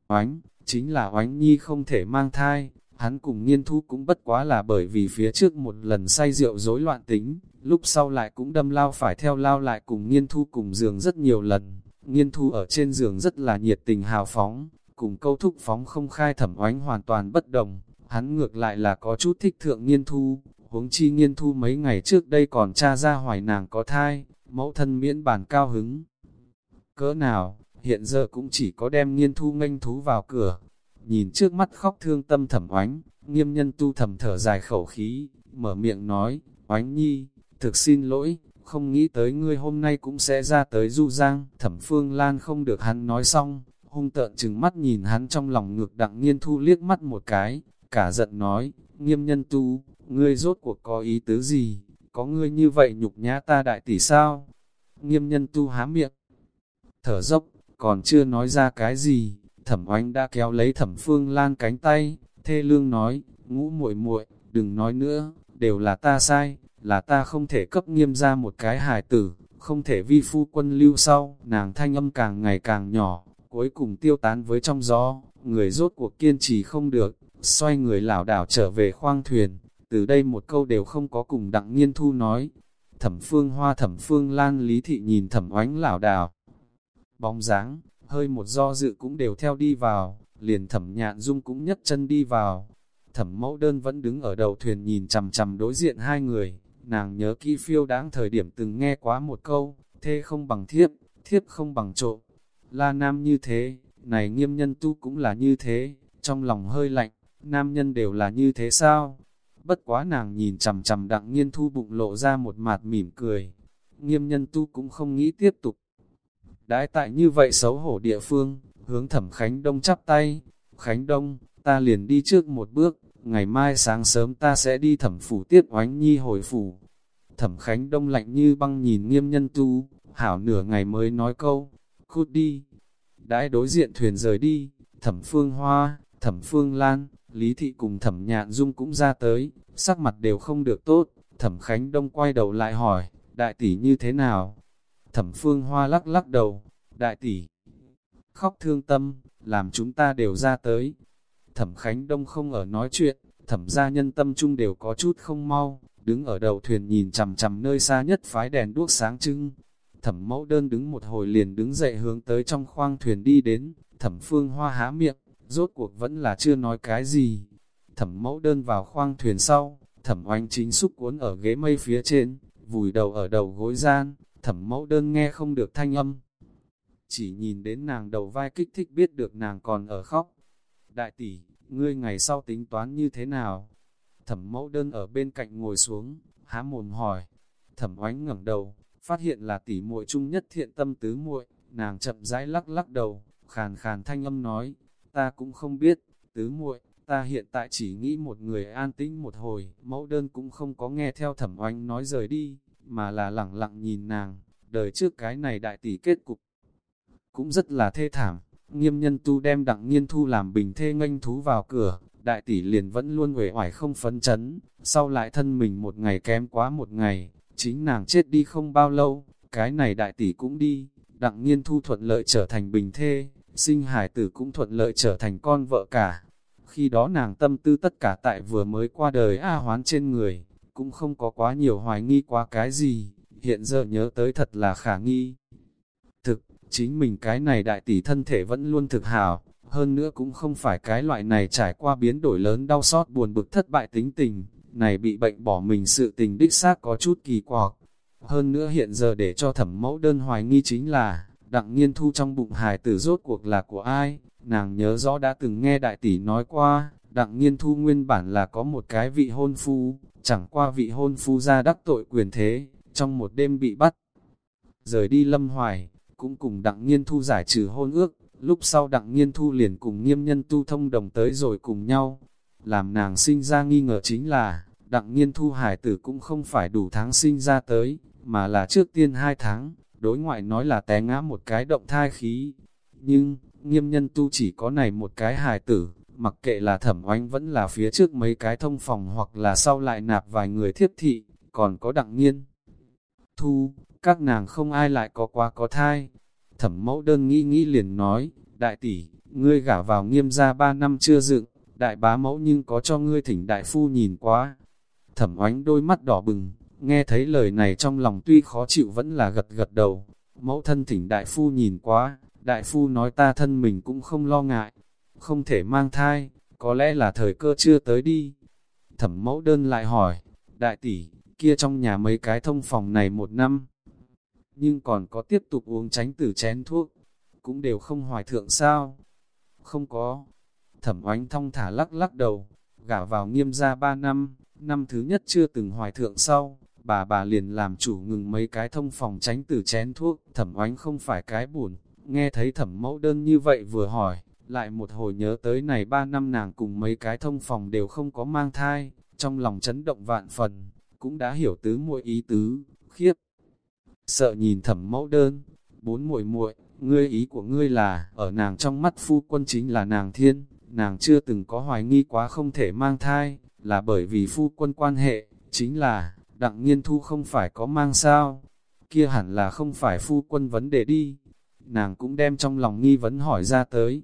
S1: Oánh, chính là oánh nhi không thể mang thai, Hắn cùng nghiên thu cũng bất quá là bởi vì phía trước một lần say rượu rối loạn tính, lúc sau lại cũng đâm lao phải theo lao lại cùng nghiên thu cùng giường rất nhiều lần. Nghiên thu ở trên giường rất là nhiệt tình hào phóng, cùng câu thúc phóng không khai thẩm oánh hoàn toàn bất đồng. Hắn ngược lại là có chút thích thượng nghiên thu, huống chi nghiên thu mấy ngày trước đây còn cha ra hoài nàng có thai, mẫu thân miễn bản cao hứng. Cỡ nào, hiện giờ cũng chỉ có đem nghiên thu nganh thú vào cửa, nhìn trước mắt khóc thương tâm thẩm oánh, nghiêm nhân tu thầm thở dài khẩu khí, mở miệng nói, oánh nhi, thực xin lỗi, không nghĩ tới ngươi hôm nay cũng sẽ ra tới du giang, thẩm phương lan không được hắn nói xong, hung tợn chừng mắt nhìn hắn trong lòng ngược đặng nghiên thu liếc mắt một cái, cả giận nói, nghiêm nhân tu, ngươi rốt cuộc có ý tứ gì, có ngươi như vậy nhục nhã ta đại tỷ sao? nghiêm nhân tu há miệng. Thở dốc, còn chưa nói ra cái gì, thẩm oánh đã kéo lấy thẩm phương lan cánh tay, thê lương nói, ngũ muội muội đừng nói nữa, đều là ta sai, là ta không thể cấp nghiêm ra một cái hài tử, không thể vi phu quân lưu sau, nàng thanh âm càng ngày càng nhỏ, cuối cùng tiêu tán với trong gió, người rốt cuộc kiên trì không được, xoay người lảo đảo trở về khoang thuyền, từ đây một câu đều không có cùng đặng nghiên thu nói. Thẩm phương hoa thẩm phương lan lý thị nhìn thẩm oánh lảo đảo. Bóng dáng, hơi một do dự cũng đều theo đi vào, liền thẩm nhạn dung cũng nhất chân đi vào. Thẩm mẫu đơn vẫn đứng ở đầu thuyền nhìn chằm chằm đối diện hai người, nàng nhớ kỹ phiêu đáng thời điểm từng nghe quá một câu, thê không bằng thiếp, thiếp không bằng trộm. La nam như thế, này nghiêm nhân tu cũng là như thế, trong lòng hơi lạnh, nam nhân đều là như thế sao? Bất quá nàng nhìn chằm chằm đặng nghiên thu bụng lộ ra một mạt mỉm cười. Nghiêm nhân tu cũng không nghĩ tiếp tục. Đãi tại như vậy xấu hổ địa phương, hướng thẩm Khánh Đông chắp tay. Khánh Đông, ta liền đi trước một bước, ngày mai sáng sớm ta sẽ đi thẩm phủ tiếp oánh nhi hồi phủ. Thẩm Khánh Đông lạnh như băng nhìn nghiêm nhân tu, hảo nửa ngày mới nói câu, cút đi. Đãi đối diện thuyền rời đi, thẩm phương hoa, thẩm phương lan, Lý Thị cùng thẩm nhạn dung cũng ra tới, sắc mặt đều không được tốt, thẩm Khánh Đông quay đầu lại hỏi, đại tỷ như thế nào? Thẩm Phương Hoa lắc lắc đầu, đại tỷ, khóc thương tâm, làm chúng ta đều ra tới. Thẩm Khánh Đông không ở nói chuyện, thẩm gia nhân tâm chung đều có chút không mau, đứng ở đầu thuyền nhìn chằm chằm nơi xa nhất phái đèn đuốc sáng trưng. Thẩm mẫu đơn đứng một hồi liền đứng dậy hướng tới trong khoang thuyền đi đến, thẩm phương hoa há miệng, rốt cuộc vẫn là chưa nói cái gì. Thẩm mẫu đơn vào khoang thuyền sau, thẩm oanh chính xúc cuốn ở ghế mây phía trên, vùi đầu ở đầu gối gian, thẩm mẫu đơn nghe không được thanh âm. Chỉ nhìn đến nàng đầu vai kích thích biết được nàng còn ở khóc. Đại tỷ, ngươi ngày sau tính toán như thế nào? Thẩm mẫu đơn ở bên cạnh ngồi xuống, há mồm hỏi. Thẩm oánh ngẩng đầu, phát hiện là tỷ muội chung nhất thiện tâm tứ muội, nàng chậm rãi lắc lắc đầu, khàn khàn thanh âm nói, ta cũng không biết, tứ muội, ta hiện tại chỉ nghĩ một người an tĩnh một hồi, mẫu đơn cũng không có nghe theo thẩm oanh nói rời đi, mà là lặng lặng nhìn nàng, đời trước cái này đại tỷ kết cục. Cũng rất là thê thảm, nghiêm nhân tu đem đặng nghiên thu làm bình thê nganh thú vào cửa, đại tỷ liền vẫn luôn uể oải không phấn chấn, sau lại thân mình một ngày kém quá một ngày, chính nàng chết đi không bao lâu, cái này đại tỷ cũng đi, đặng nghiên thu thuận lợi trở thành bình thê, sinh hải tử cũng thuận lợi trở thành con vợ cả. Khi đó nàng tâm tư tất cả tại vừa mới qua đời A hoán trên người, cũng không có quá nhiều hoài nghi quá cái gì, hiện giờ nhớ tới thật là khả nghi. Thực, chính mình cái này đại tỷ thân thể vẫn luôn thực hào, hơn nữa cũng không phải cái loại này trải qua biến đổi lớn đau xót buồn bực thất bại tính tình, này bị bệnh bỏ mình sự tình đích xác có chút kỳ quặc. Hơn nữa hiện giờ để cho thẩm mẫu đơn hoài nghi chính là, đặng nghiên thu trong bụng hài tử rốt cuộc là của ai, nàng nhớ rõ đã từng nghe đại tỷ nói qua, đặng nghiên thu nguyên bản là có một cái vị hôn phu, chẳng qua vị hôn phu ra đắc tội quyền thế, trong một đêm bị bắt. Rời đi lâm hoài, cũng cùng đặng nghiên thu giải trừ hôn ước, lúc sau đặng nghiên thu liền cùng nghiêm nhân tu thông đồng tới rồi cùng nhau. Làm nàng sinh ra nghi ngờ chính là, đặng nghiên thu hải tử cũng không phải đủ tháng sinh ra tới, mà là trước tiên hai tháng, đối ngoại nói là té ngã một cái động thai khí. Nhưng, nghiêm nhân tu chỉ có này một cái hài tử, mặc kệ là thẩm oanh vẫn là phía trước mấy cái thông phòng hoặc là sau lại nạp vài người thiếp thị, còn có đặng nghiên. Thu, các nàng không ai lại có quá có thai. Thẩm mẫu đơn nghĩ nghĩ liền nói, đại tỷ, ngươi gả vào nghiêm gia ba năm chưa dựng, đại bá mẫu nhưng có cho ngươi thỉnh đại phu nhìn quá. Thẩm oánh đôi mắt đỏ bừng, nghe thấy lời này trong lòng tuy khó chịu vẫn là gật gật đầu. Mẫu thân thỉnh đại phu nhìn quá, đại phu nói ta thân mình cũng không lo ngại, không thể mang thai, có lẽ là thời cơ chưa tới đi. Thẩm mẫu đơn lại hỏi, đại tỷ, kia trong nhà mấy cái thông phòng này một năm, nhưng còn có tiếp tục uống tránh tử chén thuốc, cũng đều không hoài thượng sao? Không có. Thẩm oánh thông thả lắc lắc đầu, gả vào nghiêm gia ba năm, năm thứ nhất chưa từng hoài thượng sau, bà bà liền làm chủ ngừng mấy cái thông phòng tránh tử chén thuốc, thẩm oánh không phải cái buồn, nghe thấy thẩm mẫu đơn như vậy vừa hỏi, lại một hồi nhớ tới này ba năm nàng cùng mấy cái thông phòng đều không có mang thai, trong lòng chấn động vạn phần, cũng đã hiểu tứ muội ý tứ, khiếp. Sợ nhìn thẩm mẫu đơn, bốn muội muội ngươi ý của ngươi là, ở nàng trong mắt phu quân chính là nàng thiên, nàng chưa từng có hoài nghi quá không thể mang thai, là bởi vì phu quân quan hệ, chính là, đặng nghiên thu không phải có mang sao, kia hẳn là không phải phu quân vấn đề đi. Nàng cũng đem trong lòng nghi vấn hỏi ra tới.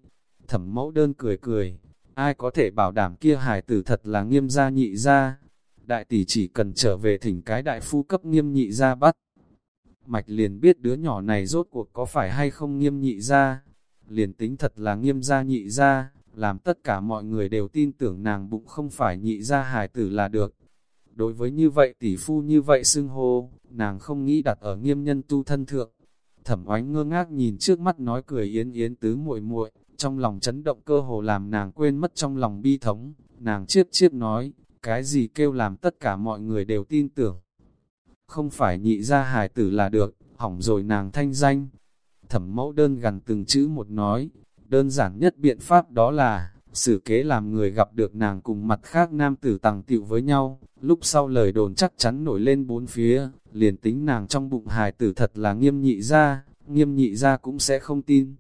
S1: Thẩm mẫu đơn cười cười, ai có thể bảo đảm kia hài tử thật là nghiêm gia nhị gia. Đại tỷ chỉ cần trở về thỉnh cái đại phu cấp nghiêm nhị gia bắt. Mạch liền biết đứa nhỏ này rốt cuộc có phải hay không nghiêm nhị gia. Liền tính thật là nghiêm gia nhị gia, làm tất cả mọi người đều tin tưởng nàng bụng không phải nhị gia hài tử là được. Đối với như vậy tỷ phu như vậy xưng hô, nàng không nghĩ đặt ở nghiêm nhân tu thân thượng. Thẩm oánh ngơ ngác nhìn trước mắt nói cười yến yến tứ muội muội trong lòng chấn động cơ hồ làm nàng quên mất trong lòng bi thống, nàng chiếp chiếp nói, cái gì kêu làm tất cả mọi người đều tin tưởng. Không phải nhị ra hài tử là được, hỏng rồi nàng thanh danh. Thẩm mẫu đơn gần từng chữ một nói, đơn giản nhất biện pháp đó là, xử kế làm người gặp được nàng cùng mặt khác nam tử tàng tiệu với nhau, lúc sau lời đồn chắc chắn nổi lên bốn phía, liền tính nàng trong bụng hài tử thật là nghiêm nhị ra, nghiêm nhị ra cũng sẽ không tin.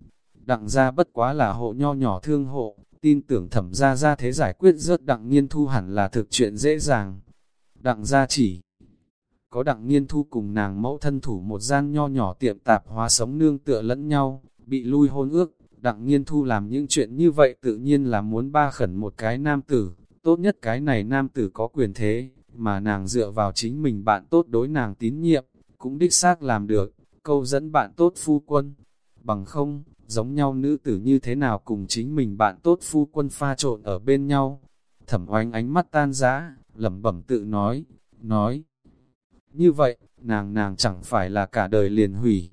S1: Đặng ra bất quá là hộ nho nhỏ thương hộ, tin tưởng thẩm ra ra thế giải quyết rớt đặng nghiên thu hẳn là thực chuyện dễ dàng. Đặng ra chỉ có đặng nghiên thu cùng nàng mẫu thân thủ một gian nho nhỏ tiệm tạp hóa sống nương tựa lẫn nhau, bị lui hôn ước, đặng nghiên thu làm những chuyện như vậy tự nhiên là muốn ba khẩn một cái nam tử, tốt nhất cái này nam tử có quyền thế, mà nàng dựa vào chính mình bạn tốt đối nàng tín nhiệm, cũng đích xác làm được, câu dẫn bạn tốt phu quân. Bằng không, giống nhau nữ tử như thế nào cùng chính mình bạn tốt phu quân pha trộn ở bên nhau. Thẩm oanh ánh mắt tan giá, lẩm bẩm tự nói, nói. Như vậy, nàng nàng chẳng phải là cả đời liền hủy.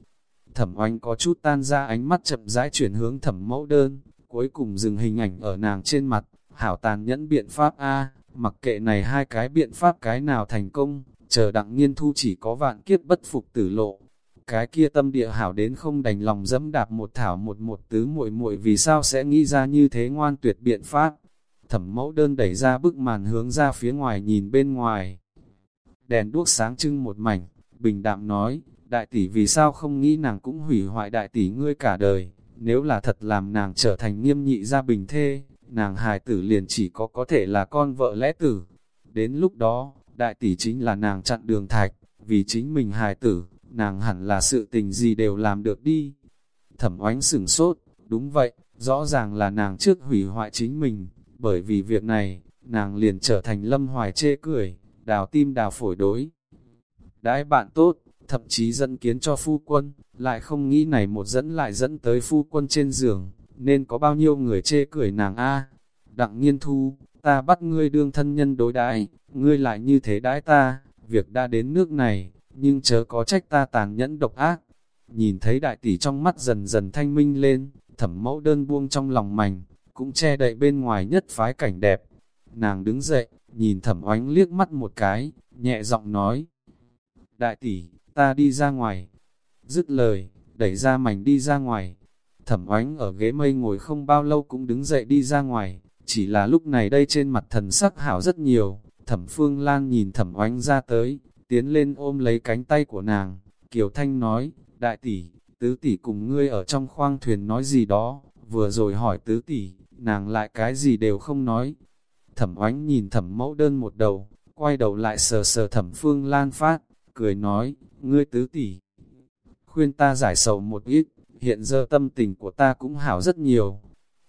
S1: Thẩm oanh có chút tan ra ánh mắt chậm rãi chuyển hướng thẩm mẫu đơn, cuối cùng dừng hình ảnh ở nàng trên mặt, hảo tàn nhẫn biện pháp A, mặc kệ này hai cái biện pháp cái nào thành công, chờ đặng nghiên thu chỉ có vạn kiếp bất phục tử lộ. Cái kia tâm địa hảo đến không đành lòng dẫm đạp một thảo một một tứ muội muội vì sao sẽ nghĩ ra như thế ngoan tuyệt biện pháp. Thẩm mẫu đơn đẩy ra bức màn hướng ra phía ngoài nhìn bên ngoài. Đèn đuốc sáng trưng một mảnh, bình đạm nói, đại tỷ vì sao không nghĩ nàng cũng hủy hoại đại tỷ ngươi cả đời, nếu là thật làm nàng trở thành nghiêm nhị gia bình thê, nàng hài tử liền chỉ có có thể là con vợ lẽ tử. Đến lúc đó, đại tỷ chính là nàng chặn đường thạch, vì chính mình hài tử, nàng hẳn là sự tình gì đều làm được đi. Thẩm oánh sửng sốt, đúng vậy, rõ ràng là nàng trước hủy hoại chính mình, bởi vì việc này, nàng liền trở thành lâm hoài chê cười, đào tim đào phổi đối. Đãi bạn tốt, thậm chí dẫn kiến cho phu quân, lại không nghĩ này một dẫn lại dẫn tới phu quân trên giường, nên có bao nhiêu người chê cười nàng a? Đặng nghiên thu, ta bắt ngươi đương thân nhân đối đãi ngươi lại như thế đãi ta, việc đã đến nước này, nhưng chớ có trách ta tàn nhẫn độc ác. Nhìn thấy đại tỷ trong mắt dần dần thanh minh lên, thẩm mẫu đơn buông trong lòng mảnh, cũng che đậy bên ngoài nhất phái cảnh đẹp. Nàng đứng dậy, nhìn thẩm oánh liếc mắt một cái, nhẹ giọng nói. Đại tỷ, ta đi ra ngoài. Dứt lời, đẩy ra mảnh đi ra ngoài. Thẩm oánh ở ghế mây ngồi không bao lâu cũng đứng dậy đi ra ngoài, chỉ là lúc này đây trên mặt thần sắc hảo rất nhiều. Thẩm phương lan nhìn thẩm oánh ra tới, tiến lên ôm lấy cánh tay của nàng. Kiều Thanh nói, đại tỷ, tứ tỷ cùng ngươi ở trong khoang thuyền nói gì đó, vừa rồi hỏi tứ tỷ, nàng lại cái gì đều không nói. Thẩm oánh nhìn thẩm mẫu đơn một đầu, quay đầu lại sờ sờ thẩm phương lan phát, cười nói, ngươi tứ tỷ. Khuyên ta giải sầu một ít, hiện giờ tâm tình của ta cũng hảo rất nhiều.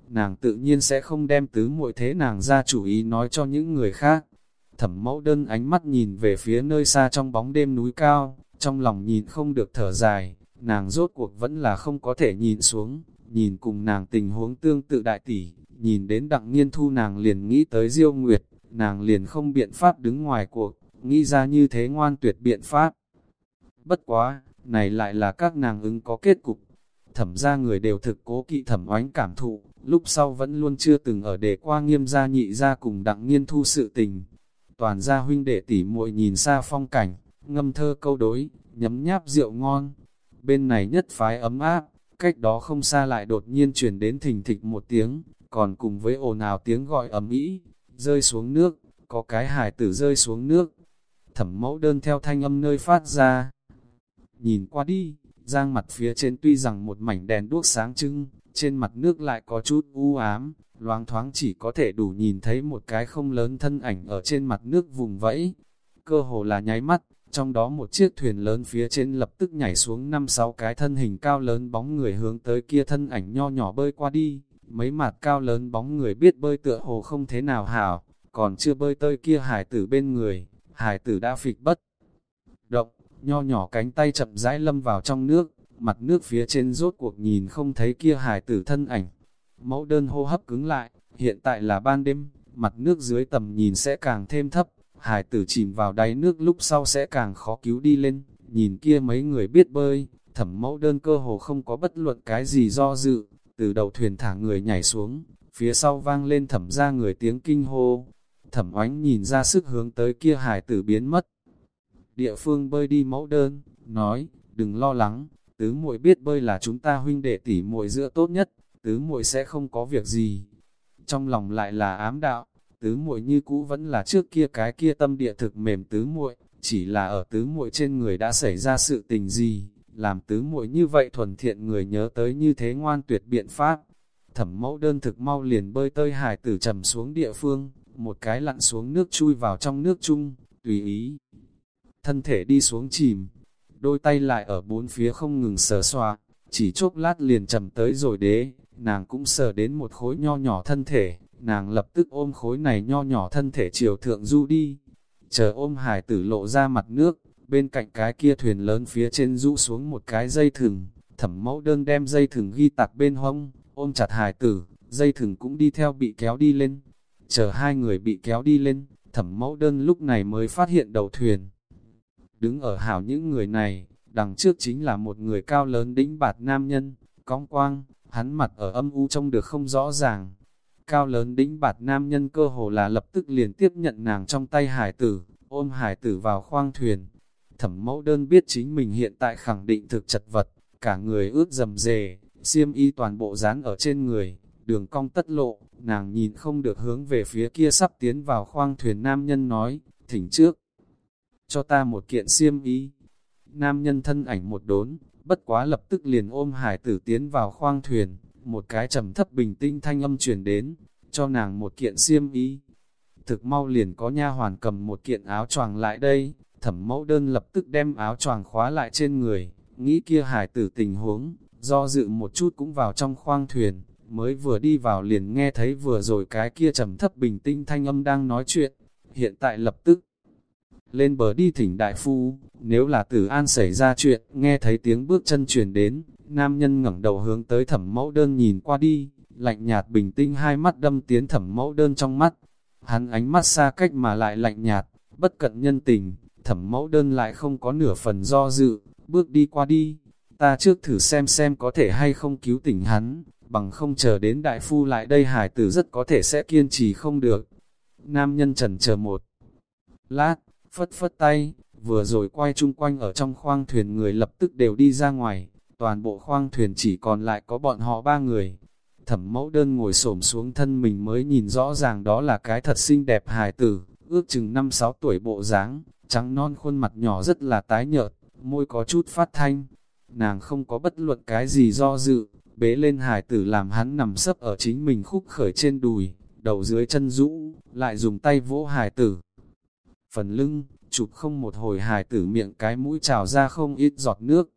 S1: Nàng tự nhiên sẽ không đem tứ muội thế nàng ra chủ ý nói cho những người khác. Thẩm mẫu đơn ánh mắt nhìn về phía nơi xa trong bóng đêm núi cao, trong lòng nhìn không được thở dài, nàng rốt cuộc vẫn là không có thể nhìn xuống, nhìn cùng nàng tình huống tương tự đại tỷ, nhìn đến đặng nghiên thu nàng liền nghĩ tới diêu nguyệt, nàng liền không biện pháp đứng ngoài cuộc, nghĩ ra như thế ngoan tuyệt biện pháp. Bất quá, này lại là các nàng ứng có kết cục. Thẩm ra người đều thực cố kỵ thẩm oánh cảm thụ, lúc sau vẫn luôn chưa từng ở để qua nghiêm gia nhị ra cùng đặng nghiên thu sự tình. Toàn gia huynh đệ tỉ muội nhìn xa phong cảnh, ngâm thơ câu đối, nhấm nháp rượu ngon. Bên này nhất phái ấm áp, cách đó không xa lại đột nhiên chuyển đến thình thịch một tiếng, còn cùng với ồn ào tiếng gọi ấm ý, rơi xuống nước, có cái hải tử rơi xuống nước. Thẩm mẫu đơn theo thanh âm nơi phát ra, Nhìn qua đi, giang mặt phía trên tuy rằng một mảnh đèn đuốc sáng trưng, trên mặt nước lại có chút u ám, loáng thoáng chỉ có thể đủ nhìn thấy một cái không lớn thân ảnh ở trên mặt nước vùng vẫy. Cơ hồ là nháy mắt, trong đó một chiếc thuyền lớn phía trên lập tức nhảy xuống năm sáu cái thân hình cao lớn bóng người hướng tới kia thân ảnh nho nhỏ bơi qua đi. Mấy mặt cao lớn bóng người biết bơi tựa hồ không thế nào hảo, còn chưa bơi tới kia hải tử bên người, hải tử đã phịch bất. Động, nho nhỏ cánh tay chậm rãi lâm vào trong nước, mặt nước phía trên rốt cuộc nhìn không thấy kia hải tử thân ảnh. Mẫu đơn hô hấp cứng lại, hiện tại là ban đêm, mặt nước dưới tầm nhìn sẽ càng thêm thấp, hải tử chìm vào đáy nước lúc sau sẽ càng khó cứu đi lên, nhìn kia mấy người biết bơi, thẩm mẫu đơn cơ hồ không có bất luận cái gì do dự, từ đầu thuyền thả người nhảy xuống, phía sau vang lên thẩm ra người tiếng kinh hô, thẩm oánh nhìn ra sức hướng tới kia hải tử biến mất. Địa phương bơi đi mẫu đơn, nói, đừng lo lắng, tứ muội biết bơi là chúng ta huynh đệ tỷ muội giữa tốt nhất, tứ muội sẽ không có việc gì. Trong lòng lại là ám đạo, tứ muội như cũ vẫn là trước kia cái kia tâm địa thực mềm tứ muội, chỉ là ở tứ muội trên người đã xảy ra sự tình gì, làm tứ muội như vậy thuần thiện người nhớ tới như thế ngoan tuyệt biện pháp. Thẩm mẫu đơn thực mau liền bơi tơi hải tử trầm xuống địa phương, một cái lặn xuống nước chui vào trong nước chung, tùy ý. Thân thể đi xuống chìm, đôi tay lại ở bốn phía không ngừng sờ xoa, chỉ chốc lát liền trầm tới rồi đế, nàng cũng sờ đến một khối nho nhỏ thân thể, nàng lập tức ôm khối này nho nhỏ thân thể chiều thượng du đi, chờ ôm hải tử lộ ra mặt nước, bên cạnh cái kia thuyền lớn phía trên rũ xuống một cái dây thừng, thẩm mẫu đơn đem dây thừng ghi tạc bên hông, ôm chặt hải tử, dây thừng cũng đi theo bị kéo đi lên, chờ hai người bị kéo đi lên, thẩm mẫu đơn lúc này mới phát hiện đầu thuyền. Đứng ở hảo những người này, đằng trước chính là một người cao lớn đĩnh bạt nam nhân, cong quang, hắn mặt ở âm u trông được không rõ ràng. Cao lớn đĩnh bạt nam nhân cơ hồ là lập tức liền tiếp nhận nàng trong tay hải tử, ôm hải tử vào khoang thuyền. Thẩm mẫu đơn biết chính mình hiện tại khẳng định thực chật vật, cả người ướt dầm dề, xiêm y toàn bộ dán ở trên người, đường cong tất lộ, nàng nhìn không được hướng về phía kia sắp tiến vào khoang thuyền nam nhân nói, thỉnh trước, cho ta một kiện xiêm y. Nam nhân thân ảnh một đốn, bất quá lập tức liền ôm hải tử tiến vào khoang thuyền, một cái trầm thấp bình tinh thanh âm truyền đến, cho nàng một kiện xiêm y. Thực mau liền có nha hoàn cầm một kiện áo choàng lại đây, thẩm mẫu đơn lập tức đem áo choàng khóa lại trên người, nghĩ kia hải tử tình huống, do dự một chút cũng vào trong khoang thuyền, mới vừa đi vào liền nghe thấy vừa rồi cái kia trầm thấp bình tinh thanh âm đang nói chuyện, hiện tại lập tức lên bờ đi thỉnh đại phu, nếu là tử an xảy ra chuyện, nghe thấy tiếng bước chân truyền đến, nam nhân ngẩng đầu hướng tới thẩm mẫu đơn nhìn qua đi, lạnh nhạt bình tĩnh hai mắt đâm tiến thẩm mẫu đơn trong mắt, hắn ánh mắt xa cách mà lại lạnh nhạt, bất cận nhân tình, thẩm mẫu đơn lại không có nửa phần do dự, bước đi qua đi, ta trước thử xem xem có thể hay không cứu tỉnh hắn, bằng không chờ đến đại phu lại đây hải tử rất có thể sẽ kiên trì không được. Nam nhân trần chờ một lát, phất phất tay, vừa rồi quay chung quanh ở trong khoang thuyền người lập tức đều đi ra ngoài, toàn bộ khoang thuyền chỉ còn lại có bọn họ ba người. Thẩm mẫu đơn ngồi xổm xuống thân mình mới nhìn rõ ràng đó là cái thật xinh đẹp hài tử, ước chừng 5-6 tuổi bộ dáng, trắng non khuôn mặt nhỏ rất là tái nhợt, môi có chút phát thanh. Nàng không có bất luận cái gì do dự, bế lên hài tử làm hắn nằm sấp ở chính mình khúc khởi trên đùi, đầu dưới chân rũ, lại dùng tay vỗ hài tử phần lưng, chụp không một hồi hài tử miệng cái mũi trào ra không ít giọt nước.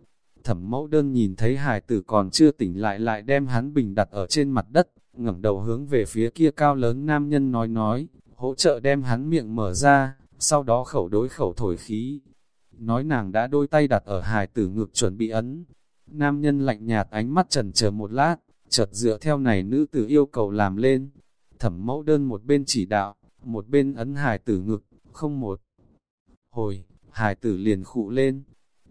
S1: Thẩm mẫu đơn nhìn thấy hài tử còn chưa tỉnh lại lại đem hắn bình đặt ở trên mặt đất, ngẩng đầu hướng về phía kia cao lớn nam nhân nói nói, hỗ trợ đem hắn miệng mở ra, sau đó khẩu đối khẩu thổi khí. Nói nàng đã đôi tay đặt ở hài tử ngực chuẩn bị ấn. Nam nhân lạnh nhạt ánh mắt trần chờ một lát, chợt dựa theo này nữ tử yêu cầu làm lên. Thẩm mẫu đơn một bên chỉ đạo, một bên ấn hài tử ngực, không một. Hồi, hải tử liền khụ lên,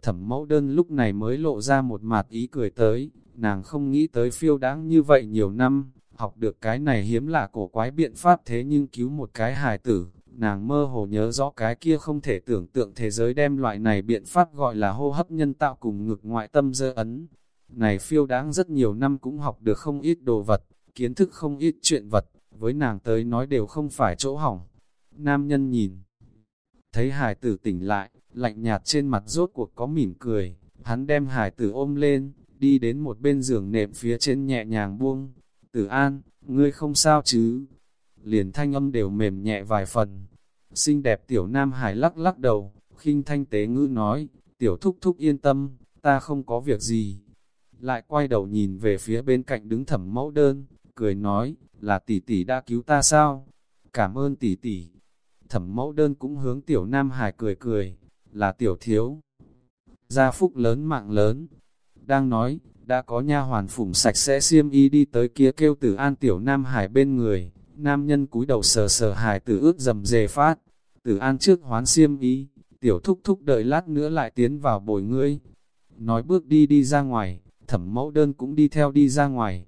S1: thẩm mẫu đơn lúc này mới lộ ra một mặt ý cười tới, nàng không nghĩ tới phiêu đáng như vậy nhiều năm, học được cái này hiếm là cổ quái biện pháp thế nhưng cứu một cái hài tử, nàng mơ hồ nhớ rõ cái kia không thể tưởng tượng thế giới đem loại này biện pháp gọi là hô hấp nhân tạo cùng ngực ngoại tâm dơ ấn. Này phiêu đáng rất nhiều năm cũng học được không ít đồ vật, kiến thức không ít chuyện vật, với nàng tới nói đều không phải chỗ hỏng. Nam nhân nhìn, Thấy hải tử tỉnh lại, lạnh nhạt trên mặt rốt cuộc có mỉm cười, hắn đem hải tử ôm lên, đi đến một bên giường nệm phía trên nhẹ nhàng buông. Tử An, ngươi không sao chứ? Liền thanh âm đều mềm nhẹ vài phần. Xinh đẹp tiểu nam hải lắc lắc đầu, khinh thanh tế ngữ nói, tiểu thúc thúc yên tâm, ta không có việc gì. Lại quay đầu nhìn về phía bên cạnh đứng thẩm mẫu đơn, cười nói, là tỷ tỷ đã cứu ta sao? Cảm ơn tỷ tỷ. Thẩm mẫu đơn cũng hướng tiểu nam hải cười cười, là tiểu thiếu. Gia phúc lớn mạng lớn. Đang nói, đã có nha hoàn phủng sạch sẽ xiêm y đi tới kia kêu tử an tiểu nam hải bên người. Nam nhân cúi đầu sờ sờ hải tử ướt dầm dề phát. Tử an trước hoán xiêm y, tiểu thúc thúc đợi lát nữa lại tiến vào bồi ngươi. Nói bước đi đi ra ngoài, thẩm mẫu đơn cũng đi theo đi ra ngoài.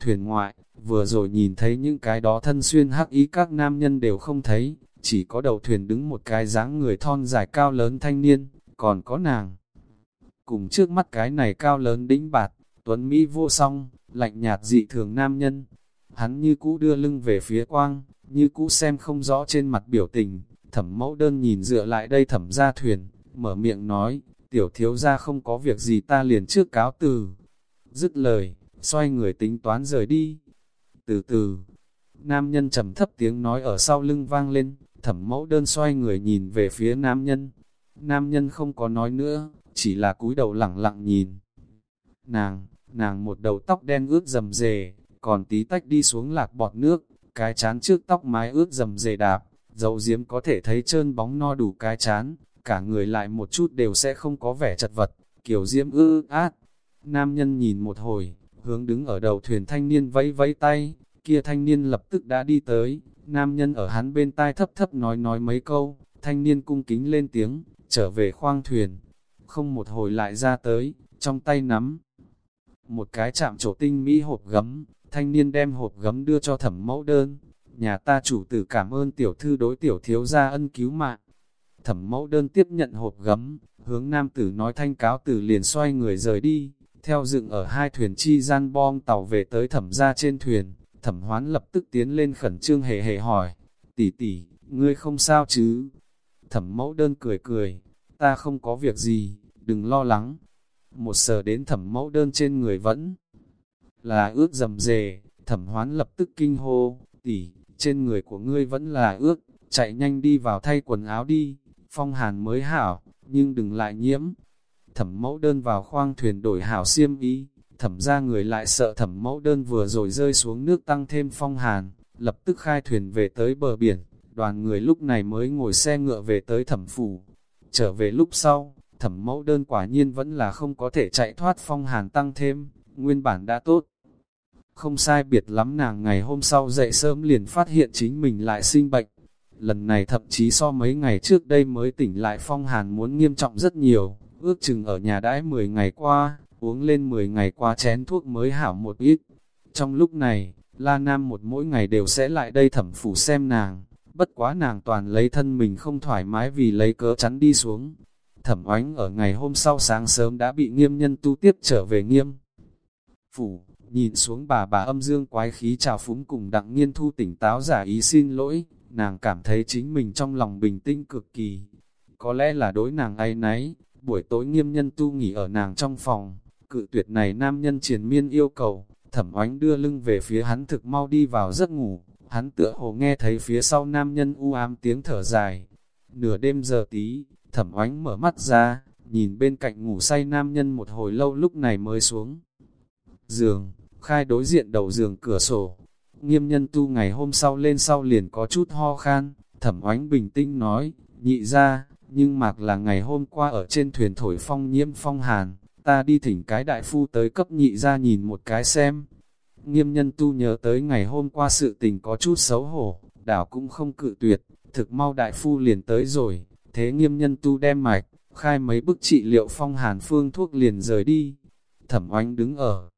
S1: Thuyền ngoại, vừa rồi nhìn thấy những cái đó thân xuyên hắc ý các nam nhân đều không thấy, chỉ có đầu thuyền đứng một cái dáng người thon dài cao lớn thanh niên, còn có nàng. Cùng trước mắt cái này cao lớn đĩnh bạt, tuấn Mỹ vô song, lạnh nhạt dị thường nam nhân. Hắn như cũ đưa lưng về phía quang, như cũ xem không rõ trên mặt biểu tình, thẩm mẫu đơn nhìn dựa lại đây thẩm ra thuyền, mở miệng nói, tiểu thiếu ra không có việc gì ta liền trước cáo từ. Dứt lời, xoay người tính toán rời đi. Từ từ, nam nhân trầm thấp tiếng nói ở sau lưng vang lên, thẩm mẫu đơn xoay người nhìn về phía nam nhân. Nam nhân không có nói nữa, chỉ là cúi đầu lặng lặng nhìn. Nàng, nàng một đầu tóc đen ướt dầm dề, còn tí tách đi xuống lạc bọt nước, cái chán trước tóc mái ướt dầm dề đạp, dầu diếm có thể thấy trơn bóng no đủ cái chán, cả người lại một chút đều sẽ không có vẻ chật vật, kiểu diễm ư át. Nam nhân nhìn một hồi, hướng đứng ở đầu thuyền thanh niên vẫy vẫy tay, kia thanh niên lập tức đã đi tới, nam nhân ở hắn bên tai thấp thấp nói nói mấy câu, thanh niên cung kính lên tiếng, trở về khoang thuyền, không một hồi lại ra tới, trong tay nắm. Một cái chạm trổ tinh mỹ hộp gấm, thanh niên đem hộp gấm đưa cho thẩm mẫu đơn, nhà ta chủ tử cảm ơn tiểu thư đối tiểu thiếu gia ân cứu mạng. Thẩm mẫu đơn tiếp nhận hộp gấm, hướng nam tử nói thanh cáo tử liền xoay người rời đi, theo dựng ở hai thuyền chi gian bom tàu về tới thẩm ra trên thuyền, thẩm hoán lập tức tiến lên khẩn trương hề hề hỏi, tỷ tỷ, ngươi không sao chứ? Thẩm mẫu đơn cười cười, ta không có việc gì, đừng lo lắng. Một sờ đến thẩm mẫu đơn trên người vẫn là ướt dầm dề, thẩm hoán lập tức kinh hô, tỷ, trên người của ngươi vẫn là ướt, chạy nhanh đi vào thay quần áo đi, phong hàn mới hảo, nhưng đừng lại nhiễm. Thẩm mẫu đơn vào khoang thuyền đổi hảo xiêm y thẩm ra người lại sợ thẩm mẫu đơn vừa rồi rơi xuống nước tăng thêm phong hàn, lập tức khai thuyền về tới bờ biển, đoàn người lúc này mới ngồi xe ngựa về tới thẩm phủ. Trở về lúc sau, thẩm mẫu đơn quả nhiên vẫn là không có thể chạy thoát phong hàn tăng thêm, nguyên bản đã tốt. Không sai biệt lắm nàng ngày hôm sau dậy sớm liền phát hiện chính mình lại sinh bệnh. Lần này thậm chí so mấy ngày trước đây mới tỉnh lại phong hàn muốn nghiêm trọng rất nhiều, ước chừng ở nhà đãi 10 ngày qua, uống lên 10 ngày qua chén thuốc mới hảo một ít. Trong lúc này, La Nam một mỗi ngày đều sẽ lại đây thẩm phủ xem nàng, bất quá nàng toàn lấy thân mình không thoải mái vì lấy cớ chắn đi xuống. Thẩm oánh ở ngày hôm sau sáng sớm đã bị nghiêm nhân tu tiếp trở về nghiêm. Phủ, nhìn xuống bà bà âm dương quái khí trào phúng cùng đặng nghiên thu tỉnh táo giả ý xin lỗi, nàng cảm thấy chính mình trong lòng bình tĩnh cực kỳ. Có lẽ là đối nàng ấy nấy, buổi tối nghiêm nhân tu nghỉ ở nàng trong phòng, cự tuyệt này nam nhân triền miên yêu cầu, thẩm oánh đưa lưng về phía hắn thực mau đi vào giấc ngủ, hắn tựa hồ nghe thấy phía sau nam nhân u ám tiếng thở dài. Nửa đêm giờ tí, thẩm oánh mở mắt ra, nhìn bên cạnh ngủ say nam nhân một hồi lâu lúc này mới xuống. Giường, khai đối diện đầu giường cửa sổ. Nghiêm nhân tu ngày hôm sau lên sau liền có chút ho khan, thẩm oánh bình tĩnh nói, nhị ra, nhưng mạc là ngày hôm qua ở trên thuyền thổi phong nhiễm phong hàn, ta đi thỉnh cái đại phu tới cấp nhị ra nhìn một cái xem. Nghiêm nhân tu nhớ tới ngày hôm qua sự tình có chút xấu hổ, đảo cũng không cự tuyệt, thực mau đại phu liền tới rồi, thế nghiêm nhân tu đem mạch, khai mấy bức trị liệu phong hàn phương thuốc liền rời đi. Thẩm oanh đứng ở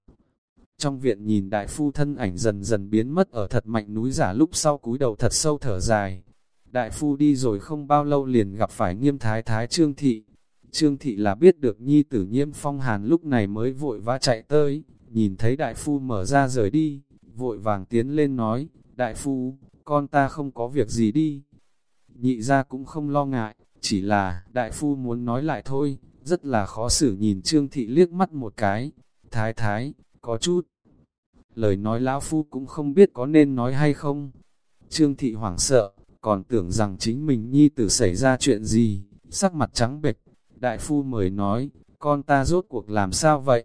S1: trong viện nhìn đại phu thân ảnh dần dần biến mất ở thật mạnh núi giả lúc sau cúi đầu thật sâu thở dài. Đại phu đi rồi không bao lâu liền gặp phải nghiêm thái thái trương thị. Trương thị là biết được nhi tử nhiễm phong hàn lúc này mới vội vã chạy tới, nhìn thấy đại phu mở ra rời đi, vội vàng tiến lên nói, đại phu, con ta không có việc gì đi. Nhị ra cũng không lo ngại, chỉ là đại phu muốn nói lại thôi, rất là khó xử nhìn Trương Thị liếc mắt một cái. Thái thái, có chút. Lời nói lão phu cũng không biết có nên nói hay không. Trương Thị hoảng sợ, còn tưởng rằng chính mình nhi tử xảy ra chuyện gì, sắc mặt trắng bệch. Đại phu mời nói, con ta rốt cuộc làm sao vậy?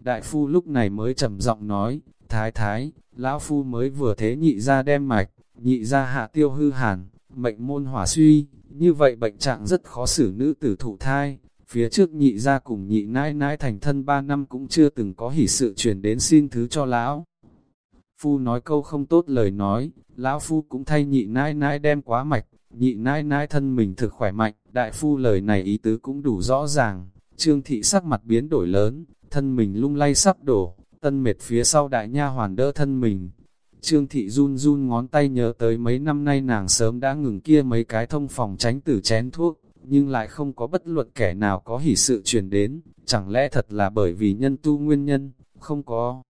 S1: Đại phu lúc này mới trầm giọng nói, thái thái, lão phu mới vừa thế nhị ra đem mạch, nhị ra hạ tiêu hư hàn, mệnh môn hỏa suy, như vậy bệnh trạng rất khó xử nữ tử thụ thai. Phía trước nhị ra cùng nhị nãi nãi thành thân ba năm cũng chưa từng có hỷ sự truyền đến xin thứ cho lão. Phu nói câu không tốt lời nói, lão phu cũng thay nhị nãi nãi đem quá mạch, nhị nãi nãi thân mình thực khỏe mạnh, đại phu lời này ý tứ cũng đủ rõ ràng. Trương thị sắc mặt biến đổi lớn, thân mình lung lay sắp đổ, tân mệt phía sau đại nha hoàn đỡ thân mình. Trương thị run run ngón tay nhớ tới mấy năm nay nàng sớm đã ngừng kia mấy cái thông phòng tránh tử chén thuốc, nhưng lại không có bất luận kẻ nào có hỷ sự truyền đến, chẳng lẽ thật là bởi vì nhân tu nguyên nhân, không có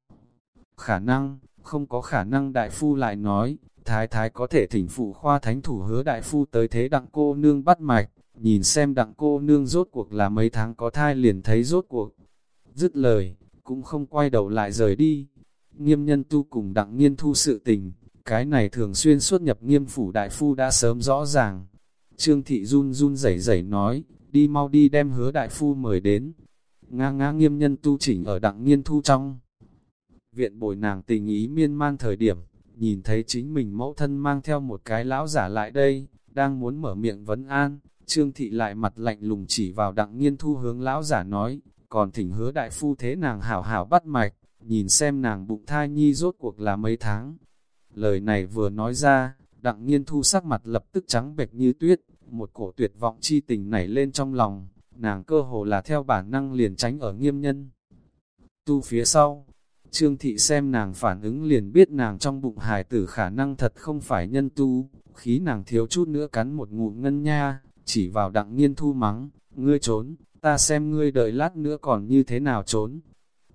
S1: khả năng, không có khả năng đại phu lại nói, thái thái có thể thỉnh phụ khoa thánh thủ hứa đại phu tới thế đặng cô nương bắt mạch, nhìn xem đặng cô nương rốt cuộc là mấy tháng có thai liền thấy rốt cuộc. Dứt lời, cũng không quay đầu lại rời đi. Nghiêm nhân tu cùng đặng nghiên thu sự tình, cái này thường xuyên xuất nhập nghiêm phủ đại phu đã sớm rõ ràng. Trương thị run run rẩy rẩy nói, đi mau đi đem hứa đại phu mời đến. Nga nga nghiêm nhân tu chỉnh ở đặng nghiên thu trong. Viện bồi nàng tình ý miên man thời điểm, nhìn thấy chính mình mẫu thân mang theo một cái lão giả lại đây, đang muốn mở miệng vấn an, Trương thị lại mặt lạnh lùng chỉ vào đặng nghiên thu hướng lão giả nói, còn thỉnh hứa đại phu thế nàng hảo hảo bắt mạch, nhìn xem nàng bụng thai nhi rốt cuộc là mấy tháng. Lời này vừa nói ra, đặng nghiên thu sắc mặt lập tức trắng bệch như tuyết, một cổ tuyệt vọng chi tình nảy lên trong lòng, nàng cơ hồ là theo bản năng liền tránh ở nghiêm nhân. Tu phía sau, Trương thị xem nàng phản ứng liền biết nàng trong bụng hài tử khả năng thật không phải nhân tu, khí nàng thiếu chút nữa cắn một ngụm ngân nha, chỉ vào đặng nghiên thu mắng, ngươi trốn, ta xem ngươi đợi lát nữa còn như thế nào trốn.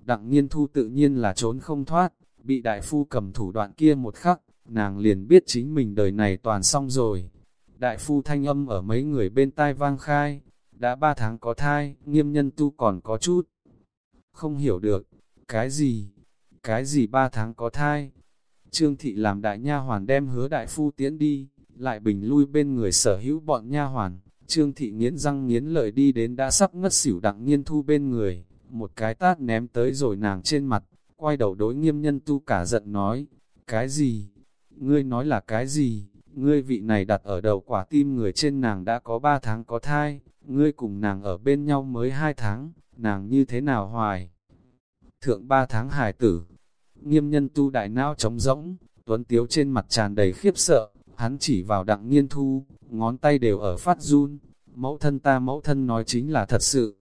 S1: Đặng nghiên thu tự nhiên là trốn không thoát, bị đại phu cầm thủ đoạn kia một khắc, nàng liền biết chính mình đời này toàn xong rồi. Đại phu thanh âm ở mấy người bên tai vang khai, đã ba tháng có thai, nghiêm nhân tu còn có chút. Không hiểu được, cái gì, cái gì ba tháng có thai. Trương thị làm đại nha hoàn đem hứa đại phu tiến đi, lại bình lui bên người sở hữu bọn nha hoàn. Trương thị nghiến răng nghiến lợi đi đến đã sắp ngất xỉu đặng nghiên thu bên người, một cái tát ném tới rồi nàng trên mặt, quay đầu đối nghiêm nhân tu cả giận nói, cái gì? Ngươi nói là cái gì? Ngươi vị này đặt ở đầu quả tim người trên nàng đã có ba tháng có thai, ngươi cùng nàng ở bên nhau mới hai tháng, nàng như thế nào hoài? Thượng ba tháng hài tử, nghiêm nhân tu đại não trống rỗng, tuấn tiếu trên mặt tràn đầy khiếp sợ, hắn chỉ vào đặng nghiên thu, ngón tay đều ở phát run, mẫu thân ta mẫu thân nói chính là thật sự.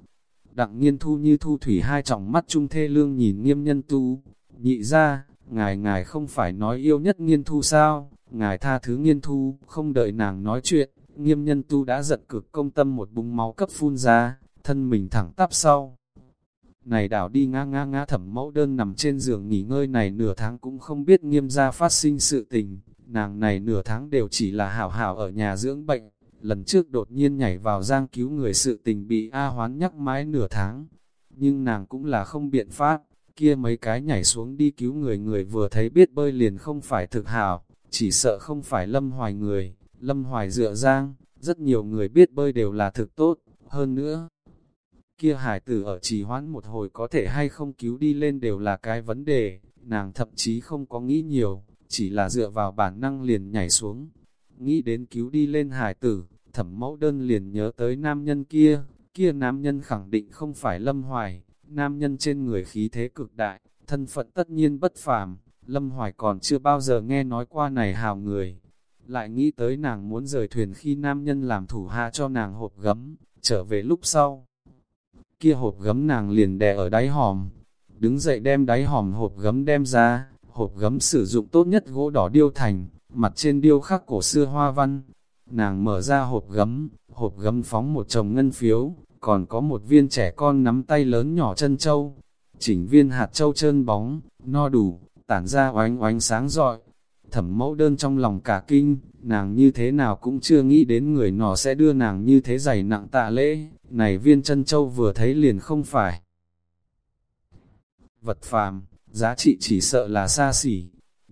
S1: Đặng nghiên thu như thu thủy hai tròng mắt trung thê lương nhìn nghiêm nhân tu, nhị ra, ngài ngài không phải nói yêu nhất nghiên thu sao, ngài tha thứ nghiên thu, không đợi nàng nói chuyện, nghiêm nhân tu đã giận cực công tâm một búng máu cấp phun ra, thân mình thẳng tắp sau. Này đảo đi ngã ngã ngã thẩm mẫu đơn nằm trên giường nghỉ ngơi này nửa tháng cũng không biết nghiêm ra phát sinh sự tình, nàng này nửa tháng đều chỉ là hảo hảo ở nhà dưỡng bệnh, lần trước đột nhiên nhảy vào giang cứu người sự tình bị A hoán nhắc mãi nửa tháng, nhưng nàng cũng là không biện pháp, kia mấy cái nhảy xuống đi cứu người người vừa thấy biết bơi liền không phải thực hảo, chỉ sợ không phải lâm hoài người, lâm hoài dựa giang, rất nhiều người biết bơi đều là thực tốt, hơn nữa. Kia hải tử ở trì hoãn một hồi có thể hay không cứu đi lên đều là cái vấn đề, nàng thậm chí không có nghĩ nhiều, chỉ là dựa vào bản năng liền nhảy xuống. Nghĩ đến cứu đi lên hải tử, thẩm mẫu đơn liền nhớ tới nam nhân kia, kia nam nhân khẳng định không phải lâm hoài, nam nhân trên người khí thế cực đại, thân phận tất nhiên bất phàm, lâm hoài còn chưa bao giờ nghe nói qua này hào người. Lại nghĩ tới nàng muốn rời thuyền khi nam nhân làm thủ hạ cho nàng hộp gấm, trở về lúc sau. Kia hộp gấm nàng liền đè ở đáy hòm, đứng dậy đem đáy hòm hộp gấm đem ra, hộp gấm sử dụng tốt nhất gỗ đỏ điêu thành, mặt trên điêu khắc cổ xưa hoa văn. Nàng mở ra hộp gấm, hộp gấm phóng một chồng ngân phiếu, còn có một viên trẻ con nắm tay lớn nhỏ chân châu. Chỉnh viên hạt châu trơn bóng, no đủ, tản ra oánh oánh sáng rọi. Thẩm mẫu đơn trong lòng cả kinh, nàng như thế nào cũng chưa nghĩ đến người nọ sẽ đưa nàng như thế dày nặng tạ lễ, này viên chân châu vừa thấy liền không phải. Vật phàm, giá trị chỉ sợ là xa xỉ.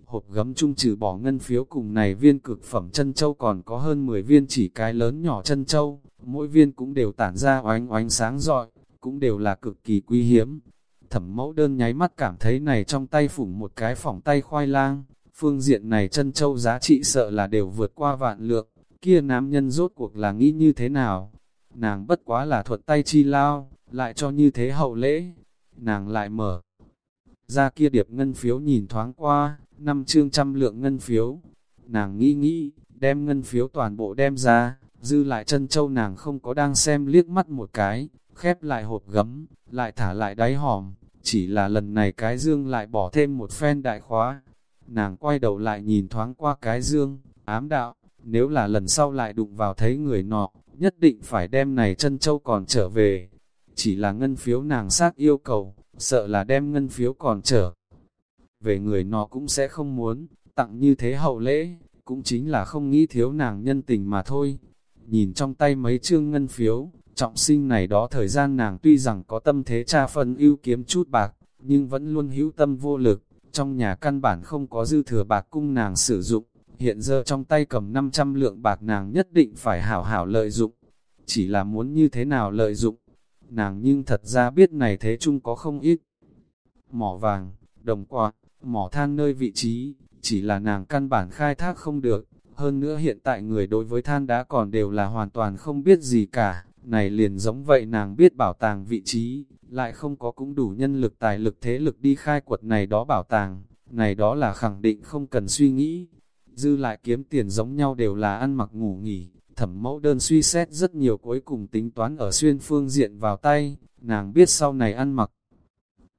S1: Hộp gấm chung trừ bỏ ngân phiếu cùng này viên cực phẩm chân châu còn có hơn 10 viên chỉ cái lớn nhỏ chân châu, mỗi viên cũng đều tản ra oánh oánh sáng rọi, cũng đều là cực kỳ quý hiếm. Thẩm mẫu đơn nháy mắt cảm thấy này trong tay phủng một cái phỏng tay khoai lang, phương diện này chân châu giá trị sợ là đều vượt qua vạn lượng, kia nam nhân rốt cuộc là nghĩ như thế nào? Nàng bất quá là thuật tay chi lao, lại cho như thế hậu lễ, nàng lại mở. Ra kia điệp ngân phiếu nhìn thoáng qua, năm chương trăm lượng ngân phiếu. Nàng nghĩ nghĩ, đem ngân phiếu toàn bộ đem ra, dư lại chân châu nàng không có đang xem liếc mắt một cái, khép lại hộp gấm, lại thả lại đáy hòm, chỉ là lần này cái dương lại bỏ thêm một phen đại khóa. Nàng quay đầu lại nhìn thoáng qua cái dương, ám đạo, nếu là lần sau lại đụng vào thấy người nọ, nhất định phải đem này chân châu còn trở về. Chỉ là ngân phiếu nàng xác yêu cầu, sợ là đem ngân phiếu còn trở. Về người nó cũng sẽ không muốn, tặng như thế hậu lễ, cũng chính là không nghĩ thiếu nàng nhân tình mà thôi. Nhìn trong tay mấy chương ngân phiếu, trọng sinh này đó thời gian nàng tuy rằng có tâm thế cha phân ưu kiếm chút bạc, nhưng vẫn luôn hữu tâm vô lực, trong nhà căn bản không có dư thừa bạc cung nàng sử dụng, hiện giờ trong tay cầm 500 lượng bạc nàng nhất định phải hảo hảo lợi dụng, chỉ là muốn như thế nào lợi dụng, nàng nhưng thật ra biết này thế chung có không ít. Mỏ vàng, đồng quạt, mỏ than nơi vị trí, chỉ là nàng căn bản khai thác không được, hơn nữa hiện tại người đối với than đá còn đều là hoàn toàn không biết gì cả, này liền giống vậy nàng biết bảo tàng vị trí, lại không có cũng đủ nhân lực tài lực thế lực đi khai quật này đó bảo tàng, này đó là khẳng định không cần suy nghĩ. Dư lại kiếm tiền giống nhau đều là ăn mặc ngủ nghỉ, thẩm mẫu đơn suy xét rất nhiều cuối cùng tính toán ở xuyên phương diện vào tay, nàng biết sau này ăn mặc.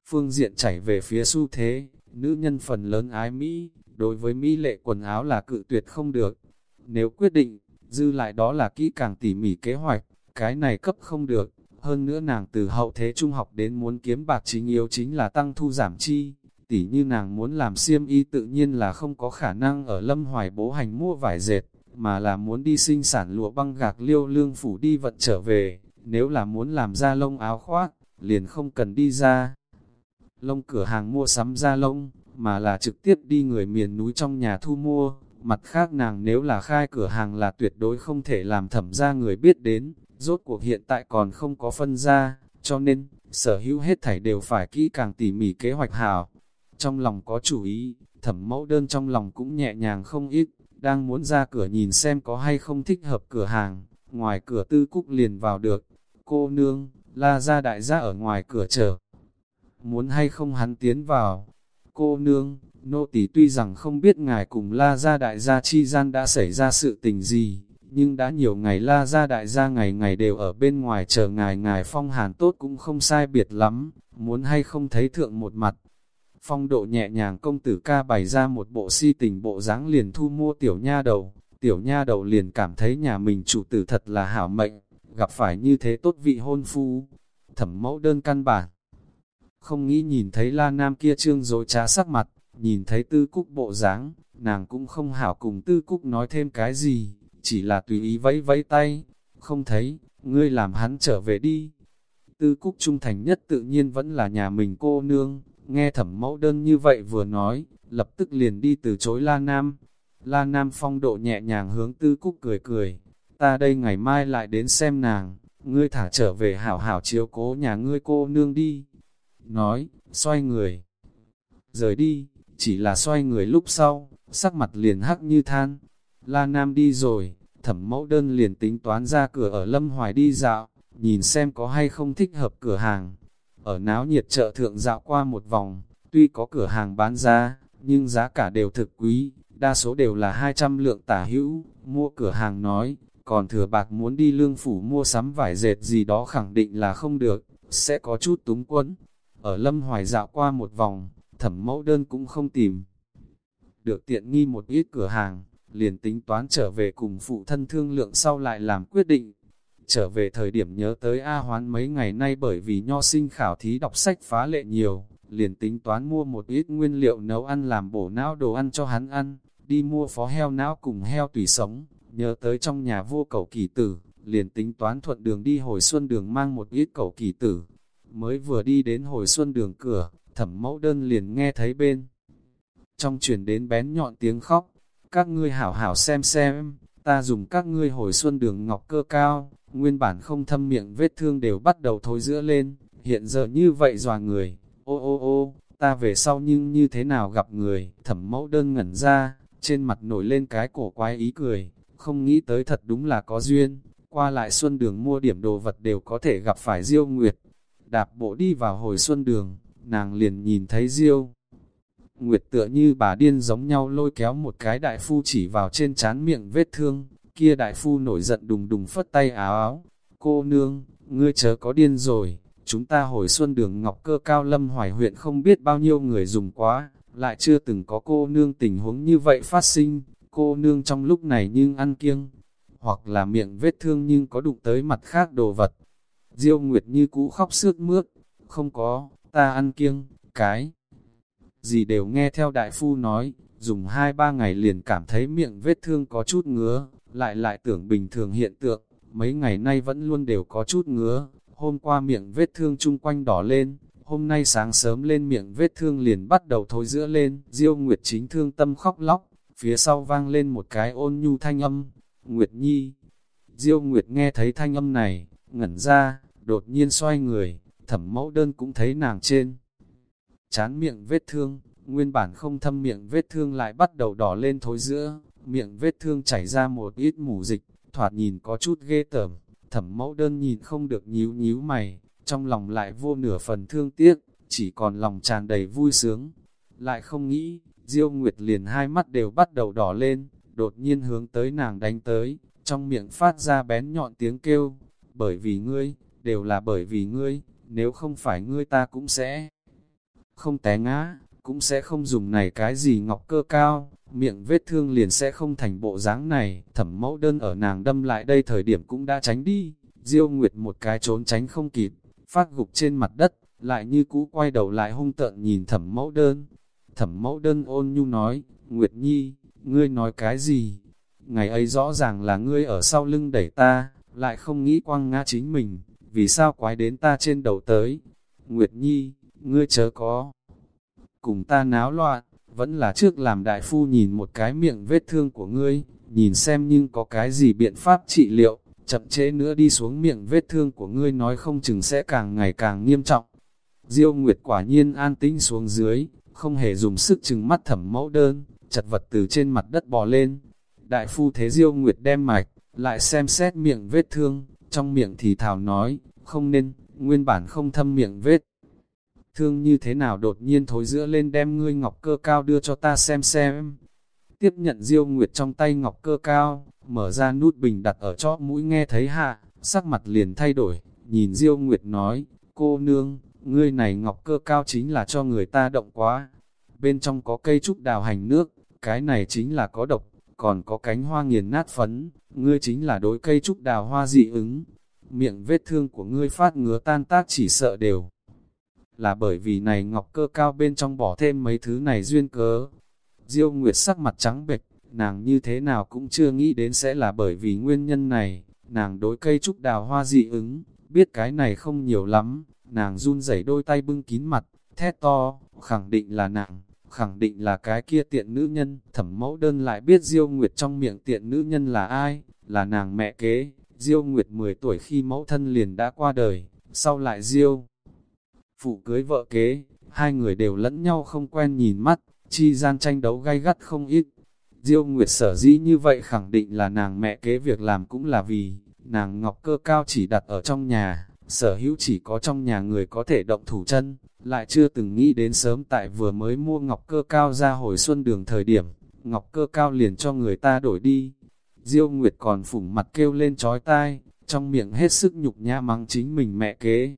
S1: Phương diện chảy về phía xu thế, nữ nhân phần lớn ái Mỹ, đối với Mỹ lệ quần áo là cự tuyệt không được. Nếu quyết định, dư lại đó là kỹ càng tỉ mỉ kế hoạch, cái này cấp không được. Hơn nữa nàng từ hậu thế trung học đến muốn kiếm bạc chính yếu chính là tăng thu giảm chi. Tỉ như nàng muốn làm xiêm y tự nhiên là không có khả năng ở lâm hoài bố hành mua vải dệt, mà là muốn đi sinh sản lụa băng gạc liêu lương phủ đi vận trở về. Nếu là muốn làm ra lông áo khoác, liền không cần đi ra. Lông cửa hàng mua sắm da lông, mà là trực tiếp đi người miền núi trong nhà thu mua. Mặt khác nàng nếu là khai cửa hàng là tuyệt đối không thể làm thẩm ra người biết đến, rốt cuộc hiện tại còn không có phân ra, cho nên, sở hữu hết thảy đều phải kỹ càng tỉ mỉ kế hoạch hảo. Trong lòng có chủ ý, thẩm mẫu đơn trong lòng cũng nhẹ nhàng không ít, đang muốn ra cửa nhìn xem có hay không thích hợp cửa hàng, ngoài cửa tư cúc liền vào được. Cô nương, la ra đại gia ở ngoài cửa chờ. Muốn hay không hắn tiến vào. Cô nương, nô tỳ tuy rằng không biết ngài cùng la ra đại gia chi gian đã xảy ra sự tình gì, nhưng đã nhiều ngày la ra đại gia ngày ngày đều ở bên ngoài chờ ngài ngài phong hàn tốt cũng không sai biệt lắm, muốn hay không thấy thượng một mặt. Phong độ nhẹ nhàng công tử ca bày ra một bộ si tình bộ dáng liền thu mua tiểu nha đầu, tiểu nha đầu liền cảm thấy nhà mình chủ tử thật là hảo mệnh, gặp phải như thế tốt vị hôn phu, thẩm mẫu đơn căn bản. Không nghĩ nhìn thấy la nam kia trương dối trá sắc mặt, nhìn thấy tư cúc bộ dáng nàng cũng không hảo cùng tư cúc nói thêm cái gì, chỉ là tùy ý vẫy vẫy tay, không thấy, ngươi làm hắn trở về đi. Tư Cúc trung thành nhất tự nhiên vẫn là nhà mình cô nương, nghe thẩm mẫu đơn như vậy vừa nói, lập tức liền đi từ chối La Nam. La Nam phong độ nhẹ nhàng hướng Tư Cúc cười cười, ta đây ngày mai lại đến xem nàng, ngươi thả trở về hảo hảo chiếu cố nhà ngươi cô nương đi. Nói, xoay người, rời đi, chỉ là xoay người lúc sau, sắc mặt liền hắc như than, La Nam đi rồi, thẩm mẫu đơn liền tính toán ra cửa ở Lâm Hoài đi dạo, nhìn xem có hay không thích hợp cửa hàng. Ở náo nhiệt chợ thượng dạo qua một vòng, tuy có cửa hàng bán ra, nhưng giá cả đều thực quý, đa số đều là 200 lượng tả hữu, mua cửa hàng nói, còn thừa bạc muốn đi lương phủ mua sắm vải dệt gì đó khẳng định là không được, sẽ có chút túng quẫn. Ở Lâm Hoài dạo qua một vòng, thẩm mẫu đơn cũng không tìm. Được tiện nghi một ít cửa hàng, liền tính toán trở về cùng phụ thân thương lượng sau lại làm quyết định. Trở về thời điểm nhớ tới A Hoán mấy ngày nay bởi vì nho sinh khảo thí đọc sách phá lệ nhiều, liền tính toán mua một ít nguyên liệu nấu ăn làm bổ não đồ ăn cho hắn ăn, đi mua phó heo não cùng heo tùy sống, nhớ tới trong nhà vô cầu kỳ tử, liền tính toán thuận đường đi hồi xuân đường mang một ít cầu kỳ tử. Mới vừa đi đến hồi xuân đường cửa, thẩm mẫu đơn liền nghe thấy bên. Trong chuyển đến bén nhọn tiếng khóc, các ngươi hảo hảo xem xem, ta dùng các ngươi hồi xuân đường ngọc cơ cao, nguyên bản không thâm miệng vết thương đều bắt đầu thối giữa lên, hiện giờ như vậy dòa người, ô ô ô, ta về sau nhưng như thế nào gặp người, thẩm mẫu đơn ngẩn ra, trên mặt nổi lên cái cổ quái ý cười, không nghĩ tới thật đúng là có duyên, qua lại xuân đường mua điểm đồ vật đều có thể gặp phải Diêu Nguyệt. Đạp bộ đi vào hồi xuân đường, nàng liền nhìn thấy Diêu. Nguyệt tựa như bà điên giống nhau lôi kéo một cái đại phu chỉ vào trên chán miệng vết thương, kia đại phu nổi giận đùng đùng phất tay áo áo. Cô nương, ngươi chớ có điên rồi, chúng ta hồi xuân đường ngọc cơ cao lâm hoài huyện không biết bao nhiêu người dùng quá, lại chưa từng có cô nương tình huống như vậy phát sinh, cô nương trong lúc này nhưng ăn kiêng, hoặc là miệng vết thương nhưng có đụng tới mặt khác đồ vật. Diêu Nguyệt như cũ khóc sướt mướt, không có, ta ăn kiêng, cái. Gì đều nghe theo đại phu nói, dùng hai ba ngày liền cảm thấy miệng vết thương có chút ngứa, lại lại tưởng bình thường hiện tượng, mấy ngày nay vẫn luôn đều có chút ngứa, hôm qua miệng vết thương chung quanh đỏ lên, hôm nay sáng sớm lên miệng vết thương liền bắt đầu thối giữa lên, Diêu Nguyệt chính thương tâm khóc lóc, phía sau vang lên một cái ôn nhu thanh âm, Nguyệt Nhi. Diêu Nguyệt nghe thấy thanh âm này, ngẩn ra, đột nhiên xoay người, thẩm mẫu đơn cũng thấy nàng trên. Chán miệng vết thương, nguyên bản không thâm miệng vết thương lại bắt đầu đỏ lên thối giữa, miệng vết thương chảy ra một ít mù dịch, thoạt nhìn có chút ghê tởm, thẩm mẫu đơn nhìn không được nhíu nhíu mày, trong lòng lại vô nửa phần thương tiếc, chỉ còn lòng tràn đầy vui sướng. Lại không nghĩ, Diêu Nguyệt liền hai mắt đều bắt đầu đỏ lên, đột nhiên hướng tới nàng đánh tới, trong miệng phát ra bén nhọn tiếng kêu, bởi vì ngươi, đều là bởi vì ngươi, nếu không phải ngươi ta cũng sẽ không té ngã, cũng sẽ không dùng này cái gì ngọc cơ cao, miệng vết thương liền sẽ không thành bộ dáng này, thẩm mẫu đơn ở nàng đâm lại đây thời điểm cũng đã tránh đi, Diêu Nguyệt một cái trốn tránh không kịp, phát gục trên mặt đất, lại như cũ quay đầu lại hung tợn nhìn thẩm mẫu đơn. Thẩm mẫu đơn ôn nhu nói, Nguyệt Nhi, ngươi nói cái gì? Ngày ấy rõ ràng là ngươi ở sau lưng đẩy ta, lại không nghĩ quăng ngã chính mình, vì sao quái đến ta trên đầu tới? Nguyệt Nhi, ngươi chớ có. Cùng ta náo loạn, vẫn là trước làm đại phu nhìn một cái miệng vết thương của ngươi, nhìn xem nhưng có cái gì biện pháp trị liệu, chậm chế nữa đi xuống miệng vết thương của ngươi nói không chừng sẽ càng ngày càng nghiêm trọng. Diêu Nguyệt quả nhiên an tĩnh xuống dưới, không hề dùng sức chừng mắt thẩm mẫu đơn, chật vật từ trên mặt đất bò lên. Đại phu thế Diêu Nguyệt đem mạch, lại xem xét miệng vết thương, trong miệng thì thảo nói, không nên, nguyên bản không thâm miệng vết. Thương như thế nào đột nhiên thối giữa lên đem ngươi ngọc cơ cao đưa cho ta xem xem. Tiếp nhận Diêu Nguyệt trong tay ngọc cơ cao, mở ra nút bình đặt ở chóp mũi nghe thấy hạ, sắc mặt liền thay đổi, nhìn Diêu Nguyệt nói, cô nương, ngươi này ngọc cơ cao chính là cho người ta động quá. Bên trong có cây trúc đào hành nước, cái này chính là có độc, còn có cánh hoa nghiền nát phấn, ngươi chính là đối cây trúc đào hoa dị ứng. Miệng vết thương của ngươi phát ngứa tan tác chỉ sợ đều. Là bởi vì này ngọc cơ cao bên trong bỏ thêm mấy thứ này duyên cớ. Diêu Nguyệt sắc mặt trắng bệch, nàng như thế nào cũng chưa nghĩ đến sẽ là bởi vì nguyên nhân này, nàng đối cây trúc đào hoa dị ứng, biết cái này không nhiều lắm, nàng run rẩy đôi tay bưng kín mặt, thét to, khẳng định là nàng, khẳng định là cái kia tiện nữ nhân, thẩm mẫu đơn lại biết Diêu Nguyệt trong miệng tiện nữ nhân là ai, là nàng mẹ kế, Diêu Nguyệt 10 tuổi khi mẫu thân liền đã qua đời, sau lại Diêu phụ cưới vợ kế, hai người đều lẫn nhau không quen nhìn mắt, chi gian tranh đấu gay gắt không ít, Diêu Nguyệt sở dĩ như vậy khẳng định là nàng mẹ kế việc làm cũng là vì, nàng ngọc cơ cao chỉ đặt ở trong nhà, sở hữu chỉ có trong nhà người có thể động thủ chân, lại chưa từng nghĩ đến sớm tại vừa mới mua ngọc cơ cao ra hồi xuân đường thời điểm, ngọc cơ cao liền cho người ta đổi đi. Diêu Nguyệt còn phủng mặt kêu lên trói tai, trong miệng hết sức nhục nhã mắng chính mình mẹ kế.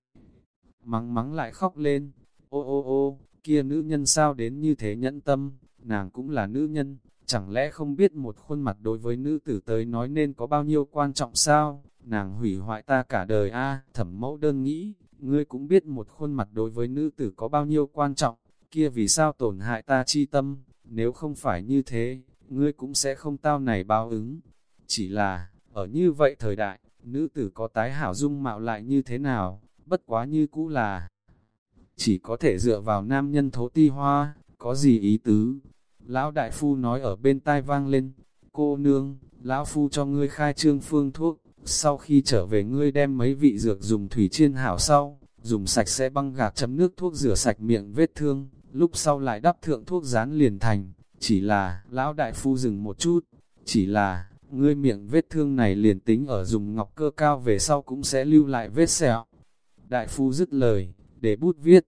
S1: Mắng mắng lại khóc lên, ô ô ô, kia nữ nhân sao đến như thế nhẫn tâm, nàng cũng là nữ nhân, Chẳng lẽ không biết một khuôn mặt đối với nữ tử tới nói nên có bao nhiêu quan trọng sao? Nàng hủy hoại ta cả đời a thẩm mẫu đơn nghĩ, ngươi cũng biết một khuôn mặt đối với nữ tử có bao nhiêu quan trọng, kia vì sao tổn hại ta chi tâm, nếu không phải như thế, ngươi cũng sẽ không tao này báo ứng. Chỉ là, ở như vậy thời đại, nữ tử có tái hảo dung mạo lại như thế nào, bất quá như cũ là chỉ có thể dựa vào nam nhân thố ti hoa, có gì ý tứ. Lão đại phu nói ở bên tai vang lên, cô nương, lão phu cho ngươi khai trương phương thuốc, sau khi trở về ngươi đem mấy vị dược dùng thủy chiên hảo sau, dùng sạch sẽ băng gạc chấm nước thuốc rửa sạch miệng vết thương, lúc sau lại đắp thượng thuốc dán liền thành, chỉ là, lão đại phu dừng một chút, chỉ là, ngươi miệng vết thương này liền tính ở dùng ngọc cơ cao về sau cũng sẽ lưu lại vết sẹo. Đại phu dứt lời, để bút viết.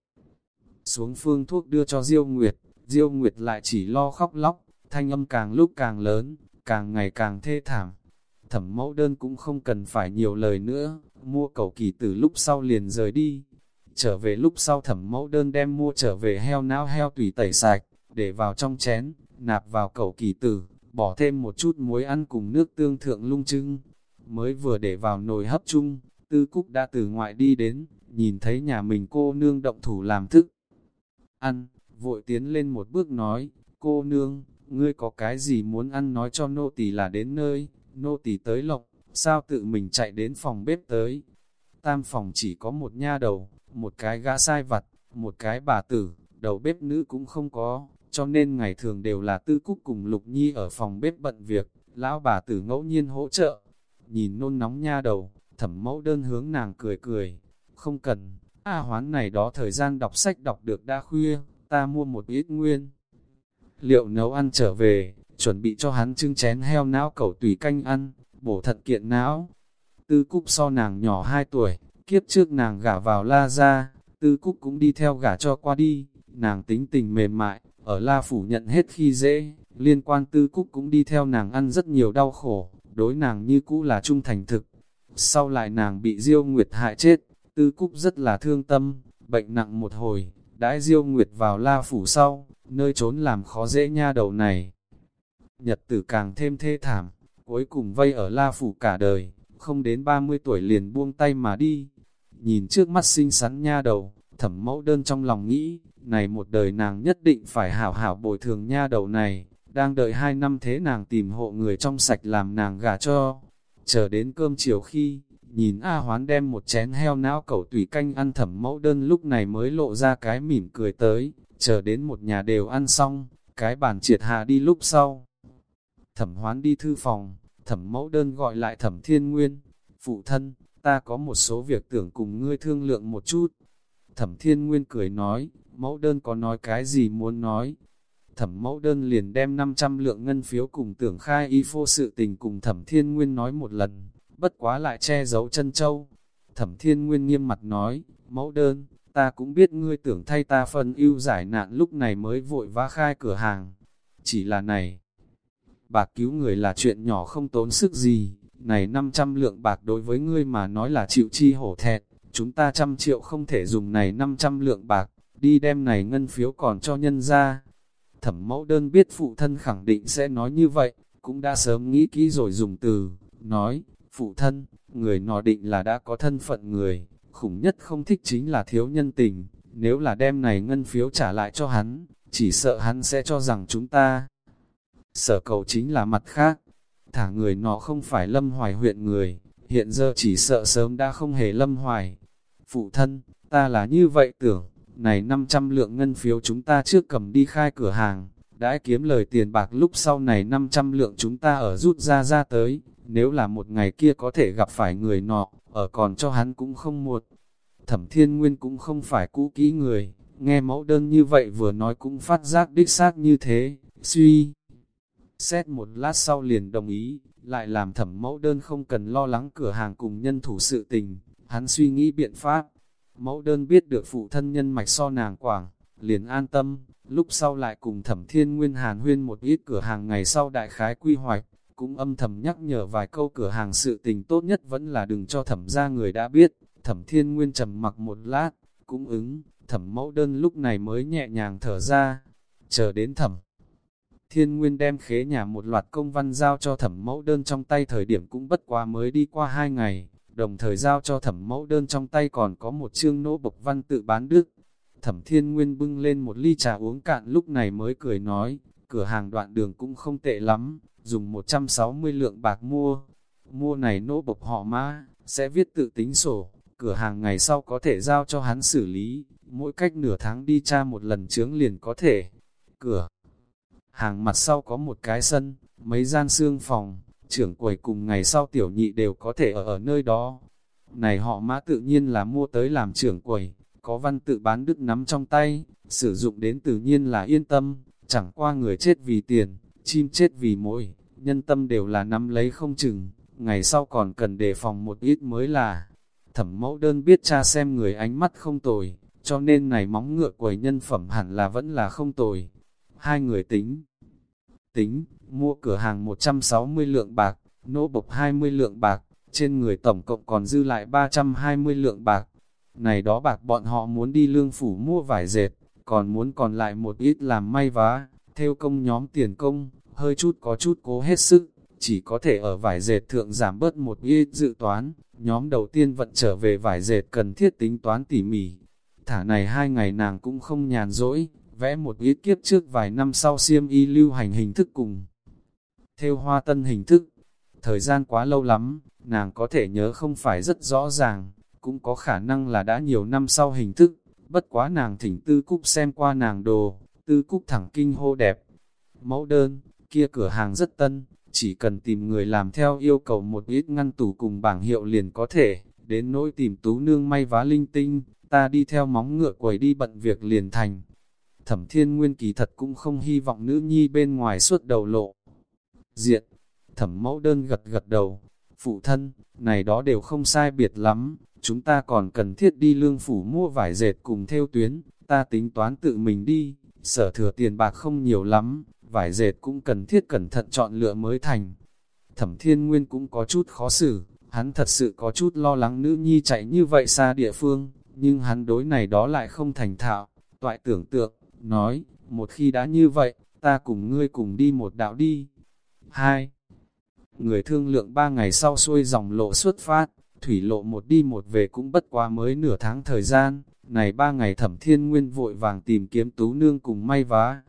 S1: Xuống phương thuốc đưa cho Diêu Nguyệt, Diêu Nguyệt lại chỉ lo khóc lóc, thanh âm càng lúc càng lớn, càng ngày càng thê thảm. Thẩm mẫu đơn cũng không cần phải nhiều lời nữa, mua cầu kỳ từ lúc sau liền rời đi. Trở về lúc sau thẩm mẫu đơn đem mua trở về heo não heo tùy tẩy sạch, để vào trong chén, nạp vào cầu kỳ tử, bỏ thêm một chút muối ăn cùng nước tương thượng lung trưng. Mới vừa để vào nồi hấp chung, tư cúc đã từ ngoại đi đến, nhìn thấy nhà mình cô nương động thủ làm thức. Ăn, vội tiến lên một bước nói, cô nương, ngươi có cái gì muốn ăn nói cho nô tỳ là đến nơi, nô tỳ tới lộc, sao tự mình chạy đến phòng bếp tới. Tam phòng chỉ có một nha đầu, một cái gã sai vặt, một cái bà tử, đầu bếp nữ cũng không có, cho nên ngày thường đều là tư cúc cùng lục nhi ở phòng bếp bận việc, lão bà tử ngẫu nhiên hỗ trợ. Nhìn nôn nóng nha đầu, thẩm mẫu đơn hướng nàng cười cười, không cần, A hoán này đó thời gian đọc sách đọc được đa khuya, ta mua một ít nguyên. Liệu nấu ăn trở về, chuẩn bị cho hắn trưng chén heo não cẩu tùy canh ăn, bổ thật kiện não. Tư Cúc so nàng nhỏ 2 tuổi, kiếp trước nàng gả vào La Gia, Tư Cúc cũng đi theo gả cho qua đi, nàng tính tình mềm mại, ở La Phủ nhận hết khi dễ, liên quan Tư Cúc cũng đi theo nàng ăn rất nhiều đau khổ, đối nàng như cũ là trung thành thực. Sau lại nàng bị Diêu Nguyệt hại chết, Tư Cúc rất là thương tâm, bệnh nặng một hồi, đãi Diêu Nguyệt vào La Phủ sau, nơi trốn làm khó dễ nha đầu này. Nhật tử càng thêm thê thảm, cuối cùng vây ở La Phủ cả đời, không đến 30 tuổi liền buông tay mà đi. Nhìn trước mắt xinh xắn nha đầu, thẩm mẫu đơn trong lòng nghĩ, này một đời nàng nhất định phải hảo hảo bồi thường nha đầu này, đang đợi hai năm thế nàng tìm hộ người trong sạch làm nàng gả cho. Chờ đến cơm chiều khi, nhìn A Hoán đem một chén heo não cẩu tùy canh ăn thẩm mẫu đơn lúc này mới lộ ra cái mỉm cười tới, chờ đến một nhà đều ăn xong, cái bàn triệt hạ đi lúc sau. Thẩm hoán đi thư phòng, thẩm mẫu đơn gọi lại thẩm thiên nguyên, phụ thân, ta có một số việc tưởng cùng ngươi thương lượng một chút. Thẩm thiên nguyên cười nói, mẫu đơn có nói cái gì muốn nói. Thẩm mẫu đơn liền đem 500 lượng ngân phiếu cùng tưởng khai y phô sự tình cùng thẩm thiên nguyên nói một lần, bất quá lại che giấu chân châu. Thẩm thiên nguyên nghiêm mặt nói, mẫu đơn, ta cũng biết ngươi tưởng thay ta phân ưu giải nạn lúc này mới vội vã khai cửa hàng. Chỉ là này, bạc cứu người là chuyện nhỏ không tốn sức gì, này 500 lượng bạc đối với ngươi mà nói là chịu chi hổ thẹt, chúng ta trăm triệu không thể dùng này 500 lượng bạc, đi đem này ngân phiếu còn cho nhân ra. Thẩm mẫu đơn biết phụ thân khẳng định sẽ nói như vậy, cũng đã sớm nghĩ kỹ rồi dùng từ, nói, phụ thân, người nọ định là đã có thân phận người, khủng nhất không thích chính là thiếu nhân tình, nếu là đem này ngân phiếu trả lại cho hắn, chỉ sợ hắn sẽ cho rằng chúng ta. Sở cầu chính là mặt khác, thả người nọ không phải lâm hoài huyện người, hiện giờ chỉ sợ sớm đã không hề lâm hoài. Phụ thân, ta là như vậy tưởng, này 500 lượng ngân phiếu chúng ta trước cầm đi khai cửa hàng, đã kiếm lời tiền bạc lúc sau này 500 lượng chúng ta ở rút ra ra tới, nếu là một ngày kia có thể gặp phải người nọ, ở còn cho hắn cũng không muộn. Thẩm thiên nguyên cũng không phải cũ kỹ người, nghe mẫu đơn như vậy vừa nói cũng phát giác đích xác như thế, suy. Xét một lát sau liền đồng ý, lại làm thẩm mẫu đơn không cần lo lắng cửa hàng cùng nhân thủ sự tình, hắn suy nghĩ biện pháp. Mẫu đơn biết được phụ thân nhân mạch so nàng quảng, liền an tâm, lúc sau lại cùng thẩm thiên nguyên hàn huyên một ít cửa hàng ngày sau đại khái quy hoạch, cũng âm thầm nhắc nhở vài câu cửa hàng sự tình tốt nhất vẫn là đừng cho thẩm ra người đã biết. Thẩm thiên nguyên trầm mặc một lát, cũng ứng, thẩm mẫu đơn lúc này mới nhẹ nhàng thở ra, chờ đến thẩm. Thiên Nguyên đem khế nhà một loạt công văn giao cho thẩm mẫu đơn trong tay thời điểm cũng bất quá mới đi qua hai ngày, đồng thời giao cho thẩm mẫu đơn trong tay còn có một chương nỗ bộc văn tự bán đức. Thẩm Thiên Nguyên bưng lên một ly trà uống cạn lúc này mới cười nói, cửa hàng đoạn đường cũng không tệ lắm, dùng 160 lượng bạc mua. mua này nô bộc họ mã, sẽ viết tự tính sổ, cửa hàng ngày sau có thể giao cho hắn xử lý, mỗi cách nửa tháng đi tra một lần chướng liền có thể. Cửa hàng mặt sau có một cái sân, mấy gian xương phòng, trưởng quầy cùng ngày sau tiểu nhị đều có thể ở ở nơi đó. Này họ mã tự nhiên là mua tới làm trưởng quầy, có văn tự bán đứt nắm trong tay, sử dụng đến tự nhiên là yên tâm, chẳng qua người chết vì tiền, chim chết vì mỗi, nhân tâm đều là nắm lấy không chừng, ngày sau còn cần đề phòng một ít mới là. Thẩm mẫu đơn biết cha xem người ánh mắt không tồi, cho nên này móng ngựa quầy nhân phẩm hẳn là vẫn là không tồi. Hai người tính, tính, mua cửa hàng 160 lượng bạc, nỗ bộc 20 lượng bạc, trên người tổng cộng còn dư lại 320 lượng bạc. Này đó bạc bọn họ muốn đi lương phủ mua vải dệt, còn muốn còn lại một ít làm may vá, theo công nhóm tiền công, hơi chút có chút cố hết sức, chỉ có thể ở vải dệt thượng giảm bớt một ít dự toán, nhóm đầu tiên vận trở về vải dệt cần thiết tính toán tỉ mỉ. Thả này hai ngày nàng cũng không nhàn rỗi, vẽ một ít kiếp trước vài năm sau xiêm y lưu hành hình thức cùng. Theo hoa tân hình thức, thời gian quá lâu lắm, nàng có thể nhớ không phải rất rõ ràng, cũng có khả năng là đã nhiều năm sau hình thức, bất quá nàng thỉnh tư cúc xem qua nàng đồ, tư cúc thẳng kinh hô đẹp. Mẫu đơn, kia cửa hàng rất tân, chỉ cần tìm người làm theo yêu cầu một ít ngăn tủ cùng bảng hiệu liền có thể, đến nỗi tìm tú nương may vá linh tinh, ta đi theo móng ngựa quầy đi bận việc liền thành. Thẩm thiên nguyên kỳ thật cũng không hy vọng nữ nhi bên ngoài suốt đầu lộ. Diện, thẩm mẫu đơn gật gật đầu, phụ thân, này đó đều không sai biệt lắm, chúng ta còn cần thiết đi lương phủ mua vải dệt cùng theo tuyến, ta tính toán tự mình đi, sở thừa tiền bạc không nhiều lắm, vải dệt cũng cần thiết cẩn thận chọn lựa mới thành. Thẩm thiên nguyên cũng có chút khó xử, hắn thật sự có chút lo lắng nữ nhi chạy như vậy xa địa phương, nhưng hắn đối này đó lại không thành thạo, toại tưởng tượng, nói, một khi đã như vậy, ta cùng ngươi cùng đi một đạo đi. Hai, người thương lượng ba ngày sau xuôi dòng lộ xuất phát, thủy lộ một đi một về cũng bất quá mới nửa tháng thời gian, này ba ngày thẩm thiên nguyên vội vàng tìm kiếm tú nương cùng may vá.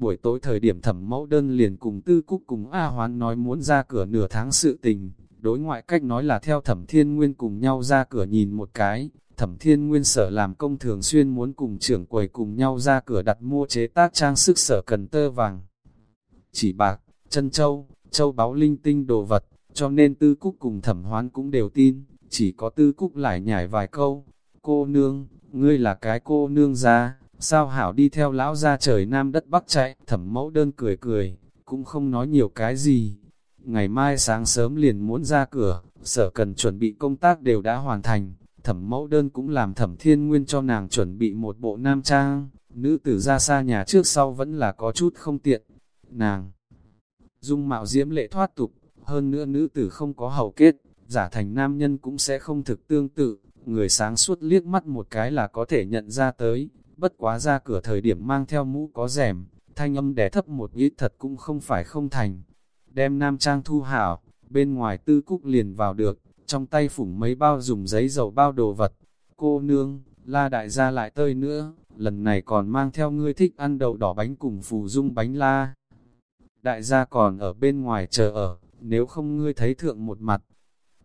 S1: Buổi tối thời điểm thẩm mẫu đơn liền cùng tư cúc cùng A Hoán nói muốn ra cửa nửa tháng sự tình, đối ngoại cách nói là theo thẩm thiên nguyên cùng nhau ra cửa nhìn một cái, thẩm thiên nguyên sở làm công thường xuyên muốn cùng trưởng quầy cùng nhau ra cửa đặt mua chế tác trang sức sở cần tơ vàng. Chỉ bạc, chân châu, châu báu linh tinh đồ vật, cho nên tư cúc cùng thẩm hoán cũng đều tin, chỉ có tư cúc lại nhảy vài câu. Cô nương, ngươi là cái cô nương ra, sao hảo đi theo lão ra trời nam đất bắc chạy, thẩm mẫu đơn cười cười, cũng không nói nhiều cái gì. Ngày mai sáng sớm liền muốn ra cửa, sở cần chuẩn bị công tác đều đã hoàn thành, thẩm mẫu đơn cũng làm thẩm thiên nguyên cho nàng chuẩn bị một bộ nam trang, nữ tử ra xa nhà trước sau vẫn là có chút không tiện. Nàng, dung mạo diễm lệ thoát tục, hơn nữa nữ tử không có hậu kết, giả thành nam nhân cũng sẽ không thực tương tự, người sáng suốt liếc mắt một cái là có thể nhận ra tới, bất quá ra cửa thời điểm mang theo mũ có rèm, thanh âm đè thấp một ít thật cũng không phải không thành. Đem nam trang thu hảo, bên ngoài tư cúc liền vào được, trong tay phủng mấy bao dùng giấy dầu bao đồ vật. Cô nương, la đại gia lại tơi nữa, lần này còn mang theo ngươi thích ăn đậu đỏ bánh cùng phù dung bánh la. Đại gia còn ở bên ngoài chờ ở, nếu không ngươi thấy thượng một mặt.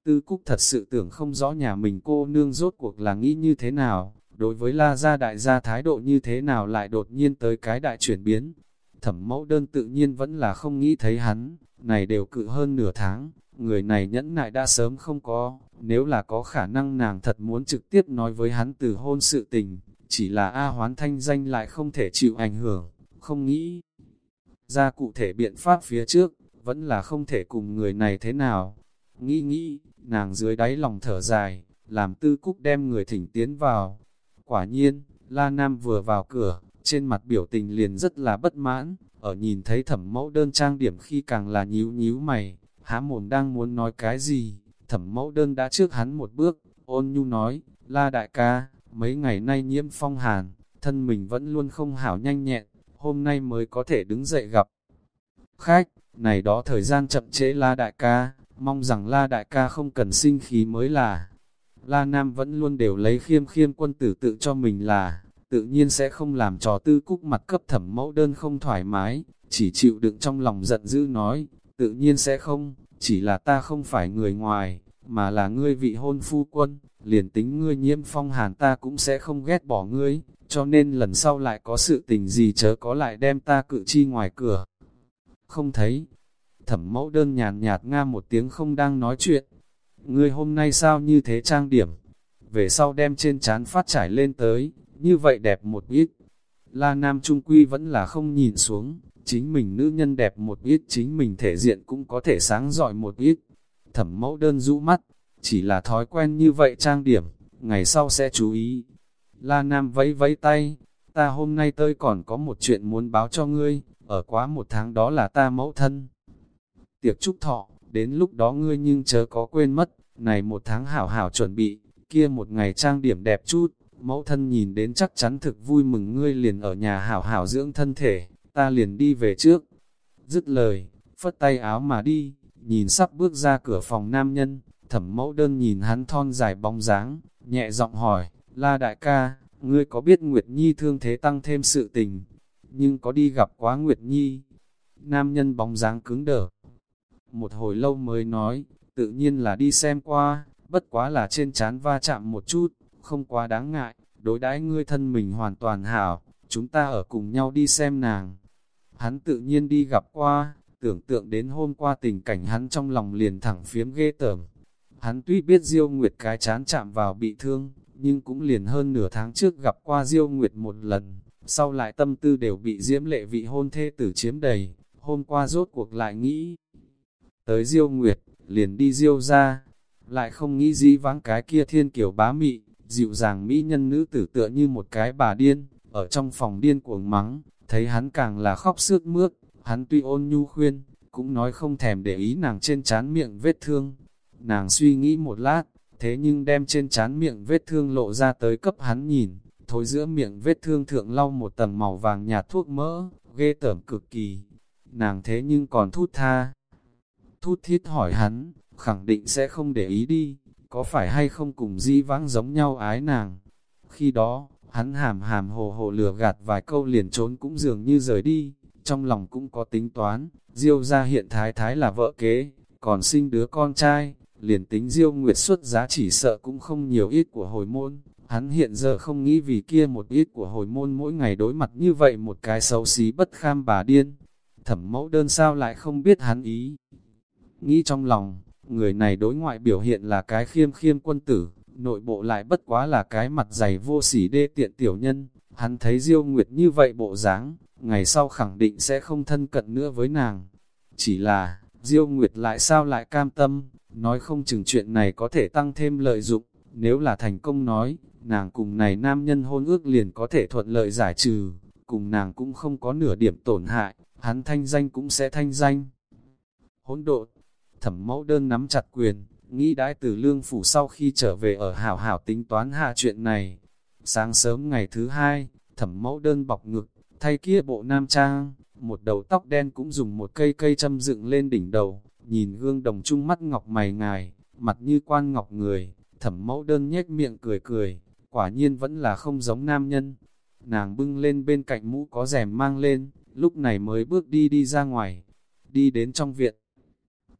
S1: Tư Cúc thật sự tưởng không rõ nhà mình cô nương rốt cuộc là nghĩ như thế nào, đối với la gia đại gia thái độ như thế nào lại đột nhiên tới cái đại chuyển biến. Thẩm mẫu đơn tự nhiên vẫn là không nghĩ thấy hắn, này đều cự hơn nửa tháng, người này nhẫn nại đã sớm không có, nếu là có khả năng nàng thật muốn trực tiếp nói với hắn từ hôn sự tình, chỉ là A hoán thanh danh lại không thể chịu ảnh hưởng, không nghĩ ra cụ thể biện pháp phía trước, vẫn là không thể cùng người này thế nào. Nghĩ nghĩ, nàng dưới đáy lòng thở dài, làm tư cúc đem người thỉnh tiến vào. Quả nhiên, La Nam vừa vào cửa, trên mặt biểu tình liền rất là bất mãn, ở nhìn thấy thẩm mẫu đơn trang điểm khi càng là nhíu nhíu mày, há mồm đang muốn nói cái gì, thẩm mẫu đơn đã trước hắn một bước, ôn nhu nói, La đại ca, mấy ngày nay nhiễm phong hàn, thân mình vẫn luôn không hảo nhanh nhẹn, hôm nay mới có thể đứng dậy gặp khách, này đó thời gian chậm trễ La Đại ca, mong rằng La Đại ca không cần sinh khí mới là. La Nam vẫn luôn đều lấy khiêm khiêm quân tử tự cho mình là, tự nhiên sẽ không làm trò tư cúc mặt cấp thẩm mẫu đơn không thoải mái, chỉ chịu đựng trong lòng giận dữ nói, tự nhiên sẽ không, chỉ là ta không phải người ngoài, mà là ngươi vị hôn phu quân, liền tính ngươi nhiễm phong hàn ta cũng sẽ không ghét bỏ ngươi, cho nên lần sau lại có sự tình gì chớ có lại đem ta cự chi ngoài cửa. Không thấy, thẩm mẫu đơn nhàn nhạt nga một tiếng không đang nói chuyện, ngươi hôm nay sao như thế trang điểm, về sau đem trên chán phát trải lên tới, như vậy đẹp một ít. La Nam Trung Quy vẫn là không nhìn xuống, chính mình nữ nhân đẹp một ít chính mình thể diện cũng có thể sáng giỏi một ít. Thẩm mẫu đơn rũ mắt, chỉ là thói quen như vậy trang điểm, ngày sau sẽ chú ý. La Nam vẫy vẫy tay, ta hôm nay tới còn có một chuyện muốn báo cho ngươi, ở quá một tháng đó là ta mẫu thân. Tiệc chúc thọ, đến lúc đó ngươi nhưng chớ có quên mất, này một tháng hảo hảo chuẩn bị, kia một ngày trang điểm đẹp chút, mẫu thân nhìn đến chắc chắn thực vui mừng ngươi liền ở nhà hảo hảo dưỡng thân thể, ta liền đi về trước. Dứt lời, phất tay áo mà đi, nhìn sắp bước ra cửa phòng nam nhân, thẩm mẫu đơn nhìn hắn thon dài bóng dáng, nhẹ giọng hỏi, la đại ca, ngươi có biết Nguyệt Nhi thương thế tăng thêm sự tình, nhưng có đi gặp quá Nguyệt Nhi. Nam nhân bóng dáng cứng đờ. Một hồi lâu mới nói, tự nhiên là đi xem qua, bất quá là trên chán va chạm một chút, không quá đáng ngại, đối đãi ngươi thân mình hoàn toàn hảo, chúng ta ở cùng nhau đi xem nàng. Hắn tự nhiên đi gặp qua, tưởng tượng đến hôm qua tình cảnh hắn trong lòng liền thẳng phiếm ghê tởm. Hắn tuy biết Diêu Nguyệt cái chán chạm vào bị thương, nhưng cũng liền hơn nửa tháng trước gặp qua Diêu Nguyệt một lần, sau lại tâm tư đều bị diễm lệ vị hôn thê tử chiếm đầy, hôm qua rốt cuộc lại nghĩ. Tới Diêu Nguyệt, liền đi Diêu ra, lại không nghĩ dĩ vãng cái kia thiên kiểu bá mị, dịu dàng mỹ nhân nữ tử tựa như một cái bà điên, ở trong phòng điên cuồng mắng, thấy hắn càng là khóc sướt mướt, hắn tuy ôn nhu khuyên, cũng nói không thèm để ý nàng trên chán miệng vết thương. Nàng suy nghĩ một lát, thế nhưng đem trên chán miệng vết thương lộ ra tới cấp hắn nhìn, thối giữa miệng vết thương thượng lau một tầng màu vàng nhạt thuốc mỡ, ghê tởm cực kỳ. Nàng thế nhưng còn thút tha. Thút thiết hỏi hắn, khẳng định sẽ không để ý đi, có phải hay không cùng di vãng giống nhau ái nàng. Khi đó, hắn hàm hàm hồ hồ lừa gạt vài câu liền trốn cũng dường như rời đi, trong lòng cũng có tính toán, Diêu ra hiện thái thái là vợ kế, còn sinh đứa con trai, liền tính Diêu Nguyệt xuất giá chỉ sợ cũng không nhiều ít của hồi môn, hắn hiện giờ không nghĩ vì kia một ít của hồi môn mỗi ngày đối mặt như vậy một cái xấu xí bất kham bà điên, thẩm mẫu đơn sao lại không biết hắn ý. Nghĩ trong lòng, người này đối ngoại biểu hiện là cái khiêm khiêm quân tử, nội bộ lại bất quá là cái mặt dày vô sỉ đê tiện tiểu nhân, hắn thấy Diêu Nguyệt như vậy bộ dáng, ngày sau khẳng định sẽ không thân cận nữa với nàng. Chỉ là, Diêu Nguyệt lại sao lại cam tâm, nói không chừng chuyện này có thể tăng thêm lợi dụng, nếu là thành công nói, nàng cùng này nam nhân hôn ước liền có thể thuận lợi giải trừ, cùng nàng cũng không có nửa điểm tổn hại, hắn thanh danh cũng sẽ thanh danh. Hỗn độn, thẩm mẫu đơn nắm chặt quyền, nghĩ đãi từ lương phủ sau khi trở về ở hảo hảo tính toán hạ chuyện này. Sáng sớm ngày thứ hai, thẩm mẫu đơn bọc ngực, thay kia bộ nam trang, một đầu tóc đen cũng dùng một cây cây châm dựng lên đỉnh đầu, nhìn gương đồng trung mắt ngọc mày ngài, mặt như quan ngọc người, thẩm mẫu đơn nhếch miệng cười cười, quả nhiên vẫn là không giống nam nhân. Nàng bưng lên bên cạnh mũ có rèm mang lên, lúc này mới bước đi đi ra ngoài, đi đến trong viện.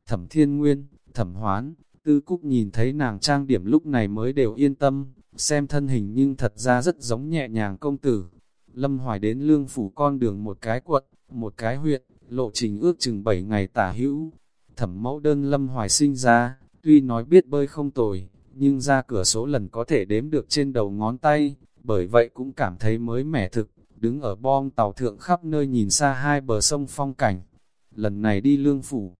S1: Thẩm thiên nguyên, thẩm hoán, tư cúc nhìn thấy nàng trang điểm lúc này mới đều yên tâm, xem thân hình nhưng thật ra rất giống nhẹ nhàng công tử. Lâm Hoài đến lương phủ con đường một cái quận, một cái huyện, lộ trình ước chừng 7 ngày tả hữu. Thẩm mẫu đơn Lâm Hoài sinh ra, tuy nói biết bơi không tồi, nhưng ra cửa số lần có thể đếm được trên đầu ngón tay, bởi vậy cũng cảm thấy mới mẻ thực, đứng ở bom tàu thượng khắp nơi nhìn xa hai bờ sông phong cảnh. Lần này đi lương phủ,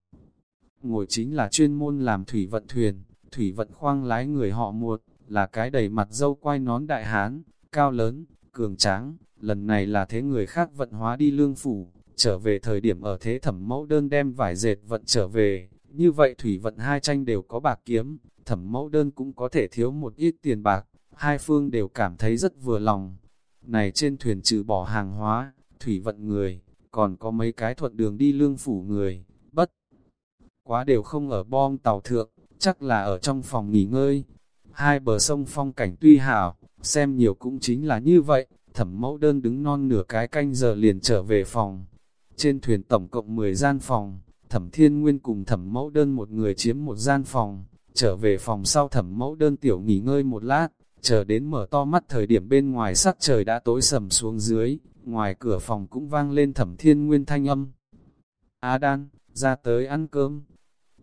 S1: ngồi chính là chuyên môn làm thủy vận thuyền, thủy vận khoang lái người họ muột, là cái đầy mặt dâu quai nón đại hán, cao lớn, cường tráng, lần này là thế người khác vận hóa đi lương phủ, trở về thời điểm ở thế thẩm mẫu đơn đem vải dệt vận trở về, như vậy thủy vận hai tranh đều có bạc kiếm, thẩm mẫu đơn cũng có thể thiếu một ít tiền bạc, hai phương đều cảm thấy rất vừa lòng. Này trên thuyền trừ bỏ hàng hóa, thủy vận người, còn có mấy cái thuận đường đi lương phủ người, quá đều không ở bom tàu thượng, chắc là ở trong phòng nghỉ ngơi. Hai bờ sông phong cảnh tuy hảo, xem nhiều cũng chính là như vậy, thẩm mẫu đơn đứng non nửa cái canh giờ liền trở về phòng. Trên thuyền tổng cộng 10 gian phòng, thẩm thiên nguyên cùng thẩm mẫu đơn một người chiếm một gian phòng, trở về phòng sau thẩm mẫu đơn tiểu nghỉ ngơi một lát, chờ đến mở to mắt thời điểm bên ngoài sắc trời đã tối sầm xuống dưới, ngoài cửa phòng cũng vang lên thẩm thiên nguyên thanh âm. Á đan, ra tới ăn cơm.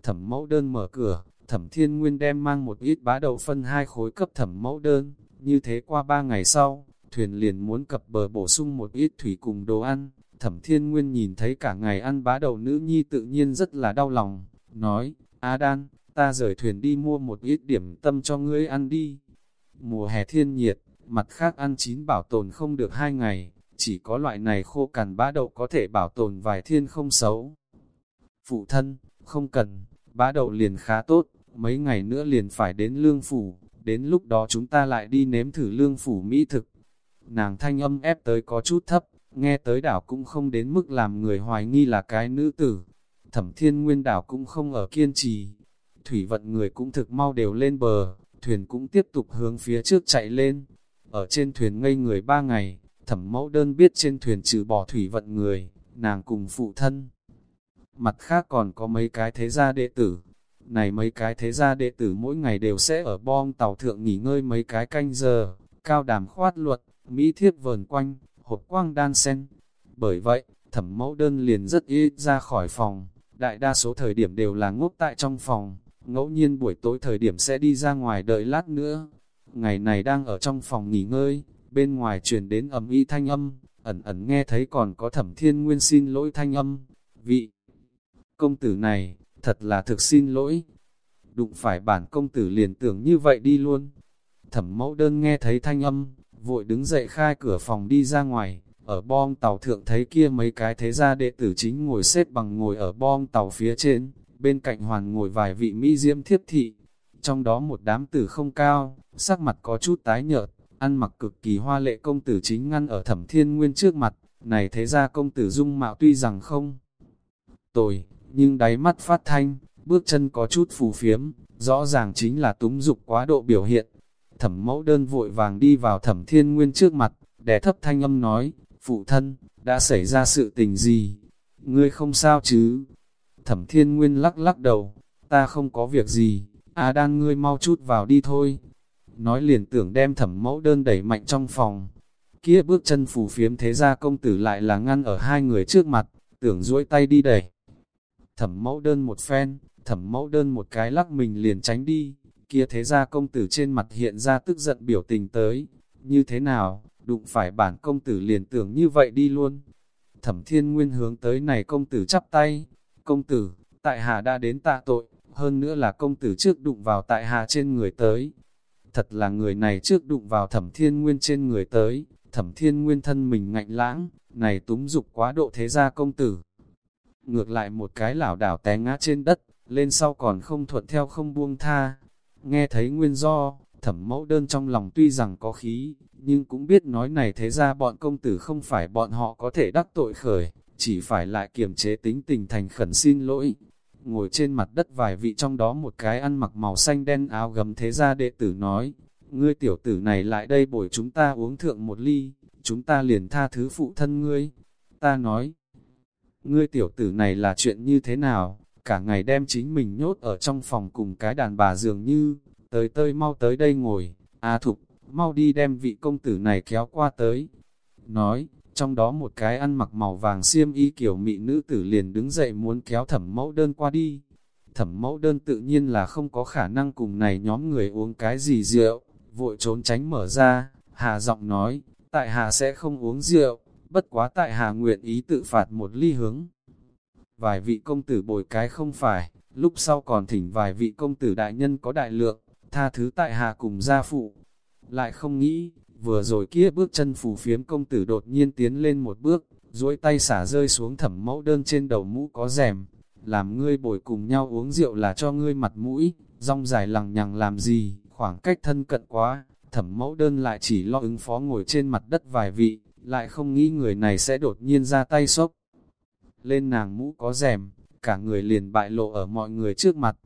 S1: Thẩm mẫu đơn mở cửa, thẩm thiên nguyên đem mang một ít bá đậu phân hai khối cấp thẩm mẫu đơn, như thế qua ba ngày sau, thuyền liền muốn cập bờ bổ sung một ít thủy cùng đồ ăn. Thẩm thiên nguyên nhìn thấy cả ngày ăn bá đậu nữ nhi tự nhiên rất là đau lòng, nói, a đan, ta rời thuyền đi mua một ít điểm tâm cho ngươi ăn đi. Mùa hè thiên nhiệt, mặt khác ăn chín bảo tồn không được hai ngày, chỉ có loại này khô cằn bá đậu có thể bảo tồn vài thiên không xấu. Phụ thân, không cần, bá đậu liền khá tốt, mấy ngày nữa liền phải đến lương phủ, đến lúc đó chúng ta lại đi nếm thử lương phủ mỹ thực. Nàng thanh âm ép tới có chút thấp, nghe tới đảo cũng không đến mức làm người hoài nghi là cái nữ tử. Thẩm thiên nguyên đảo cũng không ở kiên trì, thủy vận người cũng thực mau đều lên bờ, thuyền cũng tiếp tục hướng phía trước chạy lên. Ở trên thuyền ngây người ba ngày, thẩm mẫu đơn biết trên thuyền trừ bỏ thủy vận người, nàng cùng phụ thân. Mặt khác còn có mấy cái thế gia đệ tử. Này mấy cái thế gia đệ tử mỗi ngày đều sẽ ở bom tàu thượng nghỉ ngơi mấy cái canh giờ, cao đàm khoát luật, mỹ thiết vờn quanh, hộp quang đan sen. Bởi vậy, thẩm mẫu đơn liền rất ít ra khỏi phòng, đại đa số thời điểm đều là ngốc tại trong phòng, ngẫu nhiên buổi tối thời điểm sẽ đi ra ngoài đợi lát nữa. Ngày này đang ở trong phòng nghỉ ngơi, bên ngoài truyền đến ầm y thanh âm, ẩn ẩn nghe thấy còn có thẩm thiên nguyên xin lỗi thanh âm. Vị công tử này, thật là thực xin lỗi. Đụng phải bản công tử liền tưởng như vậy đi luôn. Thẩm mẫu đơn nghe thấy thanh âm, vội đứng dậy khai cửa phòng đi ra ngoài, ở bom tàu thượng thấy kia mấy cái thế gia đệ tử chính ngồi xếp bằng ngồi ở bom tàu phía trên, bên cạnh hoàn ngồi vài vị mỹ diễm thiếp thị. Trong đó một đám tử không cao, sắc mặt có chút tái nhợt, ăn mặc cực kỳ hoa lệ công tử chính ngăn ở thẩm thiên nguyên trước mặt, này thế ra công tử dung mạo tuy rằng không tồi, nhưng đáy mắt phát thanh, bước chân có chút phù phiếm, rõ ràng chính là túng dục quá độ biểu hiện. Thẩm mẫu đơn vội vàng đi vào thẩm thiên nguyên trước mặt, đè thấp thanh âm nói, phụ thân, đã xảy ra sự tình gì? Ngươi không sao chứ? Thẩm thiên nguyên lắc lắc đầu, ta không có việc gì, à, đang ngươi mau chút vào đi thôi. Nói liền tưởng đem thẩm mẫu đơn đẩy mạnh trong phòng. Kia bước chân phù phiếm thế ra công tử lại là ngăn ở hai người trước mặt, tưởng duỗi tay đi đẩy. Thẩm mẫu đơn một phen, thẩm mẫu đơn một cái lắc mình liền tránh đi, kia thế ra công tử trên mặt hiện ra tức giận biểu tình tới. Như thế nào, đụng phải bản công tử liền tưởng như vậy đi luôn. Thẩm thiên nguyên hướng tới này công tử chắp tay, Công tử, tại hạ đã đến tạ tội, hơn nữa là công tử trước đụng vào tại hạ trên người tới. Thật là người này trước đụng vào thẩm thiên nguyên trên người tới, thẩm thiên nguyên thân mình ngạnh lãng, này túng dục quá độ thế gia công tử. Ngược lại một cái lảo đảo té ngã trên đất, lên sau còn không thuận theo không buông tha. Nghe thấy nguyên do, thẩm mẫu đơn trong lòng tuy rằng có khí, nhưng cũng biết nói này thế ra bọn công tử không phải bọn họ có thể đắc tội khởi, chỉ phải lại kiềm chế tính tình thành khẩn xin lỗi. Ngồi trên mặt đất vài vị trong đó một cái ăn mặc màu xanh đen áo gấm thế ra đệ tử nói, ngươi tiểu tử này lại đây bồi chúng ta uống thượng một ly, chúng ta liền tha thứ phụ thân ngươi. Ta nói, ngươi tiểu tử này là chuyện như thế nào, cả ngày đem chính mình nhốt ở trong phòng cùng cái đàn bà dường như, tới tơi mau tới đây ngồi, a thục, mau đi đem vị công tử này kéo qua tới. Nói, trong đó một cái ăn mặc màu vàng xiêm y kiểu mị nữ tử liền đứng dậy muốn kéo thẩm mẫu đơn qua đi. Thẩm mẫu đơn tự nhiên là không có khả năng cùng này nhóm người uống cái gì rượu, vội trốn tránh mở ra, hà giọng nói, tại hà sẽ không uống rượu, bất quá tại hà nguyện ý tự phạt một ly hướng. Vài vị công tử bồi cái không phải, lúc sau còn thỉnh vài vị công tử đại nhân có đại lượng, tha thứ tại hà cùng gia phụ. Lại không nghĩ, Vừa rồi kia bước chân phù phiếm công tử đột nhiên tiến lên một bước, duỗi tay xả rơi xuống thẩm mẫu đơn trên đầu mũ có rèm. Làm ngươi bồi cùng nhau uống rượu là cho ngươi mặt mũi, rong dài lằng nhằng làm gì, khoảng cách thân cận quá. Thẩm mẫu đơn lại chỉ lo ứng phó ngồi trên mặt đất vài vị, lại không nghĩ người này sẽ đột nhiên ra tay sốc. Lên nàng mũ có rèm, cả người liền bại lộ ở mọi người trước mặt.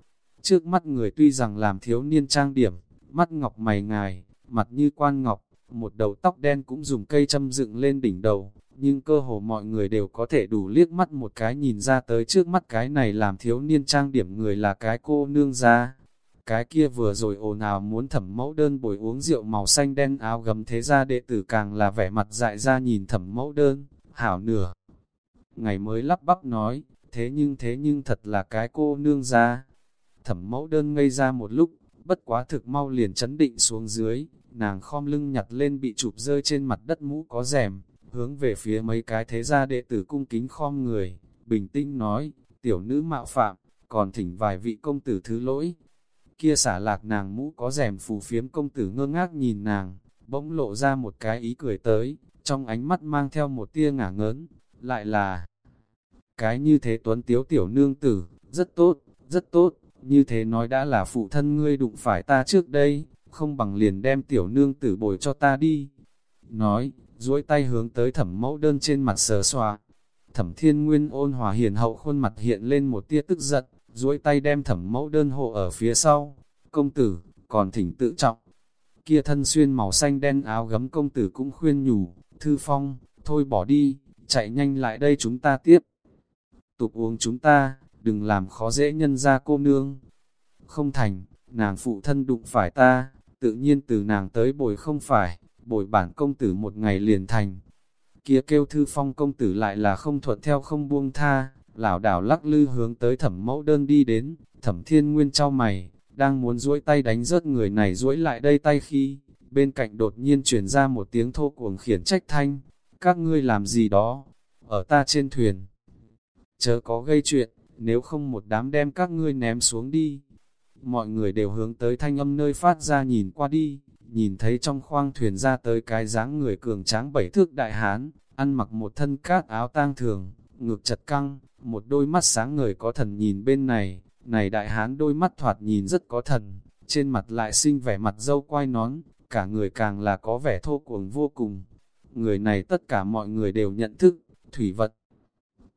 S1: Trước mắt người tuy rằng làm thiếu niên trang điểm, mắt ngọc mày ngài, mặt như quan ngọc, một đầu tóc đen cũng dùng cây châm dựng lên đỉnh đầu, nhưng cơ hồ mọi người đều có thể đủ liếc mắt một cái nhìn ra tới trước mắt cái này làm thiếu niên trang điểm người là cái cô nương ra. Cái kia vừa rồi ồn ào muốn thẩm mẫu đơn bồi uống rượu màu xanh đen áo gấm thế ra đệ tử càng là vẻ mặt dại ra nhìn thẩm mẫu đơn, hảo nửa. Ngày mới lắp bắp nói, thế nhưng thế nhưng thật là cái cô nương ra. Thẩm mẫu đơn ngây ra một lúc, bất quá thực mau liền chấn định xuống dưới, nàng khom lưng nhặt lên bị chụp rơi trên mặt đất mũ có rèm, hướng về phía mấy cái thế gia đệ tử cung kính khom người, bình tĩnh nói, tiểu nữ mạo phạm, còn thỉnh vài vị công tử thứ lỗi. Kia xả lạc nàng mũ có rèm phù phiếm công tử ngơ ngác nhìn nàng, bỗng lộ ra một cái ý cười tới, trong ánh mắt mang theo một tia ngả ngớn, lại là cái như thế tuấn tiếu tiểu nương tử, rất tốt, rất tốt, như thế nói đã là phụ thân ngươi đụng phải ta trước đây, không bằng liền đem tiểu nương tử bồi cho ta đi. Nói, duỗi tay hướng tới thẩm mẫu đơn trên mặt sờ xoa. Thẩm thiên nguyên ôn hòa hiền hậu khuôn mặt hiện lên một tia tức giận, duỗi tay đem thẩm mẫu đơn hộ ở phía sau. Công tử, còn thỉnh tự trọng. Kia thân xuyên màu xanh đen áo gấm công tử cũng khuyên nhủ, thư phong, thôi bỏ đi, chạy nhanh lại đây chúng ta tiếp. Tục uống chúng ta, đừng làm khó dễ nhân ra cô nương. Không thành, nàng phụ thân đụng phải ta, tự nhiên từ nàng tới bồi không phải, bồi bản công tử một ngày liền thành. Kia kêu thư phong công tử lại là không thuận theo không buông tha, lảo đảo lắc lư hướng tới thẩm mẫu đơn đi đến, thẩm thiên nguyên trao mày, đang muốn duỗi tay đánh rớt người này duỗi lại đây tay khi, bên cạnh đột nhiên truyền ra một tiếng thô cuồng khiển trách thanh, các ngươi làm gì đó, ở ta trên thuyền. Chớ có gây chuyện, nếu không một đám đem các ngươi ném xuống đi. Mọi người đều hướng tới thanh âm nơi phát ra nhìn qua đi, nhìn thấy trong khoang thuyền ra tới cái dáng người cường tráng bảy thước đại hán, ăn mặc một thân cát áo tang thường, ngược chật căng, một đôi mắt sáng ngời có thần nhìn bên này, này đại hán đôi mắt thoạt nhìn rất có thần, trên mặt lại sinh vẻ mặt dâu quai nón, cả người càng là có vẻ thô cuồng vô cùng. Người này tất cả mọi người đều nhận thức, thủy vật.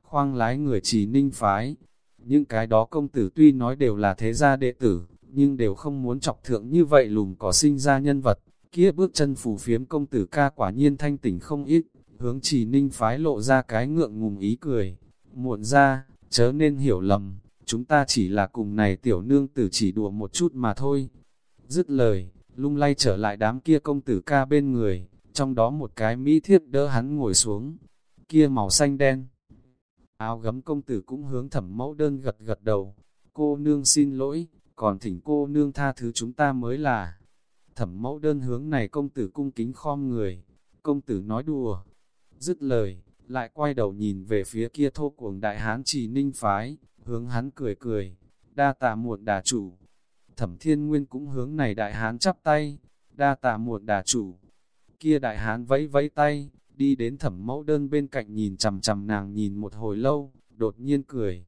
S1: Khoang lái người chỉ ninh phái, những cái đó công tử tuy nói đều là thế gia đệ tử, nhưng đều không muốn chọc thượng như vậy lùm có sinh ra nhân vật. Kia bước chân phù phiếm công tử ca quả nhiên thanh tỉnh không ít, hướng chỉ ninh phái lộ ra cái ngượng ngùng ý cười. Muộn ra, chớ nên hiểu lầm, chúng ta chỉ là cùng này tiểu nương tử chỉ đùa một chút mà thôi. Dứt lời, lung lay trở lại đám kia công tử ca bên người, trong đó một cái mỹ thiếp đỡ hắn ngồi xuống, kia màu xanh đen. Áo gấm công tử cũng hướng thẩm mẫu đơn gật gật đầu, cô nương xin lỗi, còn thỉnh cô nương tha thứ chúng ta mới là. Thẩm mẫu đơn hướng này công tử cung kính khom người, công tử nói đùa, dứt lời, lại quay đầu nhìn về phía kia thô cuồng đại hán trì ninh phái, hướng hắn cười cười, đa tạ muộn đà chủ. Thẩm thiên nguyên cũng hướng này đại hán chắp tay, đa tạ muộn đà chủ. Kia đại hán vẫy vẫy tay, đi đến thẩm mẫu đơn bên cạnh nhìn chầm chầm nàng nhìn một hồi lâu, đột nhiên cười.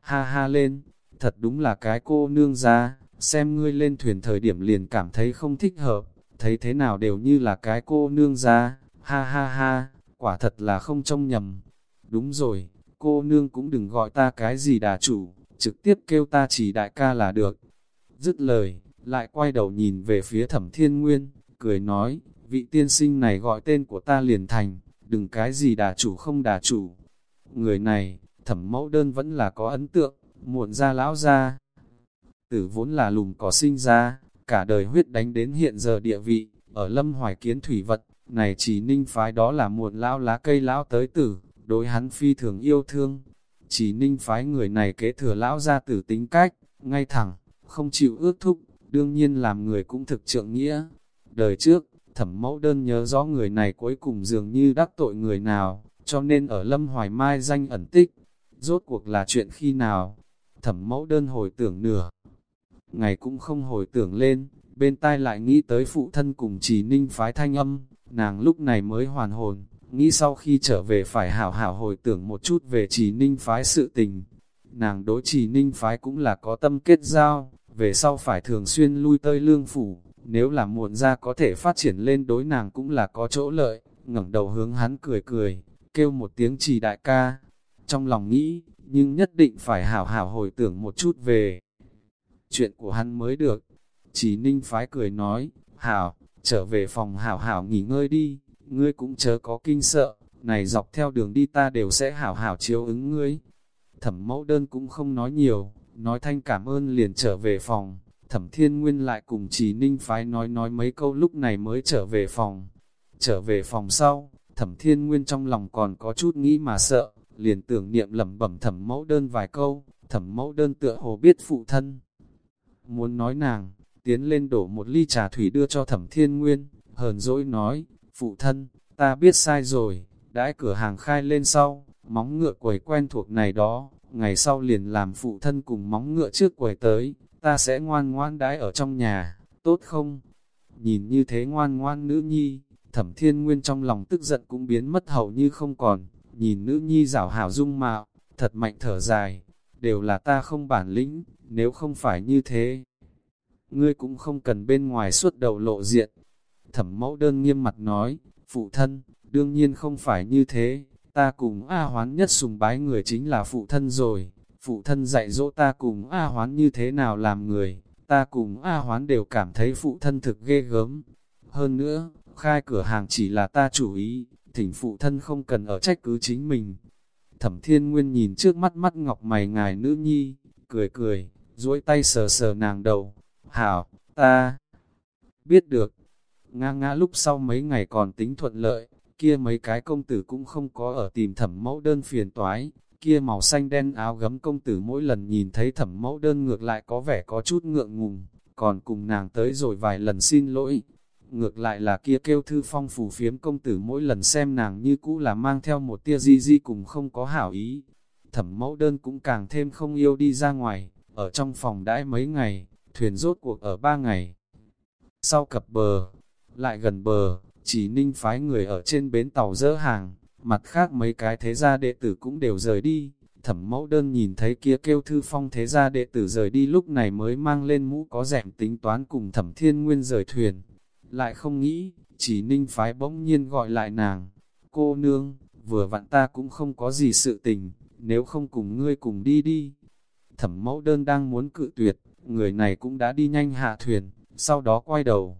S1: Ha ha lên, thật đúng là cái cô nương ra, xem ngươi lên thuyền thời điểm liền cảm thấy không thích hợp, thấy thế nào đều như là cái cô nương ra, ha ha ha, quả thật là không trông nhầm. Đúng rồi, cô nương cũng đừng gọi ta cái gì đà chủ, trực tiếp kêu ta chỉ đại ca là được. Dứt lời, lại quay đầu nhìn về phía thẩm thiên nguyên, cười nói, vị tiên sinh này gọi tên của ta liền thành, đừng cái gì đà chủ không đà chủ. Người này, thẩm mẫu đơn vẫn là có ấn tượng, muộn ra lão ra. Tử vốn là lùm có sinh ra, cả đời huyết đánh đến hiện giờ địa vị, ở lâm hoài kiến thủy vật, này chỉ ninh phái đó là muộn lão lá cây lão tới tử, đối hắn phi thường yêu thương. Chỉ ninh phái người này kế thừa lão ra tử tính cách, ngay thẳng, không chịu ước thúc, đương nhiên làm người cũng thực trượng nghĩa. Đời trước, thẩm mẫu đơn nhớ rõ người này cuối cùng dường như đắc tội người nào, cho nên ở lâm hoài mai danh ẩn tích. Rốt cuộc là chuyện khi nào, thẩm mẫu đơn hồi tưởng nửa. Ngày cũng không hồi tưởng lên, bên tai lại nghĩ tới phụ thân cùng chỉ ninh phái thanh âm, nàng lúc này mới hoàn hồn, nghĩ sau khi trở về phải hảo hảo hồi tưởng một chút về trì ninh phái sự tình. Nàng đối trì ninh phái cũng là có tâm kết giao, về sau phải thường xuyên lui tơi lương phủ, nếu là muộn ra có thể phát triển lên đối nàng cũng là có chỗ lợi, ngẩng đầu hướng hắn cười cười, kêu một tiếng trì đại ca. Trong lòng nghĩ, nhưng nhất định phải hảo hảo hồi tưởng một chút về chuyện của hắn mới được. Chỉ ninh phái cười nói, hảo, trở về phòng hảo hảo nghỉ ngơi đi, ngươi cũng chớ có kinh sợ, này dọc theo đường đi ta đều sẽ hảo hảo chiếu ứng ngươi. Thẩm mẫu đơn cũng không nói nhiều, nói thanh cảm ơn liền trở về phòng. Thẩm thiên nguyên lại cùng chỉ ninh phái nói nói mấy câu lúc này mới trở về phòng. Trở về phòng sau, thẩm thiên nguyên trong lòng còn có chút nghĩ mà sợ, liền tưởng niệm lẩm bẩm thẩm mẫu đơn vài câu, thẩm mẫu đơn tựa hồ biết phụ thân. Muốn nói nàng, tiến lên đổ một ly trà thủy đưa cho thẩm thiên nguyên, hờn dỗi nói, phụ thân, ta biết sai rồi, đãi cửa hàng khai lên sau, móng ngựa quầy quen thuộc này đó, ngày sau liền làm phụ thân cùng móng ngựa trước quầy tới, ta sẽ ngoan ngoan đãi ở trong nhà, tốt không? Nhìn như thế ngoan ngoan nữ nhi, thẩm thiên nguyên trong lòng tức giận cũng biến mất hầu như không còn, nhìn nữ nhi rảo hảo dung mạo, thật mạnh thở dài, đều là ta không bản lĩnh, nếu không phải như thế. Ngươi cũng không cần bên ngoài suốt đầu lộ diện. Thẩm mẫu đơn nghiêm mặt nói, phụ thân, đương nhiên không phải như thế, ta cùng A hoán nhất sùng bái người chính là phụ thân rồi. Phụ thân dạy dỗ ta cùng A hoán như thế nào làm người, ta cùng A hoán đều cảm thấy phụ thân thực ghê gớm. Hơn nữa, khai cửa hàng chỉ là ta chủ ý, thỉnh phụ thân không cần ở trách cứ chính mình. Thẩm thiên nguyên nhìn trước mắt mắt ngọc mày ngài nữ nhi, cười cười, duỗi tay sờ sờ nàng đầu. Hảo, ta biết được. Nga ngã lúc sau mấy ngày còn tính thuận lợi, kia mấy cái công tử cũng không có ở tìm thẩm mẫu đơn phiền toái. Kia màu xanh đen áo gấm công tử mỗi lần nhìn thấy thẩm mẫu đơn ngược lại có vẻ có chút ngượng ngùng, còn cùng nàng tới rồi vài lần xin lỗi, Ngược lại là kia kêu thư phong phủ phiếm công tử mỗi lần xem nàng như cũ là mang theo một tia di di cùng không có hảo ý. Thẩm mẫu đơn cũng càng thêm không yêu đi ra ngoài, ở trong phòng đãi mấy ngày, thuyền rốt cuộc ở ba ngày. Sau cập bờ, lại gần bờ, chỉ ninh phái người ở trên bến tàu dỡ hàng, mặt khác mấy cái thế gia đệ tử cũng đều rời đi. Thẩm mẫu đơn nhìn thấy kia kêu thư phong thế gia đệ tử rời đi lúc này mới mang lên mũ có rẻm tính toán cùng thẩm thiên nguyên rời thuyền, lại không nghĩ, chỉ ninh phái bỗng nhiên gọi lại nàng. Cô nương, vừa vặn ta cũng không có gì sự tình, nếu không cùng ngươi cùng đi đi. Thẩm mẫu đơn đang muốn cự tuyệt, người này cũng đã đi nhanh hạ thuyền, sau đó quay đầu.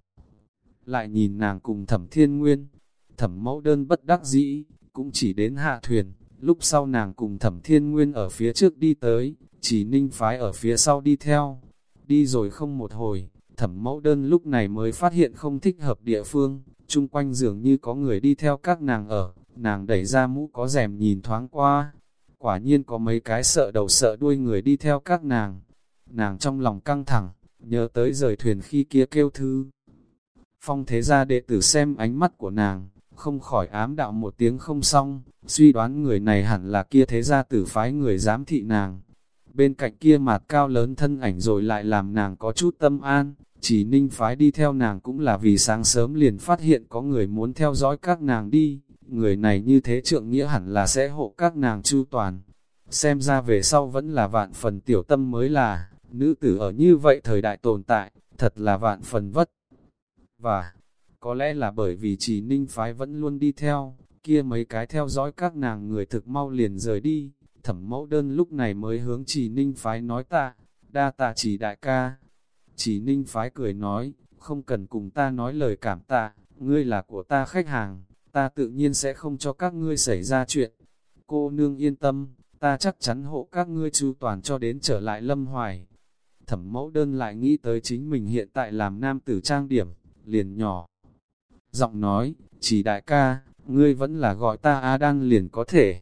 S1: Lại nhìn nàng cùng thẩm thiên nguyên, thẩm mẫu đơn bất đắc dĩ, cũng chỉ đến hạ thuyền, lúc sau nàng cùng thẩm thiên nguyên ở phía trước đi tới, chỉ ninh phái ở phía sau đi theo. Đi rồi không một hồi, Thẩm mẫu đơn lúc này mới phát hiện không thích hợp địa phương, chung quanh dường như có người đi theo các nàng ở, nàng đẩy ra mũ có rèm nhìn thoáng qua. Quả nhiên có mấy cái sợ đầu sợ đuôi người đi theo các nàng. Nàng trong lòng căng thẳng, nhớ tới rời thuyền khi kia kêu thư. Phong thế ra đệ tử xem ánh mắt của nàng, không khỏi ám đạo một tiếng không xong, suy đoán người này hẳn là kia thế gia tử phái người giám thị nàng. Bên cạnh kia mặt cao lớn thân ảnh rồi lại làm nàng có chút tâm an, chỉ ninh phái đi theo nàng cũng là vì sáng sớm liền phát hiện có người muốn theo dõi các nàng đi, người này như thế trượng nghĩa hẳn là sẽ hộ các nàng chu toàn. Xem ra về sau vẫn là vạn phần tiểu tâm mới là, nữ tử ở như vậy thời đại tồn tại, thật là vạn phần vất. Và, có lẽ là bởi vì chỉ ninh phái vẫn luôn đi theo, kia mấy cái theo dõi các nàng người thực mau liền rời đi, thẩm mẫu đơn lúc này mới hướng chỉ ninh phái nói ta, đa tạ chỉ đại ca, chỉ ninh phái cười nói, không cần cùng ta nói lời cảm tạ, ngươi là của ta khách hàng, ta tự nhiên sẽ không cho các ngươi xảy ra chuyện. Cô nương yên tâm, ta chắc chắn hộ các ngươi chu toàn cho đến trở lại lâm hoài. Thẩm mẫu đơn lại nghĩ tới chính mình hiện tại làm nam tử trang điểm, liền nhỏ. Giọng nói, chỉ đại ca, ngươi vẫn là gọi ta A Đan liền có thể.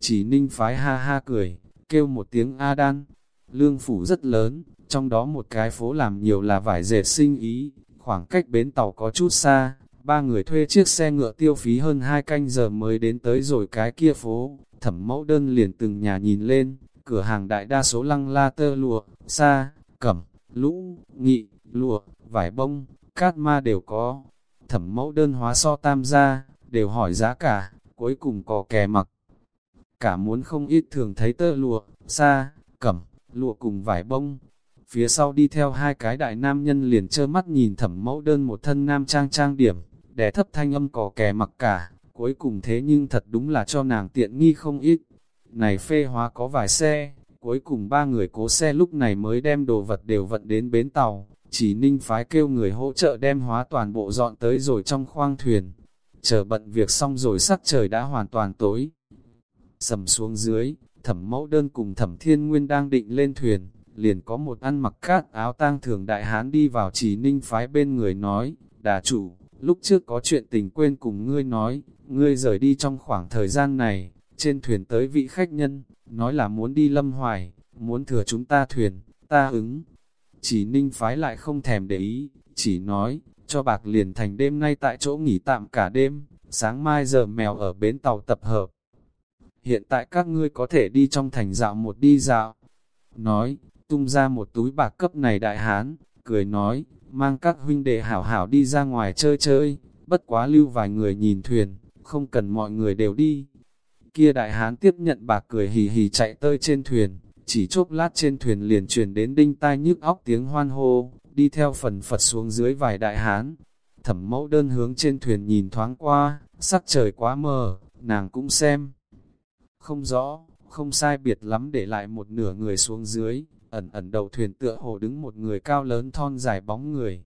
S1: Chỉ ninh phái ha ha cười, kêu một tiếng A Đan. Lương phủ rất lớn, trong đó một cái phố làm nhiều là vải dệt sinh ý, khoảng cách bến tàu có chút xa, ba người thuê chiếc xe ngựa tiêu phí hơn hai canh giờ mới đến tới rồi cái kia phố, thẩm mẫu đơn liền từng nhà nhìn lên, cửa hàng đại đa số lăng la tơ lụa, xa cẩm, lũ, nghị, lụa, vải bông, cát ma đều có, thẩm mẫu đơn hóa so tam gia, đều hỏi giá cả, cuối cùng có kè mặc. Cả muốn không ít thường thấy tơ lụa, sa, cẩm, lụa cùng vải bông, Phía sau đi theo hai cái đại nam nhân liền trơ mắt nhìn thẩm mẫu đơn một thân nam trang trang điểm, đè thấp thanh âm cò kè mặc cả, cuối cùng thế nhưng thật đúng là cho nàng tiện nghi không ít. Này phê hóa có vài xe, cuối cùng ba người cố xe lúc này mới đem đồ vật đều vận đến bến tàu, chỉ ninh phái kêu người hỗ trợ đem hóa toàn bộ dọn tới rồi trong khoang thuyền. chờ bận việc xong rồi sắc trời đã hoàn toàn tối. Sầm xuống dưới, thẩm mẫu đơn cùng thẩm thiên nguyên đang định lên thuyền, liền có một ăn mặc cát áo tang thường đại hán đi vào chỉ ninh phái bên người nói, đà chủ, lúc trước có chuyện tình quên cùng ngươi nói, ngươi rời đi trong khoảng thời gian này, trên thuyền tới vị khách nhân, nói là muốn đi lâm hoài, muốn thừa chúng ta thuyền, ta ứng. Chỉ ninh phái lại không thèm để ý, chỉ nói, cho bạc liền thành đêm nay tại chỗ nghỉ tạm cả đêm, sáng mai giờ mèo ở bến tàu tập hợp. Hiện tại các ngươi có thể đi trong thành dạo một đi dạo. Nói, tung ra một túi bạc cấp này đại hán, cười nói, mang các huynh đệ hảo hảo đi ra ngoài chơi chơi, bất quá lưu vài người nhìn thuyền, không cần mọi người đều đi. Kia đại hán tiếp nhận bạc cười hì hì chạy tơi trên thuyền, chỉ chốc lát trên thuyền liền truyền đến đinh tai nhức óc tiếng hoan hô, đi theo phần Phật xuống dưới vài đại hán. Thẩm mẫu đơn hướng trên thuyền nhìn thoáng qua, sắc trời quá mờ, nàng cũng xem. Không rõ, không sai biệt lắm để lại một nửa người xuống dưới, ẩn ẩn đầu thuyền tựa hồ đứng một người cao lớn thon dài bóng người.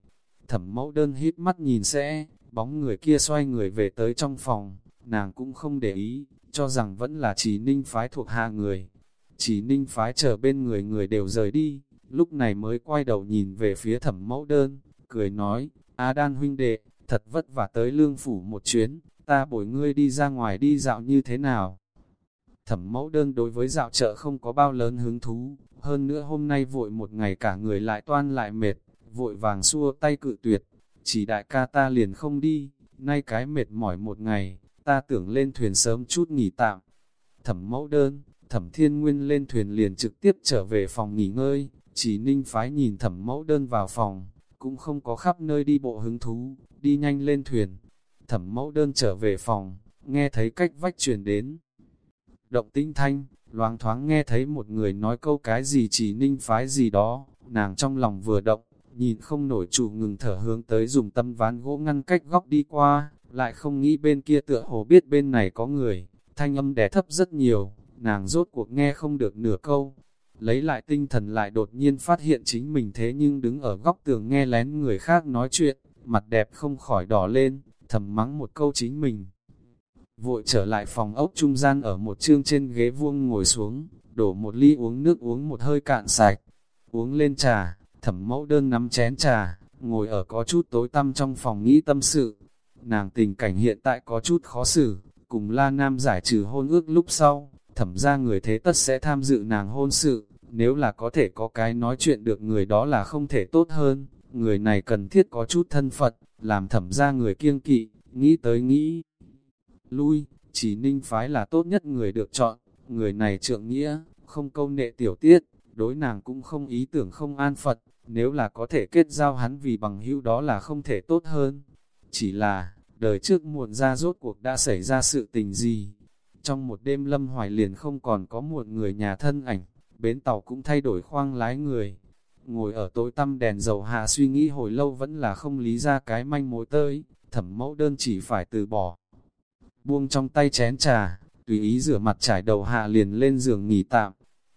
S1: Thẩm mẫu đơn hít mắt nhìn sẽ, bóng người kia xoay người về tới trong phòng, nàng cũng không để ý, cho rằng vẫn là chỉ ninh phái thuộc hạ người. Chỉ ninh phái chờ bên người người đều rời đi, lúc này mới quay đầu nhìn về phía thẩm mẫu đơn, cười nói, A đan huynh đệ, thật vất vả tới lương phủ một chuyến, ta bồi ngươi đi ra ngoài đi dạo như thế nào? Thẩm mẫu đơn đối với dạo chợ không có bao lớn hứng thú, hơn nữa hôm nay vội một ngày cả người lại toan lại mệt, vội vàng xua tay cự tuyệt, chỉ đại ca ta liền không đi, nay cái mệt mỏi một ngày, ta tưởng lên thuyền sớm chút nghỉ tạm. Thẩm mẫu đơn, thẩm thiên nguyên lên thuyền liền trực tiếp trở về phòng nghỉ ngơi, chỉ ninh phái nhìn thẩm mẫu đơn vào phòng, cũng không có khắp nơi đi bộ hứng thú, đi nhanh lên thuyền. Thẩm mẫu đơn trở về phòng, nghe thấy cách vách truyền đến. Động tinh thanh, loáng thoáng nghe thấy một người nói câu cái gì chỉ ninh phái gì đó, nàng trong lòng vừa động, nhìn không nổi chủ ngừng thở hướng tới dùng tâm ván gỗ ngăn cách góc đi qua, lại không nghĩ bên kia tựa hồ biết bên này có người, thanh âm đè thấp rất nhiều, nàng rốt cuộc nghe không được nửa câu, lấy lại tinh thần lại đột nhiên phát hiện chính mình thế nhưng đứng ở góc tường nghe lén người khác nói chuyện, mặt đẹp không khỏi đỏ lên, thầm mắng một câu chính mình. Vội trở lại phòng ốc trung gian ở một chương trên ghế vuông ngồi xuống, đổ một ly uống nước uống một hơi cạn sạch, uống lên trà, thẩm mẫu đơn nắm chén trà, ngồi ở có chút tối tăm trong phòng nghĩ tâm sự. Nàng tình cảnh hiện tại có chút khó xử, cùng La Nam giải trừ hôn ước lúc sau, thẩm ra người thế tất sẽ tham dự nàng hôn sự, nếu là có thể có cái nói chuyện được người đó là không thể tốt hơn, người này cần thiết có chút thân phận, làm thẩm ra người kiêng kỵ, nghĩ tới nghĩ. Lui, chỉ ninh phái là tốt nhất người được chọn, người này trượng nghĩa, không câu nệ tiểu tiết, đối nàng cũng không ý tưởng không an Phật, nếu là có thể kết giao hắn vì bằng hữu đó là không thể tốt hơn. Chỉ là, đời trước muộn ra rốt cuộc đã xảy ra sự tình gì. Trong một đêm lâm hoài liền không còn có một người nhà thân ảnh, bến tàu cũng thay đổi khoang lái người. Ngồi ở tối tăm đèn dầu hạ suy nghĩ hồi lâu vẫn là không lý ra cái manh mối tới, thẩm mẫu đơn chỉ phải từ bỏ. Buông trong tay chén trà, tùy ý rửa mặt trải đầu hạ liền lên giường nghỉ tạm.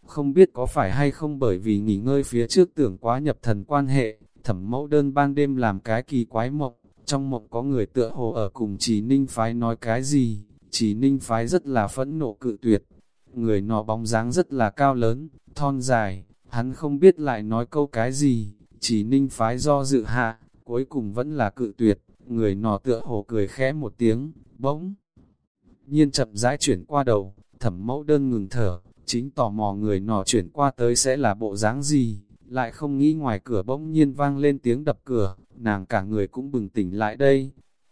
S1: Không biết có phải hay không bởi vì nghỉ ngơi phía trước tưởng quá nhập thần quan hệ, thẩm mẫu đơn ban đêm làm cái kỳ quái mộng, trong mộng có người tựa hồ ở cùng chỉ ninh phái nói cái gì, chỉ ninh phái rất là phẫn nộ cự tuyệt, người nọ bóng dáng rất là cao lớn, thon dài, hắn không biết lại nói câu cái gì, chỉ ninh phái do dự hạ, cuối cùng vẫn là cự tuyệt, người nọ tựa hồ cười khẽ một tiếng, bỗng. Nhiên chậm rãi chuyển qua đầu, thẩm mẫu đơn ngừng thở, chính tò mò người nọ chuyển qua tới sẽ là bộ dáng gì, lại không nghĩ ngoài cửa bỗng nhiên vang lên tiếng đập cửa, nàng cả người cũng bừng tỉnh lại đây.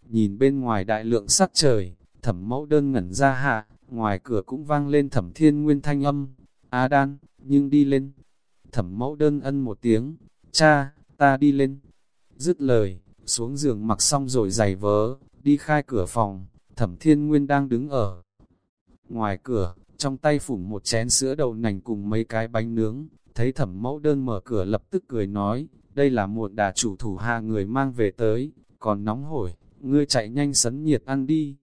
S1: Nhìn bên ngoài đại lượng sắc trời, thẩm mẫu đơn ngẩn ra hạ, ngoài cửa cũng vang lên thẩm thiên nguyên thanh âm, A đan, nhưng đi lên. Thẩm mẫu đơn ân một tiếng, cha, ta đi lên. Dứt lời, xuống giường mặc xong rồi giày vớ, đi khai cửa phòng, thẩm thiên nguyên đang đứng ở. Ngoài cửa, trong tay phủng một chén sữa đậu nành cùng mấy cái bánh nướng, thấy thẩm mẫu đơn mở cửa lập tức cười nói, đây là một đà chủ thủ hạ người mang về tới, còn nóng hổi, ngươi chạy nhanh sấn nhiệt ăn đi.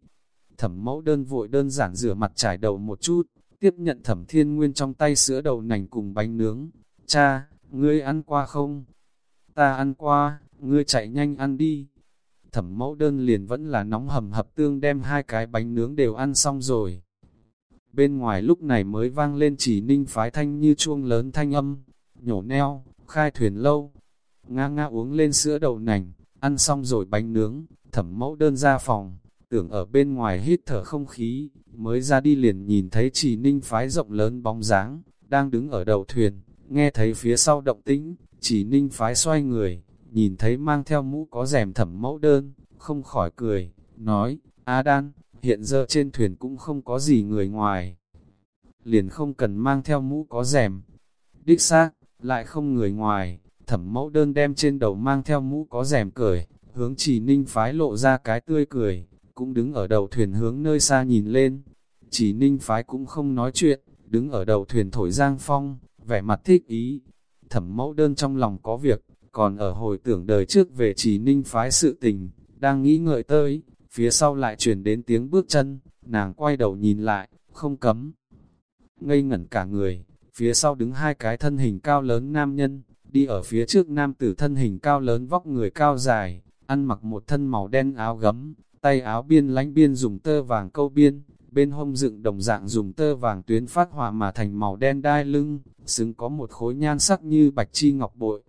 S1: Thẩm mẫu đơn vội đơn giản rửa mặt trải đầu một chút, tiếp nhận thẩm thiên nguyên trong tay sữa đầu nành cùng bánh nướng. Cha, ngươi ăn qua không? Ta ăn qua, ngươi chạy nhanh ăn đi. thẩm mẫu đơn liền vẫn là nóng hầm hập tương đem hai cái bánh nướng đều ăn xong rồi. Bên ngoài lúc này mới vang lên chỉ ninh phái thanh như chuông lớn thanh âm, nhổ neo, khai thuyền lâu, nga nga uống lên sữa đậu nành, ăn xong rồi bánh nướng, thẩm mẫu đơn ra phòng, tưởng ở bên ngoài hít thở không khí, mới ra đi liền nhìn thấy chỉ ninh phái rộng lớn bóng dáng, đang đứng ở đầu thuyền, nghe thấy phía sau động tĩnh, chỉ ninh phái xoay người, nhìn thấy mang theo mũ có rèm thẩm mẫu đơn, không khỏi cười, nói, A Đan, hiện giờ trên thuyền cũng không có gì người ngoài. Liền không cần mang theo mũ có rèm. Đích xác, lại không người ngoài, thẩm mẫu đơn đem trên đầu mang theo mũ có rèm cởi, hướng chỉ ninh phái lộ ra cái tươi cười, cũng đứng ở đầu thuyền hướng nơi xa nhìn lên. Chỉ ninh phái cũng không nói chuyện, đứng ở đầu thuyền thổi giang phong, vẻ mặt thích ý. Thẩm mẫu đơn trong lòng có việc, còn ở hồi tưởng đời trước về chỉ ninh phái sự tình, đang nghĩ ngợi tới, phía sau lại chuyển đến tiếng bước chân, nàng quay đầu nhìn lại, không cấm. Ngây ngẩn cả người, phía sau đứng hai cái thân hình cao lớn nam nhân, đi ở phía trước nam tử thân hình cao lớn vóc người cao dài, ăn mặc một thân màu đen áo gấm, tay áo biên lánh biên dùng tơ vàng câu biên, bên hông dựng đồng dạng dùng tơ vàng tuyến phát họa mà thành màu đen đai lưng, xứng có một khối nhan sắc như bạch chi ngọc bội.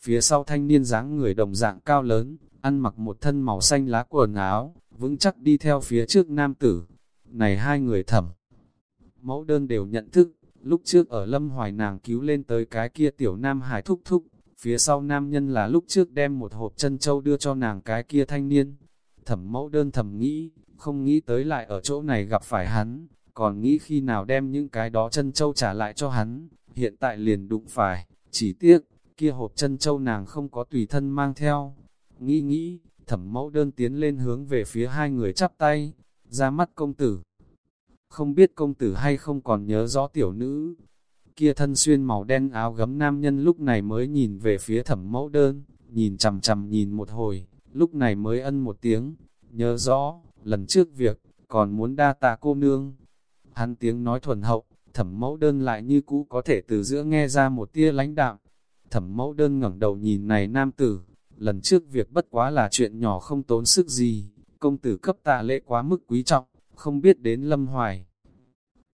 S1: Phía sau thanh niên dáng người đồng dạng cao lớn, ăn mặc một thân màu xanh lá quần áo, vững chắc đi theo phía trước nam tử. Này hai người thẩm, mẫu đơn đều nhận thức, lúc trước ở lâm hoài nàng cứu lên tới cái kia tiểu nam hải thúc thúc, phía sau nam nhân là lúc trước đem một hộp chân châu đưa cho nàng cái kia thanh niên. Thẩm mẫu đơn thầm nghĩ, không nghĩ tới lại ở chỗ này gặp phải hắn, còn nghĩ khi nào đem những cái đó chân châu trả lại cho hắn, hiện tại liền đụng phải, chỉ tiếc, kia hộp chân châu nàng không có tùy thân mang theo. Nghĩ nghĩ, thẩm mẫu đơn tiến lên hướng về phía hai người chắp tay, ra mắt công tử. Không biết công tử hay không còn nhớ rõ tiểu nữ, kia thân xuyên màu đen áo gấm nam nhân lúc này mới nhìn về phía thẩm mẫu đơn, nhìn chằm chằm nhìn một hồi, lúc này mới ân một tiếng, nhớ rõ, lần trước việc, còn muốn đa tạ cô nương. Hắn tiếng nói thuần hậu, thẩm mẫu đơn lại như cũ có thể từ giữa nghe ra một tia lãnh đạm. Thẩm mẫu đơn ngẩng đầu nhìn này nam tử, lần trước việc bất quá là chuyện nhỏ không tốn sức gì, công tử cấp tạ lễ quá mức quý trọng, không biết đến lâm hoài.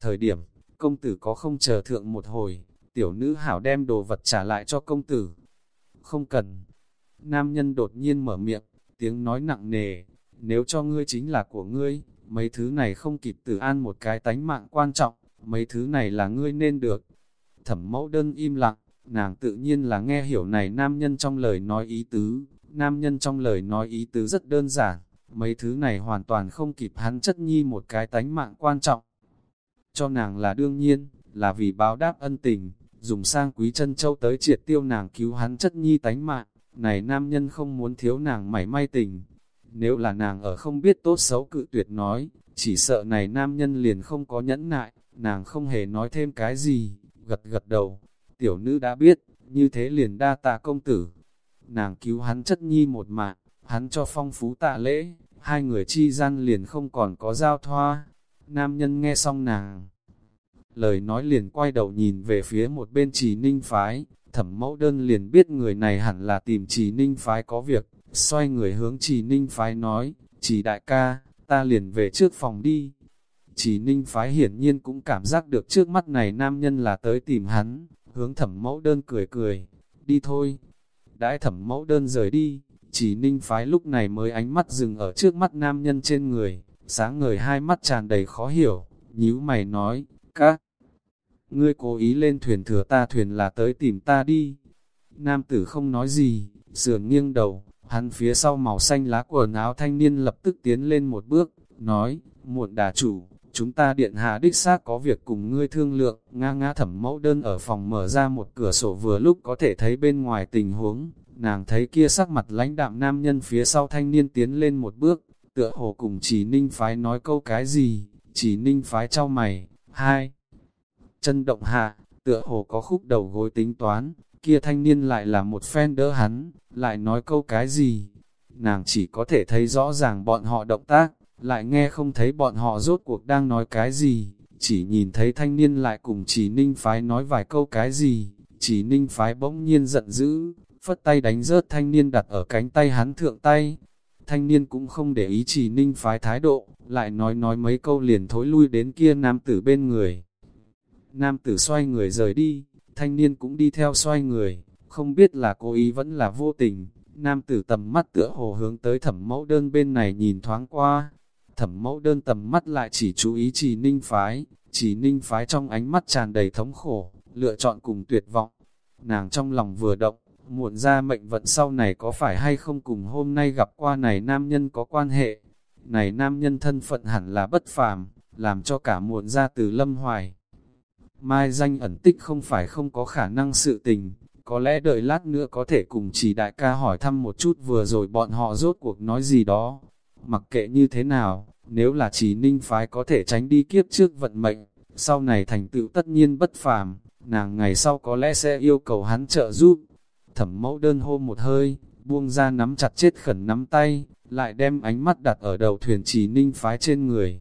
S1: Thời điểm, công tử có không chờ thượng một hồi, tiểu nữ hảo đem đồ vật trả lại cho công tử. Không cần. Nam nhân đột nhiên mở miệng, tiếng nói nặng nề, nếu cho ngươi chính là của ngươi, mấy thứ này không kịp tử an một cái tánh mạng quan trọng, mấy thứ này là ngươi nên được. Thẩm mẫu đơn im lặng, nàng tự nhiên là nghe hiểu này nam nhân trong lời nói ý tứ, nam nhân trong lời nói ý tứ rất đơn giản, mấy thứ này hoàn toàn không kịp hắn chất nhi một cái tánh mạng quan trọng. Cho nàng là đương nhiên, là vì báo đáp ân tình, dùng sang quý chân châu tới triệt tiêu nàng cứu hắn chất nhi tánh mạng, này nam nhân không muốn thiếu nàng mảy may tình, nếu là nàng ở không biết tốt xấu cự tuyệt nói, chỉ sợ này nam nhân liền không có nhẫn nại, nàng không hề nói thêm cái gì, gật gật đầu. Tiểu nữ đã biết, như thế liền đa tạ công tử. Nàng cứu hắn chất nhi một mạng, hắn cho phong phú tạ lễ, hai người chi gian liền không còn có giao thoa. Nam nhân nghe xong nàng. Lời nói liền quay đầu nhìn về phía một bên trì ninh phái, thẩm mẫu đơn liền biết người này hẳn là tìm trì ninh phái có việc, Xoay người hướng trì ninh phái nói, trì đại ca, ta liền về trước phòng đi. trì ninh phái hiển nhiên cũng cảm giác được trước mắt này nam nhân là tới tìm hắn, hướng thẩm mẫu đơn cười cười, đi thôi. Đãi thẩm mẫu đơn rời đi, trì ninh phái lúc này mới ánh mắt dừng ở trước mắt nam nhân trên người, sáng ngời hai mắt tràn đầy khó hiểu, nhíu mày nói, các ngươi cố ý lên thuyền thừa ta thuyền là tới tìm ta đi. Nam tử không nói gì, sườn nghiêng đầu, Hắn phía sau màu xanh lá quần áo thanh niên lập tức tiến lên một bước, nói, muộn đà chủ, chúng ta điện hạ đích xác có việc cùng ngươi thương lượng, nga nga thẩm mẫu đơn ở phòng mở ra một cửa sổ vừa lúc có thể thấy bên ngoài tình huống, nàng thấy kia sắc mặt lãnh đạm nam nhân phía sau thanh niên tiến lên một bước, tựa hồ cùng chỉ ninh phái nói câu cái gì, chỉ ninh phái trao mày, hai, chân động hạ, tựa hồ có khúc đầu gối tính toán, kia thanh niên lại là một phen đỡ hắn, lại nói câu cái gì. Nàng chỉ có thể thấy rõ ràng bọn họ động tác, lại nghe không thấy bọn họ rốt cuộc đang nói cái gì, chỉ nhìn thấy thanh niên lại cùng chỉ ninh phái nói vài câu cái gì, chỉ ninh phái bỗng nhiên giận dữ, phất tay đánh rớt thanh niên đặt ở cánh tay hắn thượng tay thanh niên cũng không để ý chỉ ninh phái thái độ, lại nói nói mấy câu liền thối lui đến kia nam tử bên người. Nam tử xoay người rời đi, thanh niên cũng đi theo xoay người, không biết là cố ý vẫn là vô tình. Nam tử tầm mắt tựa hồ hướng tới thẩm mẫu đơn bên này nhìn thoáng qua. Thẩm mẫu đơn tầm mắt lại chỉ chú ý chỉ ninh phái, chỉ ninh phái trong ánh mắt tràn đầy thống khổ, lựa chọn cùng tuyệt vọng. Nàng trong lòng vừa động, muộn ra mệnh vận sau này có phải hay không cùng hôm nay gặp qua này nam nhân có quan hệ. Này nam nhân thân phận hẳn là bất phàm, làm cho cả muộn ra từ lâm hoài. Mai danh ẩn tích không phải không có khả năng sự tình, có lẽ đợi lát nữa có thể cùng chỉ đại ca hỏi thăm một chút vừa rồi bọn họ rốt cuộc nói gì đó. Mặc kệ như thế nào, nếu là chỉ ninh phái có thể tránh đi kiếp trước vận mệnh, sau này thành tựu tất nhiên bất phàm, nàng ngày sau có lẽ sẽ yêu cầu hắn trợ giúp. Thẩm mẫu đơn hô một hơi, buông ra nắm chặt chết khẩn nắm tay, lại đem ánh mắt đặt ở đầu thuyền trì ninh phái trên người.